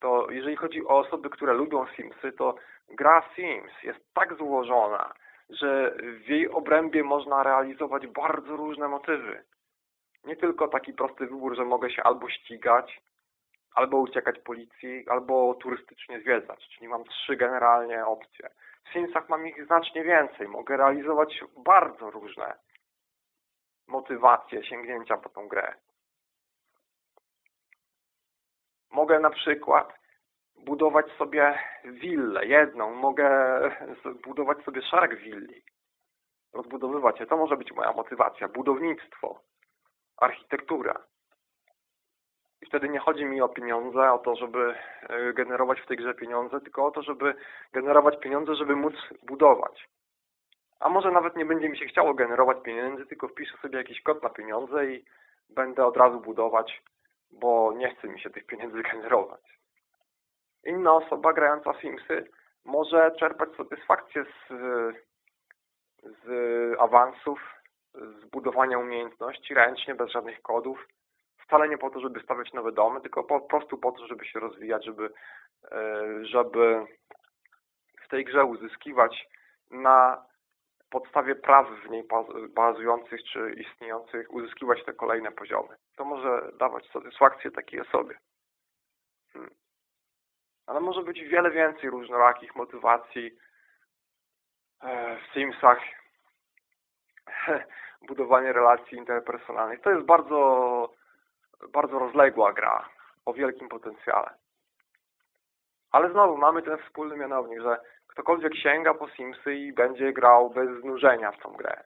To jeżeli chodzi o osoby, które lubią Simsy, to gra Sims jest tak złożona, że w jej obrębie można realizować bardzo różne motywy. Nie tylko taki prosty wybór, że mogę się albo ścigać, albo uciekać policji, albo turystycznie zwiedzać. Czyli mam trzy generalnie opcje. W Simsach mam ich znacznie więcej. Mogę realizować bardzo różne motywacje sięgnięcia po tą grę. Mogę na przykład budować sobie willę, jedną. Mogę budować sobie szereg willi. Rozbudowywać je. To może być moja motywacja. Budownictwo, architektura. Wtedy nie chodzi mi o pieniądze, o to, żeby e, generować w tej grze pieniądze, tylko o to, żeby generować pieniądze, żeby móc budować. A może nawet nie będzie mi się chciało generować pieniędzy, tylko wpiszę sobie jakiś kod na pieniądze i będę od razu budować, bo nie chce mi się tych pieniędzy generować. Inna osoba grająca Simsy może czerpać satysfakcję z, z awansów, z budowania umiejętności ręcznie, bez żadnych kodów. Wcale nie po to, żeby stawiać nowe domy, tylko po prostu po to, żeby się rozwijać, żeby, e, żeby w tej grze uzyskiwać na podstawie praw w niej bazujących czy istniejących uzyskiwać te kolejne poziomy. To może dawać satysfakcję takiej osobie. Hmm. Ale może być wiele więcej różnorakich motywacji e, w Simsach. Budowanie relacji interpersonalnych. To jest bardzo, bardzo rozległa gra o wielkim potencjale. Ale znowu mamy ten wspólny mianownik, że ktokolwiek sięga po Simsy i będzie grał bez znużenia w tą grę.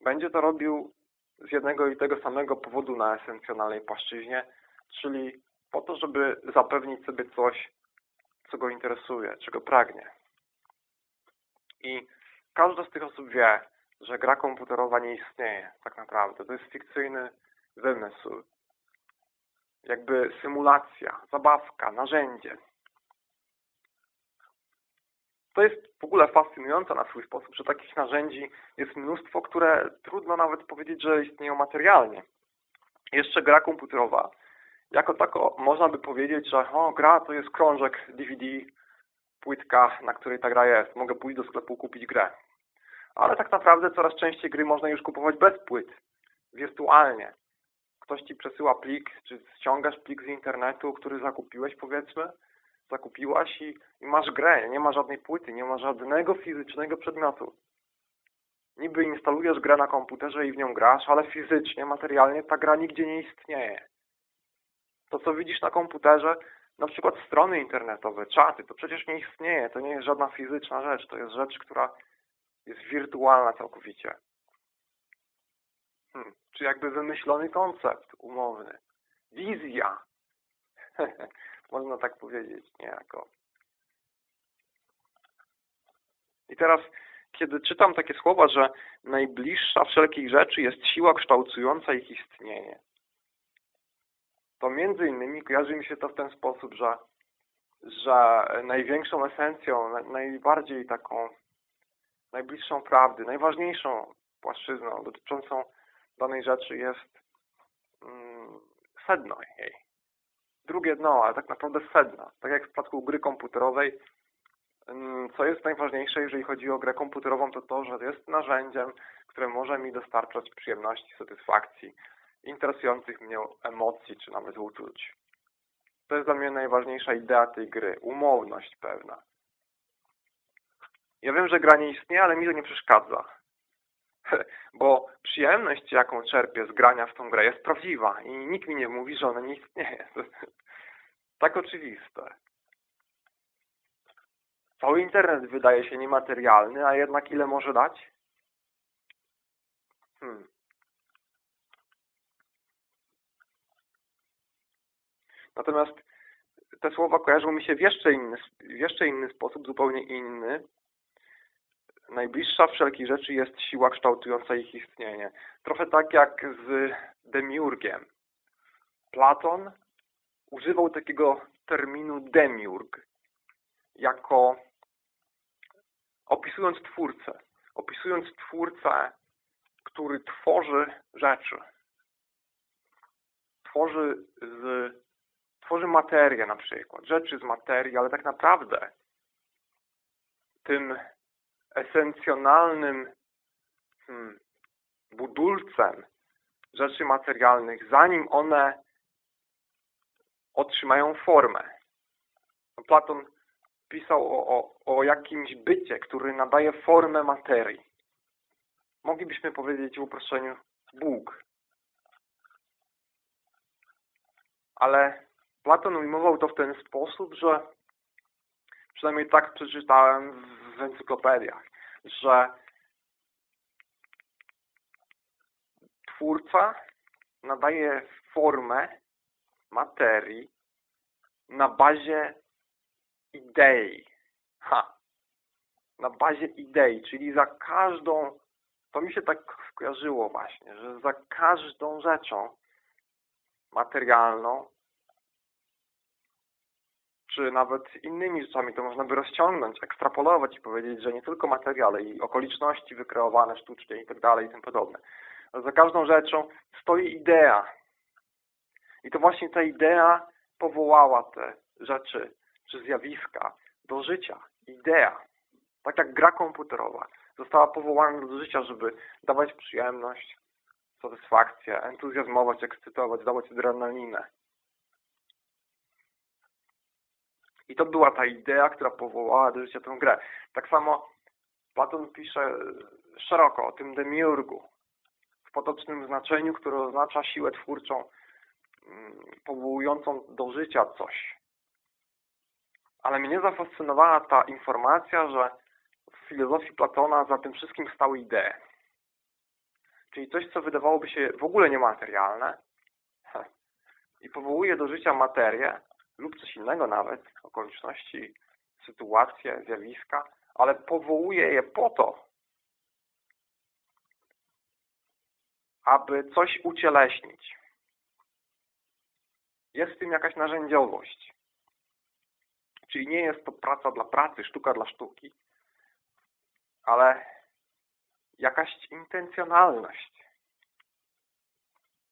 Będzie to robił z jednego i tego samego powodu na esencjonalnej płaszczyźnie, czyli po to, żeby zapewnić sobie coś, co go interesuje, czego pragnie. I każda z tych osób wie, że gra komputerowa nie istnieje tak naprawdę. To jest fikcyjny wymysł. Jakby symulacja, zabawka, narzędzie. To jest w ogóle fascynujące na swój sposób, że takich narzędzi jest mnóstwo, które trudno nawet powiedzieć, że istnieją materialnie. Jeszcze gra komputerowa. Jako tako można by powiedzieć, że o, gra to jest krążek DVD, płytka, na której ta gra jest. Mogę pójść do sklepu kupić grę. Ale tak naprawdę coraz częściej gry można już kupować bez płyt, wirtualnie. Ktoś Ci przesyła plik, czy ściągasz plik z internetu, który zakupiłeś powiedzmy, zakupiłaś i, i masz grę, nie ma żadnej płyty, nie ma żadnego fizycznego przedmiotu. Niby instalujesz grę na komputerze i w nią grasz, ale fizycznie, materialnie ta gra nigdzie nie istnieje. To, co widzisz na komputerze, na przykład strony internetowe, czaty, to przecież nie istnieje. To nie jest żadna fizyczna rzecz. To jest rzecz, która jest wirtualna całkowicie. Hmm. Czy jakby wymyślony koncept umowny. Wizja. Można tak powiedzieć niejako. I teraz, kiedy czytam takie słowa, że najbliższa wszelkich rzeczy jest siła kształtująca ich istnienie, to między innymi kojarzy mi się to w ten sposób, że, że największą esencją, najbardziej taką, najbliższą prawdy, najważniejszą płaszczyzną dotyczącą danej rzeczy jest mm, sedno jej drugie dno, ale tak naprawdę sedna. Tak jak w przypadku gry komputerowej, mm, co jest najważniejsze, jeżeli chodzi o grę komputerową, to to, że jest narzędziem, które może mi dostarczać przyjemności, satysfakcji, interesujących mnie emocji, czy nawet uczuć. To jest dla mnie najważniejsza idea tej gry. Umowność pewna. Ja wiem, że gra nie istnieje, ale mi to nie przeszkadza. Bo przyjemność, jaką czerpię z grania w tą grę jest prawdziwa i nikt mi nie mówi, że ona nie istnieje. Tak oczywiste. Cały internet wydaje się niematerialny, a jednak ile może dać? Hmm. Natomiast te słowa kojarzą mi się w jeszcze inny, w jeszcze inny sposób, zupełnie inny, najbliższa wszelkich rzeczy jest siła kształtująca ich istnienie. Trochę tak jak z demiurgiem. Platon używał takiego terminu demiurg jako opisując Twórcę. Opisując Twórcę, który tworzy rzeczy. Tworzy z tworzy materię na przykład, rzeczy z materii, ale tak naprawdę tym esencjonalnym hmm, budulcem rzeczy materialnych, zanim one otrzymają formę. Platon pisał o, o, o jakimś bycie, który nadaje formę materii. Moglibyśmy powiedzieć w uproszczeniu Bóg. Ale Platon ujmował to w ten sposób, że przynajmniej tak przeczytałem w encyklopediach, że twórca nadaje formę materii na bazie idei. Ha! Na bazie idei, czyli za każdą, to mi się tak skojarzyło właśnie, że za każdą rzeczą materialną czy nawet innymi rzeczami, to można by rozciągnąć, ekstrapolować i powiedzieć, że nie tylko materia, ale i okoliczności wykreowane sztucznie i tak dalej i tym podobne. Za każdą rzeczą stoi idea. I to właśnie ta idea powołała te rzeczy czy zjawiska do życia. Idea. Tak jak gra komputerowa została powołana do życia, żeby dawać przyjemność, satysfakcję, entuzjazmować, ekscytować, dawać adrenalinę. I to była ta idea, która powołała do życia tę grę. Tak samo Platon pisze szeroko o tym demiurgu w potocznym znaczeniu, które oznacza siłę twórczą mm, powołującą do życia coś. Ale mnie zafascynowała ta informacja, że w filozofii Platona za tym wszystkim stały idee. Czyli coś, co wydawałoby się w ogóle niematerialne i powołuje do życia materię, lub coś innego nawet, okoliczności, sytuacje, zjawiska, ale powołuje je po to, aby coś ucieleśnić. Jest w tym jakaś narzędziowość. Czyli nie jest to praca dla pracy, sztuka dla sztuki, ale jakaś intencjonalność.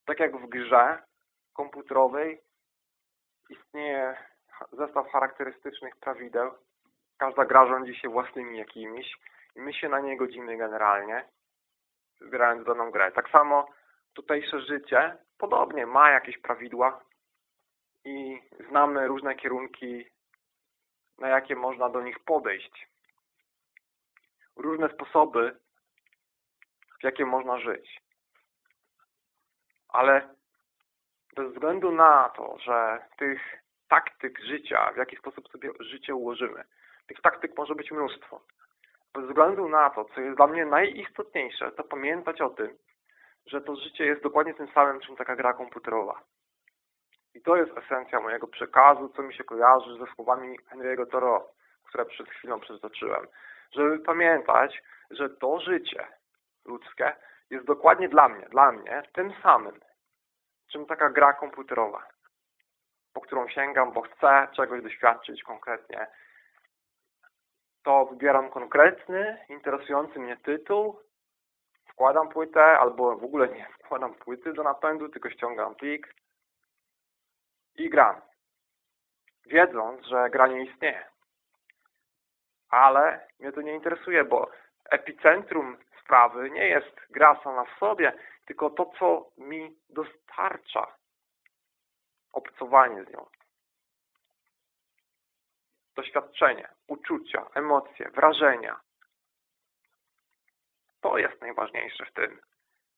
Tak jak w grze komputerowej istnieje zestaw charakterystycznych prawideł. Każda gra rządzi się własnymi jakimiś i my się na nie godzimy generalnie, grając daną grę. Tak samo tutejsze życie podobnie ma jakieś prawidła i znamy różne kierunki, na jakie można do nich podejść. Różne sposoby, w jakie można żyć. Ale bez względu na to, że tych taktyk życia, w jaki sposób sobie życie ułożymy, tych taktyk może być mnóstwo. Bez względu na to, co jest dla mnie najistotniejsze, to pamiętać o tym, że to życie jest dokładnie tym samym, czym taka gra komputerowa. I to jest esencja mojego przekazu, co mi się kojarzy ze słowami Henry'ego Thoreau, które przed chwilą przytoczyłem. Żeby pamiętać, że to życie ludzkie jest dokładnie dla mnie, dla mnie tym samym, czym taka gra komputerowa, po którą sięgam, bo chcę czegoś doświadczyć konkretnie. To wybieram konkretny, interesujący mnie tytuł, wkładam płytę, albo w ogóle nie wkładam płyty do napędu, tylko ściągam plik i gram. Wiedząc, że gra nie istnieje. Ale mnie to nie interesuje, bo epicentrum sprawy nie jest gra sama w sobie, tylko to, co mi dostarcza obcowanie z nią. Doświadczenie, uczucia, emocje, wrażenia. To jest najważniejsze w tym.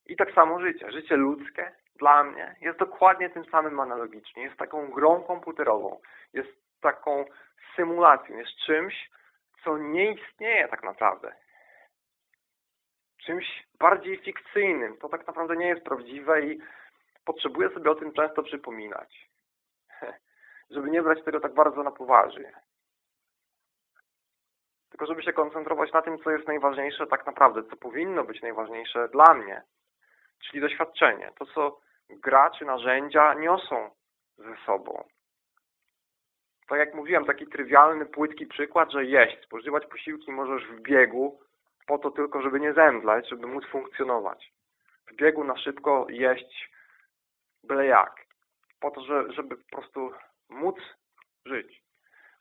I tak samo życie. Życie ludzkie dla mnie jest dokładnie tym samym analogicznie. Jest taką grą komputerową. Jest taką symulacją. Jest czymś, co nie istnieje tak naprawdę czymś bardziej fikcyjnym. To tak naprawdę nie jest prawdziwe i potrzebuję sobie o tym często przypominać. Żeby nie brać tego tak bardzo na poważnie. Tylko żeby się koncentrować na tym, co jest najważniejsze tak naprawdę, co powinno być najważniejsze dla mnie. Czyli doświadczenie. To, co gra czy narzędzia niosą ze sobą. Tak jak mówiłem, taki trywialny, płytki przykład, że jeść, spożywać posiłki możesz w biegu po to tylko, żeby nie zemdleć, żeby móc funkcjonować. W biegu na szybko jeść byle jak. Po to, żeby po prostu móc żyć.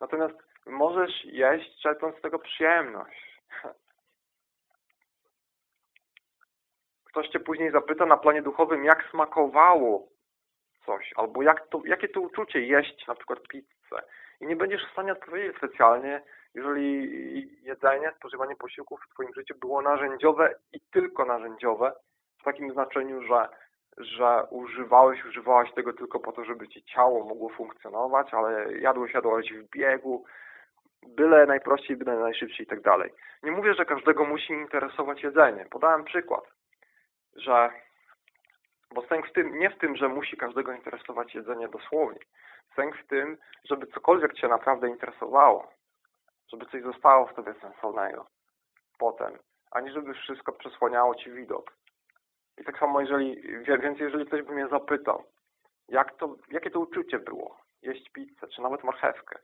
Natomiast możesz jeść, czerpiąc z tego przyjemność. Ktoś Cię później zapyta na planie duchowym, jak smakowało coś, albo jak to, jakie to uczucie jeść na przykład pizzę. I nie będziesz w stanie odpowiedzieć specjalnie, jeżeli jedzenie, spożywanie posiłków w Twoim życiu było narzędziowe i tylko narzędziowe, w takim znaczeniu, że, że używałeś, używałaś tego tylko po to, żeby Ci ciało mogło funkcjonować, ale jadłeś, jadłaś w biegu, byle najprościej, byle najszybciej i tak dalej. Nie mówię, że każdego musi interesować jedzenie. Podałem przykład, że bo sęk w tym, nie w tym, że musi każdego interesować jedzenie dosłownie. Sęk w tym, żeby cokolwiek Cię naprawdę interesowało. Żeby coś zostało w Tobie sensownego potem, ani żeby wszystko przesłaniało Ci widok. I tak samo, jeżeli, więc jeżeli ktoś by mnie zapytał, jak to, jakie to uczucie było, jeść pizzę, czy nawet marchewkę,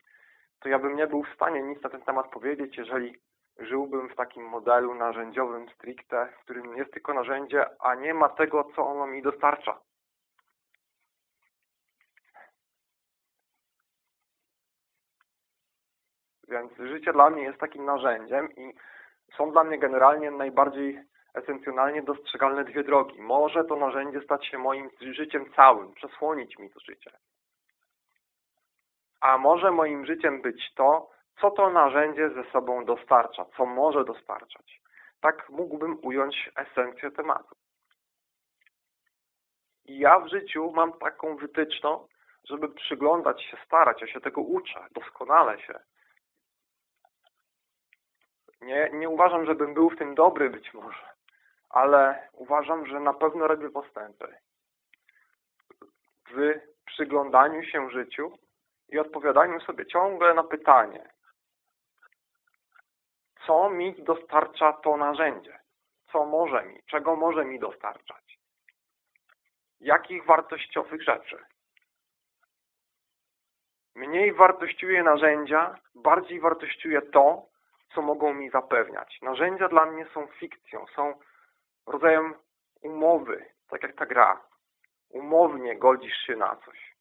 to ja bym nie był w stanie nic na ten temat powiedzieć, jeżeli żyłbym w takim modelu narzędziowym stricte, w którym jest tylko narzędzie, a nie ma tego, co ono mi dostarcza. Więc życie dla mnie jest takim narzędziem i są dla mnie generalnie najbardziej esencjonalnie dostrzegalne dwie drogi. Może to narzędzie stać się moim życiem całym, przesłonić mi to życie. A może moim życiem być to, co to narzędzie ze sobą dostarcza, co może dostarczać. Tak mógłbym ująć esencję tematu. I ja w życiu mam taką wytyczną, żeby przyglądać się, starać, ja się tego uczę, doskonale się. Nie, nie uważam, żebym był w tym dobry być może, ale uważam, że na pewno robię postępy. W przyglądaniu się życiu i odpowiadaniu sobie ciągle na pytanie, co mi dostarcza to narzędzie, co może mi, czego może mi dostarczać, jakich wartościowych rzeczy. Mniej wartościuje narzędzia, bardziej wartościuje to, co mogą mi zapewniać. Narzędzia dla mnie są fikcją, są rodzajem umowy, tak jak ta gra. Umownie godzisz się na coś.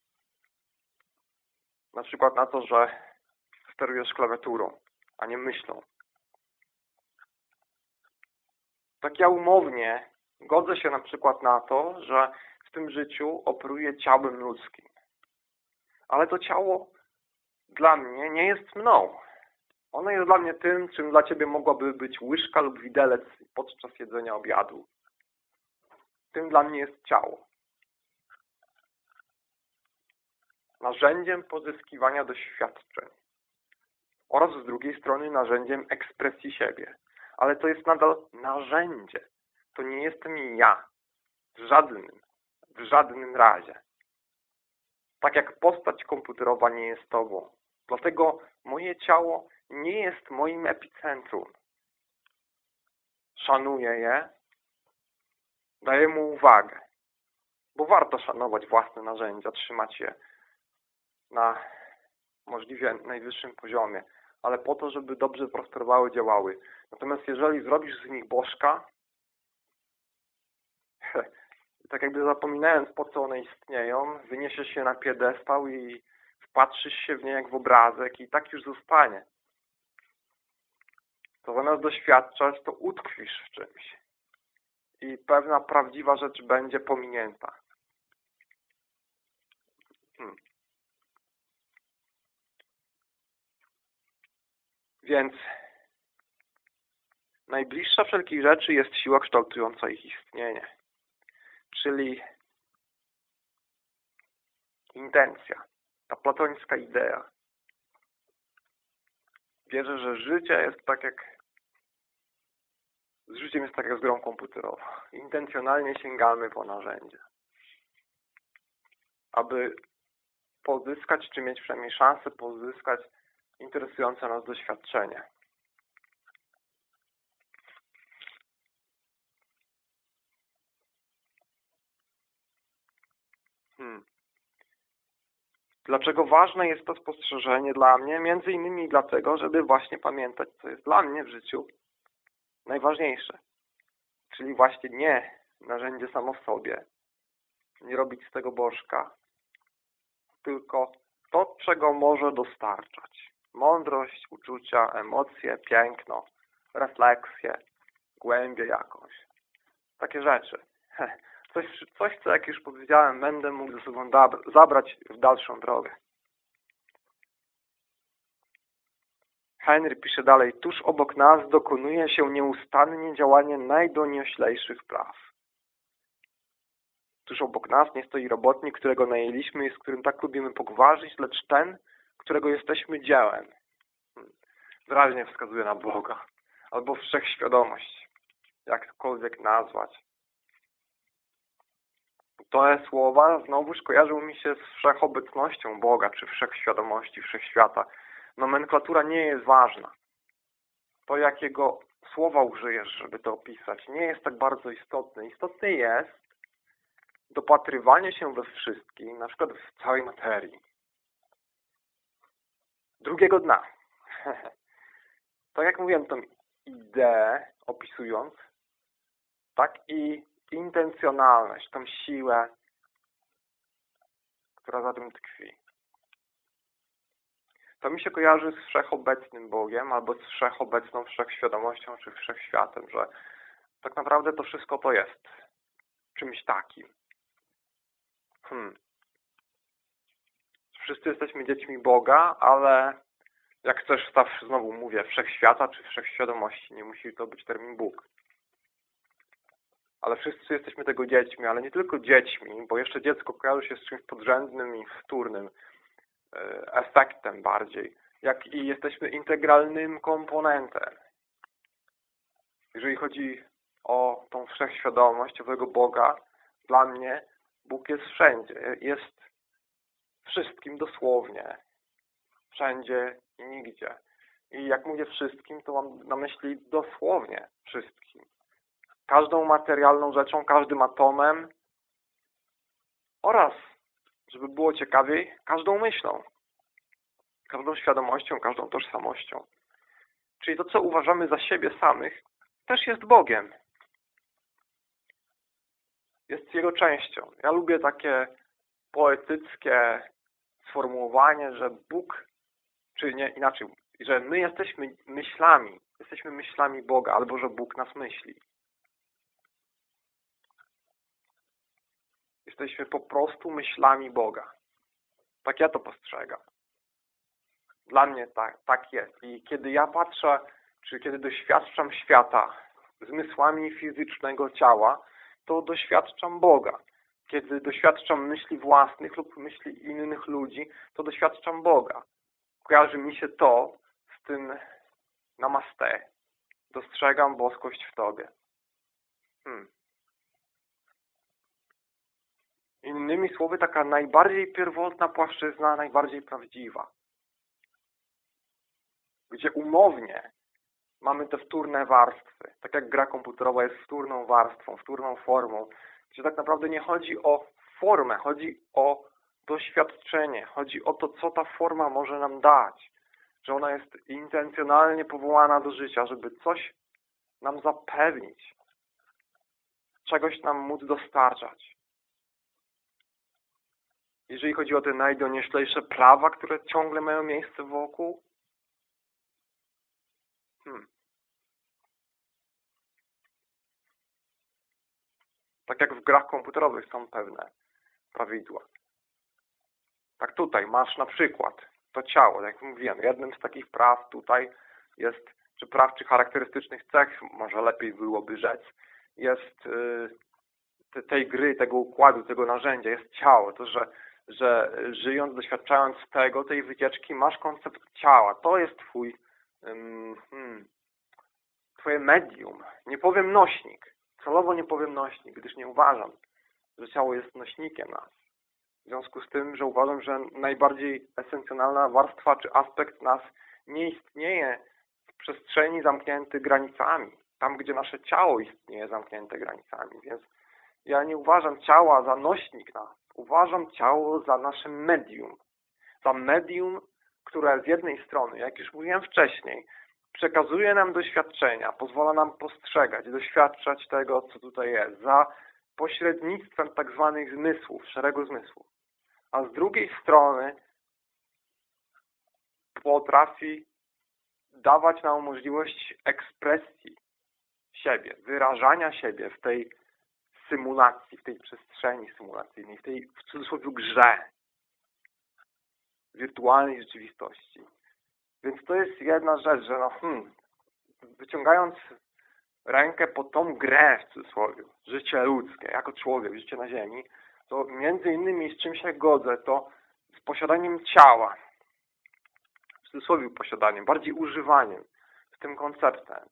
Na przykład na to, że sterujesz klawiaturą, a nie myślą tak ja umownie godzę się na przykład na to, że w tym życiu operuję ciałem ludzkim. Ale to ciało dla mnie nie jest mną. Ono jest dla mnie tym, czym dla Ciebie mogłaby być łyżka lub widelec podczas jedzenia obiadu. Tym dla mnie jest ciało. Narzędziem pozyskiwania doświadczeń oraz z drugiej strony narzędziem ekspresji siebie ale to jest nadal narzędzie. To nie jestem ja. W żadnym, w żadnym razie. Tak jak postać komputerowa nie jest tobą. Dlatego moje ciało nie jest moim epicentrum. Szanuję je, daję mu uwagę, bo warto szanować własne narzędzia, trzymać je na możliwie najwyższym poziomie ale po to, żeby dobrze prosperowały, działały. Natomiast jeżeli zrobisz z nich bożka, tak jakby zapominając po co one istnieją, wyniesiesz się na piedestał i wpatrzysz się w nie jak w obrazek i tak już zostanie. To zamiast doświadczać, to utkwisz w czymś. I pewna prawdziwa rzecz będzie pominięta. Hmm. Więc najbliższa wszelkich rzeczy jest siła kształtująca ich istnienie. Czyli intencja, ta platońska idea. Wierzę, że życie jest tak jak z życiem jest tak jak z grą komputerową. Intencjonalnie sięgamy po narzędzie. Aby pozyskać, czy mieć przynajmniej szansę pozyskać interesujące nas doświadczenie. Dlaczego ważne jest to spostrzeżenie dla mnie? Między innymi dlatego, żeby właśnie pamiętać, co jest dla mnie w życiu najważniejsze. Czyli właśnie nie narzędzie samo w sobie, nie robić z tego bożka, tylko to, czego może dostarczać. Mądrość, uczucia, emocje, piękno, refleksję, głębię jakąś. Takie rzeczy. Coś, coś, co jak już powiedziałem, będę mógł ze sobą zabrać w dalszą drogę. Henry pisze dalej, tuż obok nas dokonuje się nieustannie działanie najdonioślejszych praw. Tuż obok nas nie stoi robotnik, którego najęliśmy i z którym tak lubimy pogwarzyć, lecz ten, którego jesteśmy dziełem. Wyraźnie wskazuje na Boga. Albo wszechświadomość. Jakkolwiek nazwać. Te słowa znowuż kojarzą mi się z wszechobecnością Boga, czy wszechświadomości, wszechświata. Nomenklatura nie jest ważna. To, jakiego słowa użyjesz, żeby to opisać, nie jest tak bardzo istotne. Istotne jest dopatrywanie się we wszystkim, na przykład w całej materii. Drugiego dna. tak jak mówiłem, tą ideę opisując, tak i intencjonalność, tą siłę, która za tym tkwi. To mi się kojarzy z wszechobecnym Bogiem, albo z wszechobecną wszechświadomością, czy wszechświatem, że tak naprawdę to wszystko to jest czymś takim. Hmm. Wszyscy jesteśmy dziećmi Boga, ale jak chcesz, znowu mówię, wszechświata czy wszechświadomości, nie musi to być termin Bóg. Ale wszyscy jesteśmy tego dziećmi, ale nie tylko dziećmi, bo jeszcze dziecko kojarzy się z czymś podrzędnym i wtórnym, efektem bardziej, jak i jesteśmy integralnym komponentem. Jeżeli chodzi o tą wszechświadomość, o tego Boga, dla mnie Bóg jest wszędzie, jest wszystkim dosłownie, wszędzie i nigdzie. I jak mówię wszystkim, to mam na myśli dosłownie wszystkim. Każdą materialną rzeczą, każdym atomem oraz, żeby było ciekawiej, każdą myślą, każdą świadomością, każdą tożsamością. Czyli to, co uważamy za siebie samych, też jest Bogiem jest jego częścią. Ja lubię takie poetyckie sformułowanie, że Bóg, czy nie inaczej, że my jesteśmy myślami, jesteśmy myślami Boga, albo że Bóg nas myśli. Jesteśmy po prostu myślami Boga. Tak ja to postrzegam. Dla mnie tak, tak jest. I kiedy ja patrzę, czy kiedy doświadczam świata zmysłami fizycznego ciała, to doświadczam Boga. Kiedy doświadczam myśli własnych lub myśli innych ludzi, to doświadczam Boga. Kojarzy mi się to z tym namaste. Dostrzegam boskość w Tobie. Hmm. Innymi słowy, taka najbardziej pierwotna płaszczyzna, najbardziej prawdziwa. Gdzie umownie mamy te wtórne warstwy. Tak jak gra komputerowa jest wtórną warstwą, wtórną formą, gdzie tak naprawdę nie chodzi o formę, chodzi o doświadczenie, chodzi o to, co ta forma może nam dać, że ona jest intencjonalnie powołana do życia, żeby coś nam zapewnić, czegoś nam móc dostarczać. Jeżeli chodzi o te najdonioślejsze prawa, które ciągle mają miejsce wokół, Hmm. Tak jak w grach komputerowych są pewne prawidła. Tak tutaj masz na przykład to ciało, jak mówiłem, jednym z takich praw tutaj jest, czy praw, czy charakterystycznych cech, może lepiej byłoby rzec, jest yy, tej gry, tego układu, tego narzędzia, jest ciało. To, że, że żyjąc, doświadczając tego, tej wycieczki, masz koncept ciała. To jest twój hmm, Twoje medium. Nie powiem nośnik. Celowo nie powiem nośnik, gdyż nie uważam, że ciało jest nośnikiem nas. W związku z tym, że uważam, że najbardziej esencjonalna warstwa czy aspekt nas nie istnieje w przestrzeni zamkniętych granicami. Tam, gdzie nasze ciało istnieje zamknięte granicami. Więc ja nie uważam ciała za nośnik nas. Uważam ciało za nasze medium. za medium, które z jednej strony, jak już mówiłem wcześniej, przekazuje nam doświadczenia, pozwala nam postrzegać, doświadczać tego, co tutaj jest, za pośrednictwem tak zwanych zmysłów, szeregu zmysłów. A z drugiej strony potrafi dawać nam możliwość ekspresji siebie, wyrażania siebie w tej symulacji, w tej przestrzeni symulacyjnej, w tej w cudzysłowie grze wirtualnej rzeczywistości. Więc to jest jedna rzecz, że no, hmm, wyciągając rękę po tą grę w cudzysłowie, życie ludzkie, jako człowiek, życie na ziemi, to między innymi z czym się godzę, to z posiadaniem ciała, w cudzysłowie posiadaniem, bardziej używaniem, z tym konceptem,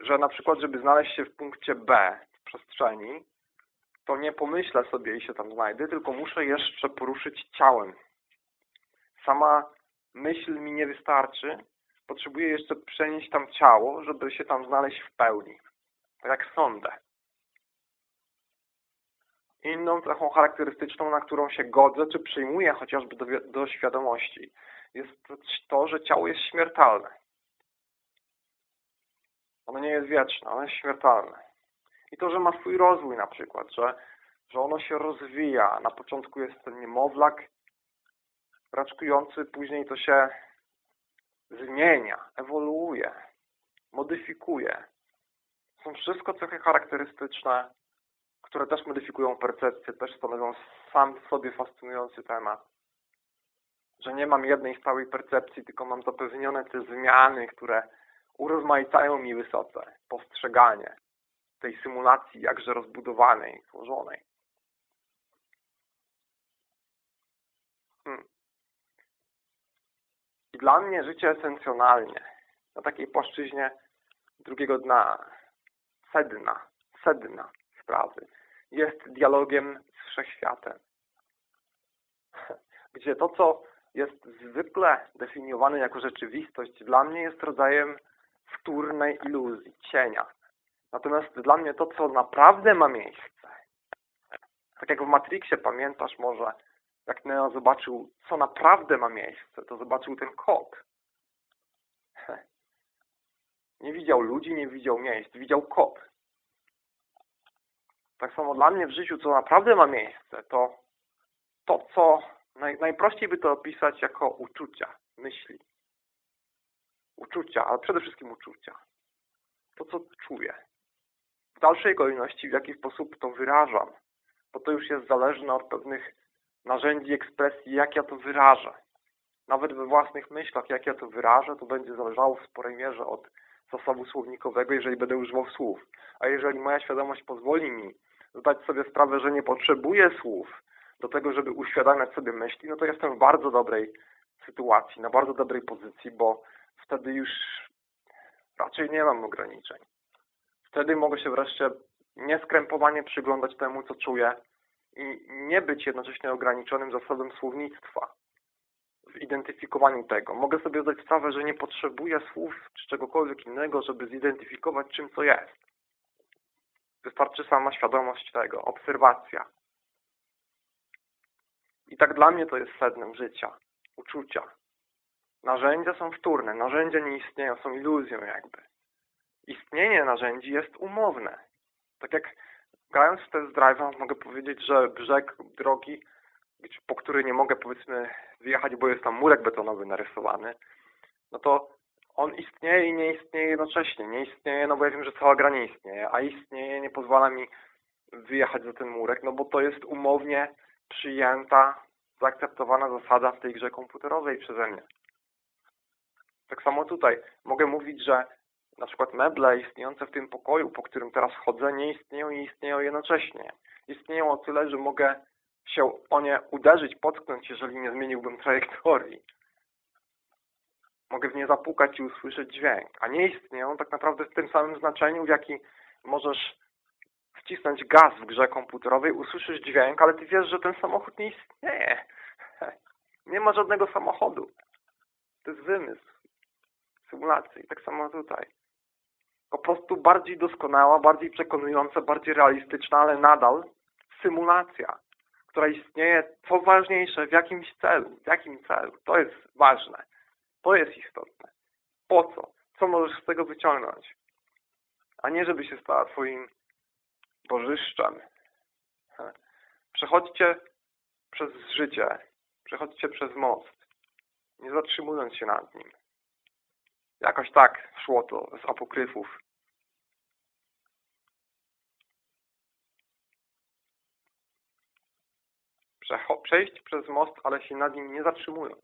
że na przykład, żeby znaleźć się w punkcie B w przestrzeni, to nie pomyślę sobie i się tam znajdę, tylko muszę jeszcze poruszyć ciałem. Sama myśl mi nie wystarczy, potrzebuję jeszcze przenieść tam ciało, żeby się tam znaleźć w pełni. Tak jak sądzę. Inną cechą charakterystyczną, na którą się godzę, czy przyjmuję chociażby do, do świadomości, jest to, że ciało jest śmiertelne. Ono nie jest wieczne, ono jest śmiertelne. I to, że ma swój rozwój na przykład, że, że ono się rozwija. Na początku jest ten niemowlak raczkujący, później to się zmienia, ewoluuje, modyfikuje. Są wszystko cechy charakterystyczne, które też modyfikują percepcję, też stanowią sam w sobie fascynujący temat. Że nie mam jednej stałej percepcji, tylko mam zapewnione te zmiany, które urozmaicają mi wysoce postrzeganie tej symulacji jakże rozbudowanej, złożonej. Hmm. Dla mnie życie esencjonalnie na takiej płaszczyźnie drugiego dna, sedna, sedna sprawy jest dialogiem z wszechświatem. Gdzie to, co jest zwykle definiowane jako rzeczywistość, dla mnie jest rodzajem wtórnej iluzji, cienia. Natomiast dla mnie to, co naprawdę ma miejsce, tak jak w Matrixie, pamiętasz może, jak Neo zobaczył, co naprawdę ma miejsce, to zobaczył ten kod. Nie widział ludzi, nie widział miejsc, widział kod. Tak samo dla mnie w życiu, co naprawdę ma miejsce, to to, co naj, najprościej by to opisać jako uczucia, myśli. Uczucia, ale przede wszystkim uczucia. To, co czuję. W dalszej kolejności, w jaki sposób to wyrażam. Bo to już jest zależne od pewnych narzędzi ekspresji, jak ja to wyrażę. Nawet we własnych myślach, jak ja to wyrażę, to będzie zależało w sporej mierze od zasobu słownikowego, jeżeli będę używał słów. A jeżeli moja świadomość pozwoli mi zdać sobie sprawę, że nie potrzebuję słów do tego, żeby uświadamiać sobie myśli, no to jestem w bardzo dobrej sytuacji, na bardzo dobrej pozycji, bo wtedy już raczej nie mam ograniczeń. Wtedy mogę się wreszcie nieskrępowanie przyglądać temu, co czuję i nie być jednocześnie ograniczonym zasobem słownictwa w identyfikowaniu tego. Mogę sobie zdać sprawę, że nie potrzebuję słów czy czegokolwiek innego, żeby zidentyfikować czym co jest. Wystarczy sama świadomość tego, obserwacja. I tak dla mnie to jest sednem życia, uczucia. Narzędzia są wtórne, narzędzia nie istnieją, są iluzją jakby. Istnienie narzędzi jest umowne. Tak jak grając w test drive'a mogę powiedzieć, że brzeg drogi, po który nie mogę powiedzmy wyjechać, bo jest tam murek betonowy narysowany, no to on istnieje i nie istnieje jednocześnie. Nie istnieje, no bo ja wiem, że cała gra nie istnieje, a istnieje, nie pozwala mi wyjechać za ten murek, no bo to jest umownie przyjęta, zaakceptowana zasada w tej grze komputerowej przeze mnie. Tak samo tutaj. Mogę mówić, że na przykład meble istniejące w tym pokoju, po którym teraz chodzę, nie istnieją i istnieją jednocześnie. Istnieją o tyle, że mogę się o nie uderzyć, potknąć, jeżeli nie zmieniłbym trajektorii mogę w nie zapukać i usłyszeć dźwięk, a nie istnieją tak naprawdę w tym samym znaczeniu, w jaki możesz wcisnąć gaz w grze komputerowej, usłyszysz dźwięk, ale ty wiesz, że ten samochód nie istnieje. Nie ma żadnego samochodu. To jest wymysł symulacji. Tak samo tutaj. Po prostu bardziej doskonała, bardziej przekonująca, bardziej realistyczna, ale nadal symulacja. która istnieje, co ważniejsze, w jakimś celu, w jakim celu. To jest ważne. To jest istotne. Po co? Co możesz z tego wyciągnąć? A nie, żeby się stała Twoim bożyszczem. Przechodźcie przez życie, przechodźcie przez most, nie zatrzymując się nad nim. Jakoś tak szło to z apokryfów. Przejść przez most, ale się nad nim nie zatrzymując.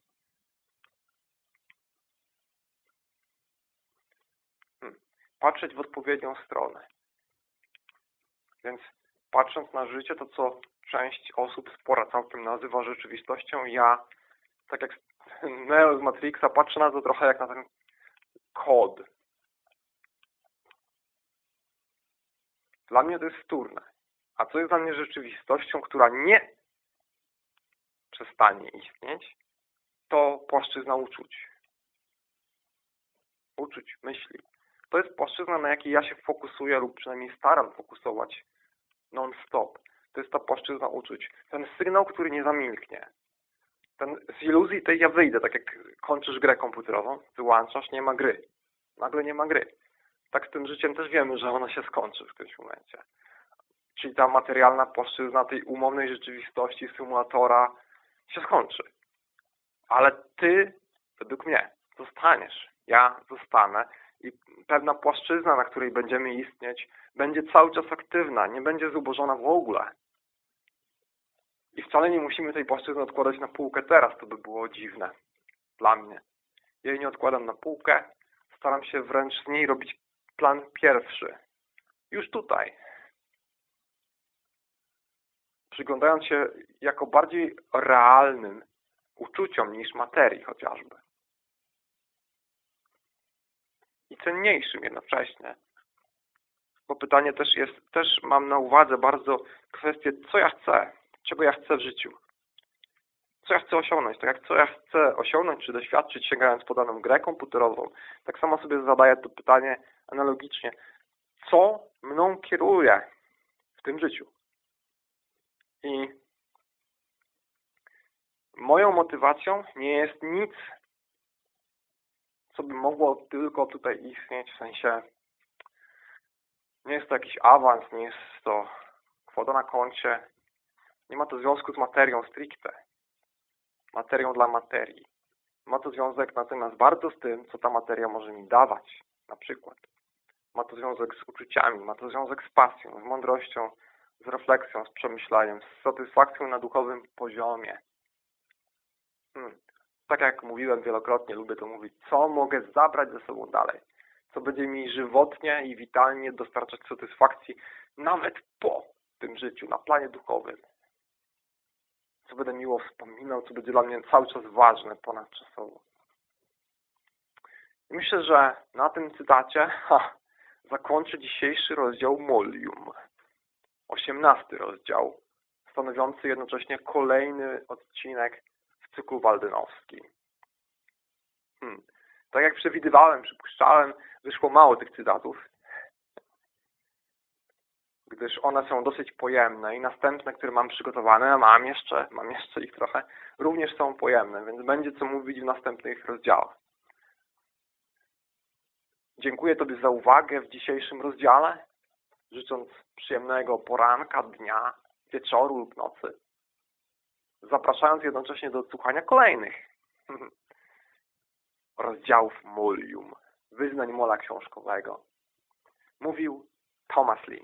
Hmm. Patrzeć w odpowiednią stronę. Więc patrząc na życie, to co część osób, spora całkiem nazywa rzeczywistością, ja, tak jak Neo z Matrixa, patrzę na to trochę jak na ten kod. Dla mnie to jest wtórne. A co jest dla mnie rzeczywistością, która nie przestanie istnieć, to płaszczyzna uczuć. Uczuć, myśli. To jest płaszczyzna, na jakiej ja się fokusuję lub przynajmniej staram fokusować non-stop. To jest ta płaszczyzna uczuć. Ten sygnał, który nie zamilknie. Ten, z iluzji tej ja wyjdę, tak jak kończysz grę komputerową, wyłączasz, nie ma gry. Nagle nie ma gry. Tak z tym życiem też wiemy, że ona się skończy w którymś momencie. Czyli ta materialna płaszczyzna tej umownej rzeczywistości, symulatora się skończy. Ale ty, według mnie, zostaniesz. Ja zostanę i pewna płaszczyzna, na której będziemy istnieć, będzie cały czas aktywna, nie będzie zubożona w ogóle. I wcale nie musimy tej płaszczyzny odkładać na półkę teraz, to by było dziwne dla mnie. Jej nie odkładam na półkę, staram się wręcz z niej robić plan pierwszy. Już tutaj. Przyglądając się jako bardziej realnym uczuciom niż materii chociażby. I cenniejszym jednocześnie. Bo pytanie też jest, też mam na uwadze bardzo kwestię, co ja chcę czego ja chcę w życiu. Co ja chcę osiągnąć, tak jak co ja chcę osiągnąć czy doświadczyć sięgając po daną grę komputerową. Tak samo sobie zadaję to pytanie analogicznie. Co mną kieruje w tym życiu? I moją motywacją nie jest nic, co by mogło tylko tutaj istnieć, w sensie nie jest to jakiś awans, nie jest to kwota na koncie, nie ma to związku z materią stricte. Materią dla materii. Ma to związek natomiast bardzo z tym, co ta materia może mi dawać. Na przykład. Ma to związek z uczuciami, ma to związek z pasją, z mądrością, z refleksją, z przemyślaniem, z satysfakcją na duchowym poziomie. Hmm. Tak jak mówiłem wielokrotnie, lubię to mówić, co mogę zabrać ze sobą dalej, co będzie mi żywotnie i witalnie dostarczać satysfakcji nawet po tym życiu, na planie duchowym co będę miło wspominał, co będzie dla mnie cały czas ważne ponadczasowo. I myślę, że na tym cytacie ha, zakończę dzisiejszy rozdział Molium. Osiemnasty rozdział, stanowiący jednocześnie kolejny odcinek w cyklu waldynowskim. Hmm. Tak jak przewidywałem, przypuszczałem, wyszło mało tych cytatów, gdyż one są dosyć pojemne i następne, które mam przygotowane, mam jeszcze, mam jeszcze ich trochę, również są pojemne, więc będzie co mówić w następnych rozdziałach. Dziękuję Tobie za uwagę w dzisiejszym rozdziale, życząc przyjemnego poranka, dnia, wieczoru lub nocy. Zapraszając jednocześnie do odsłuchania kolejnych rozdziałów Molium, wyznań mola książkowego. Mówił Thomas Lee.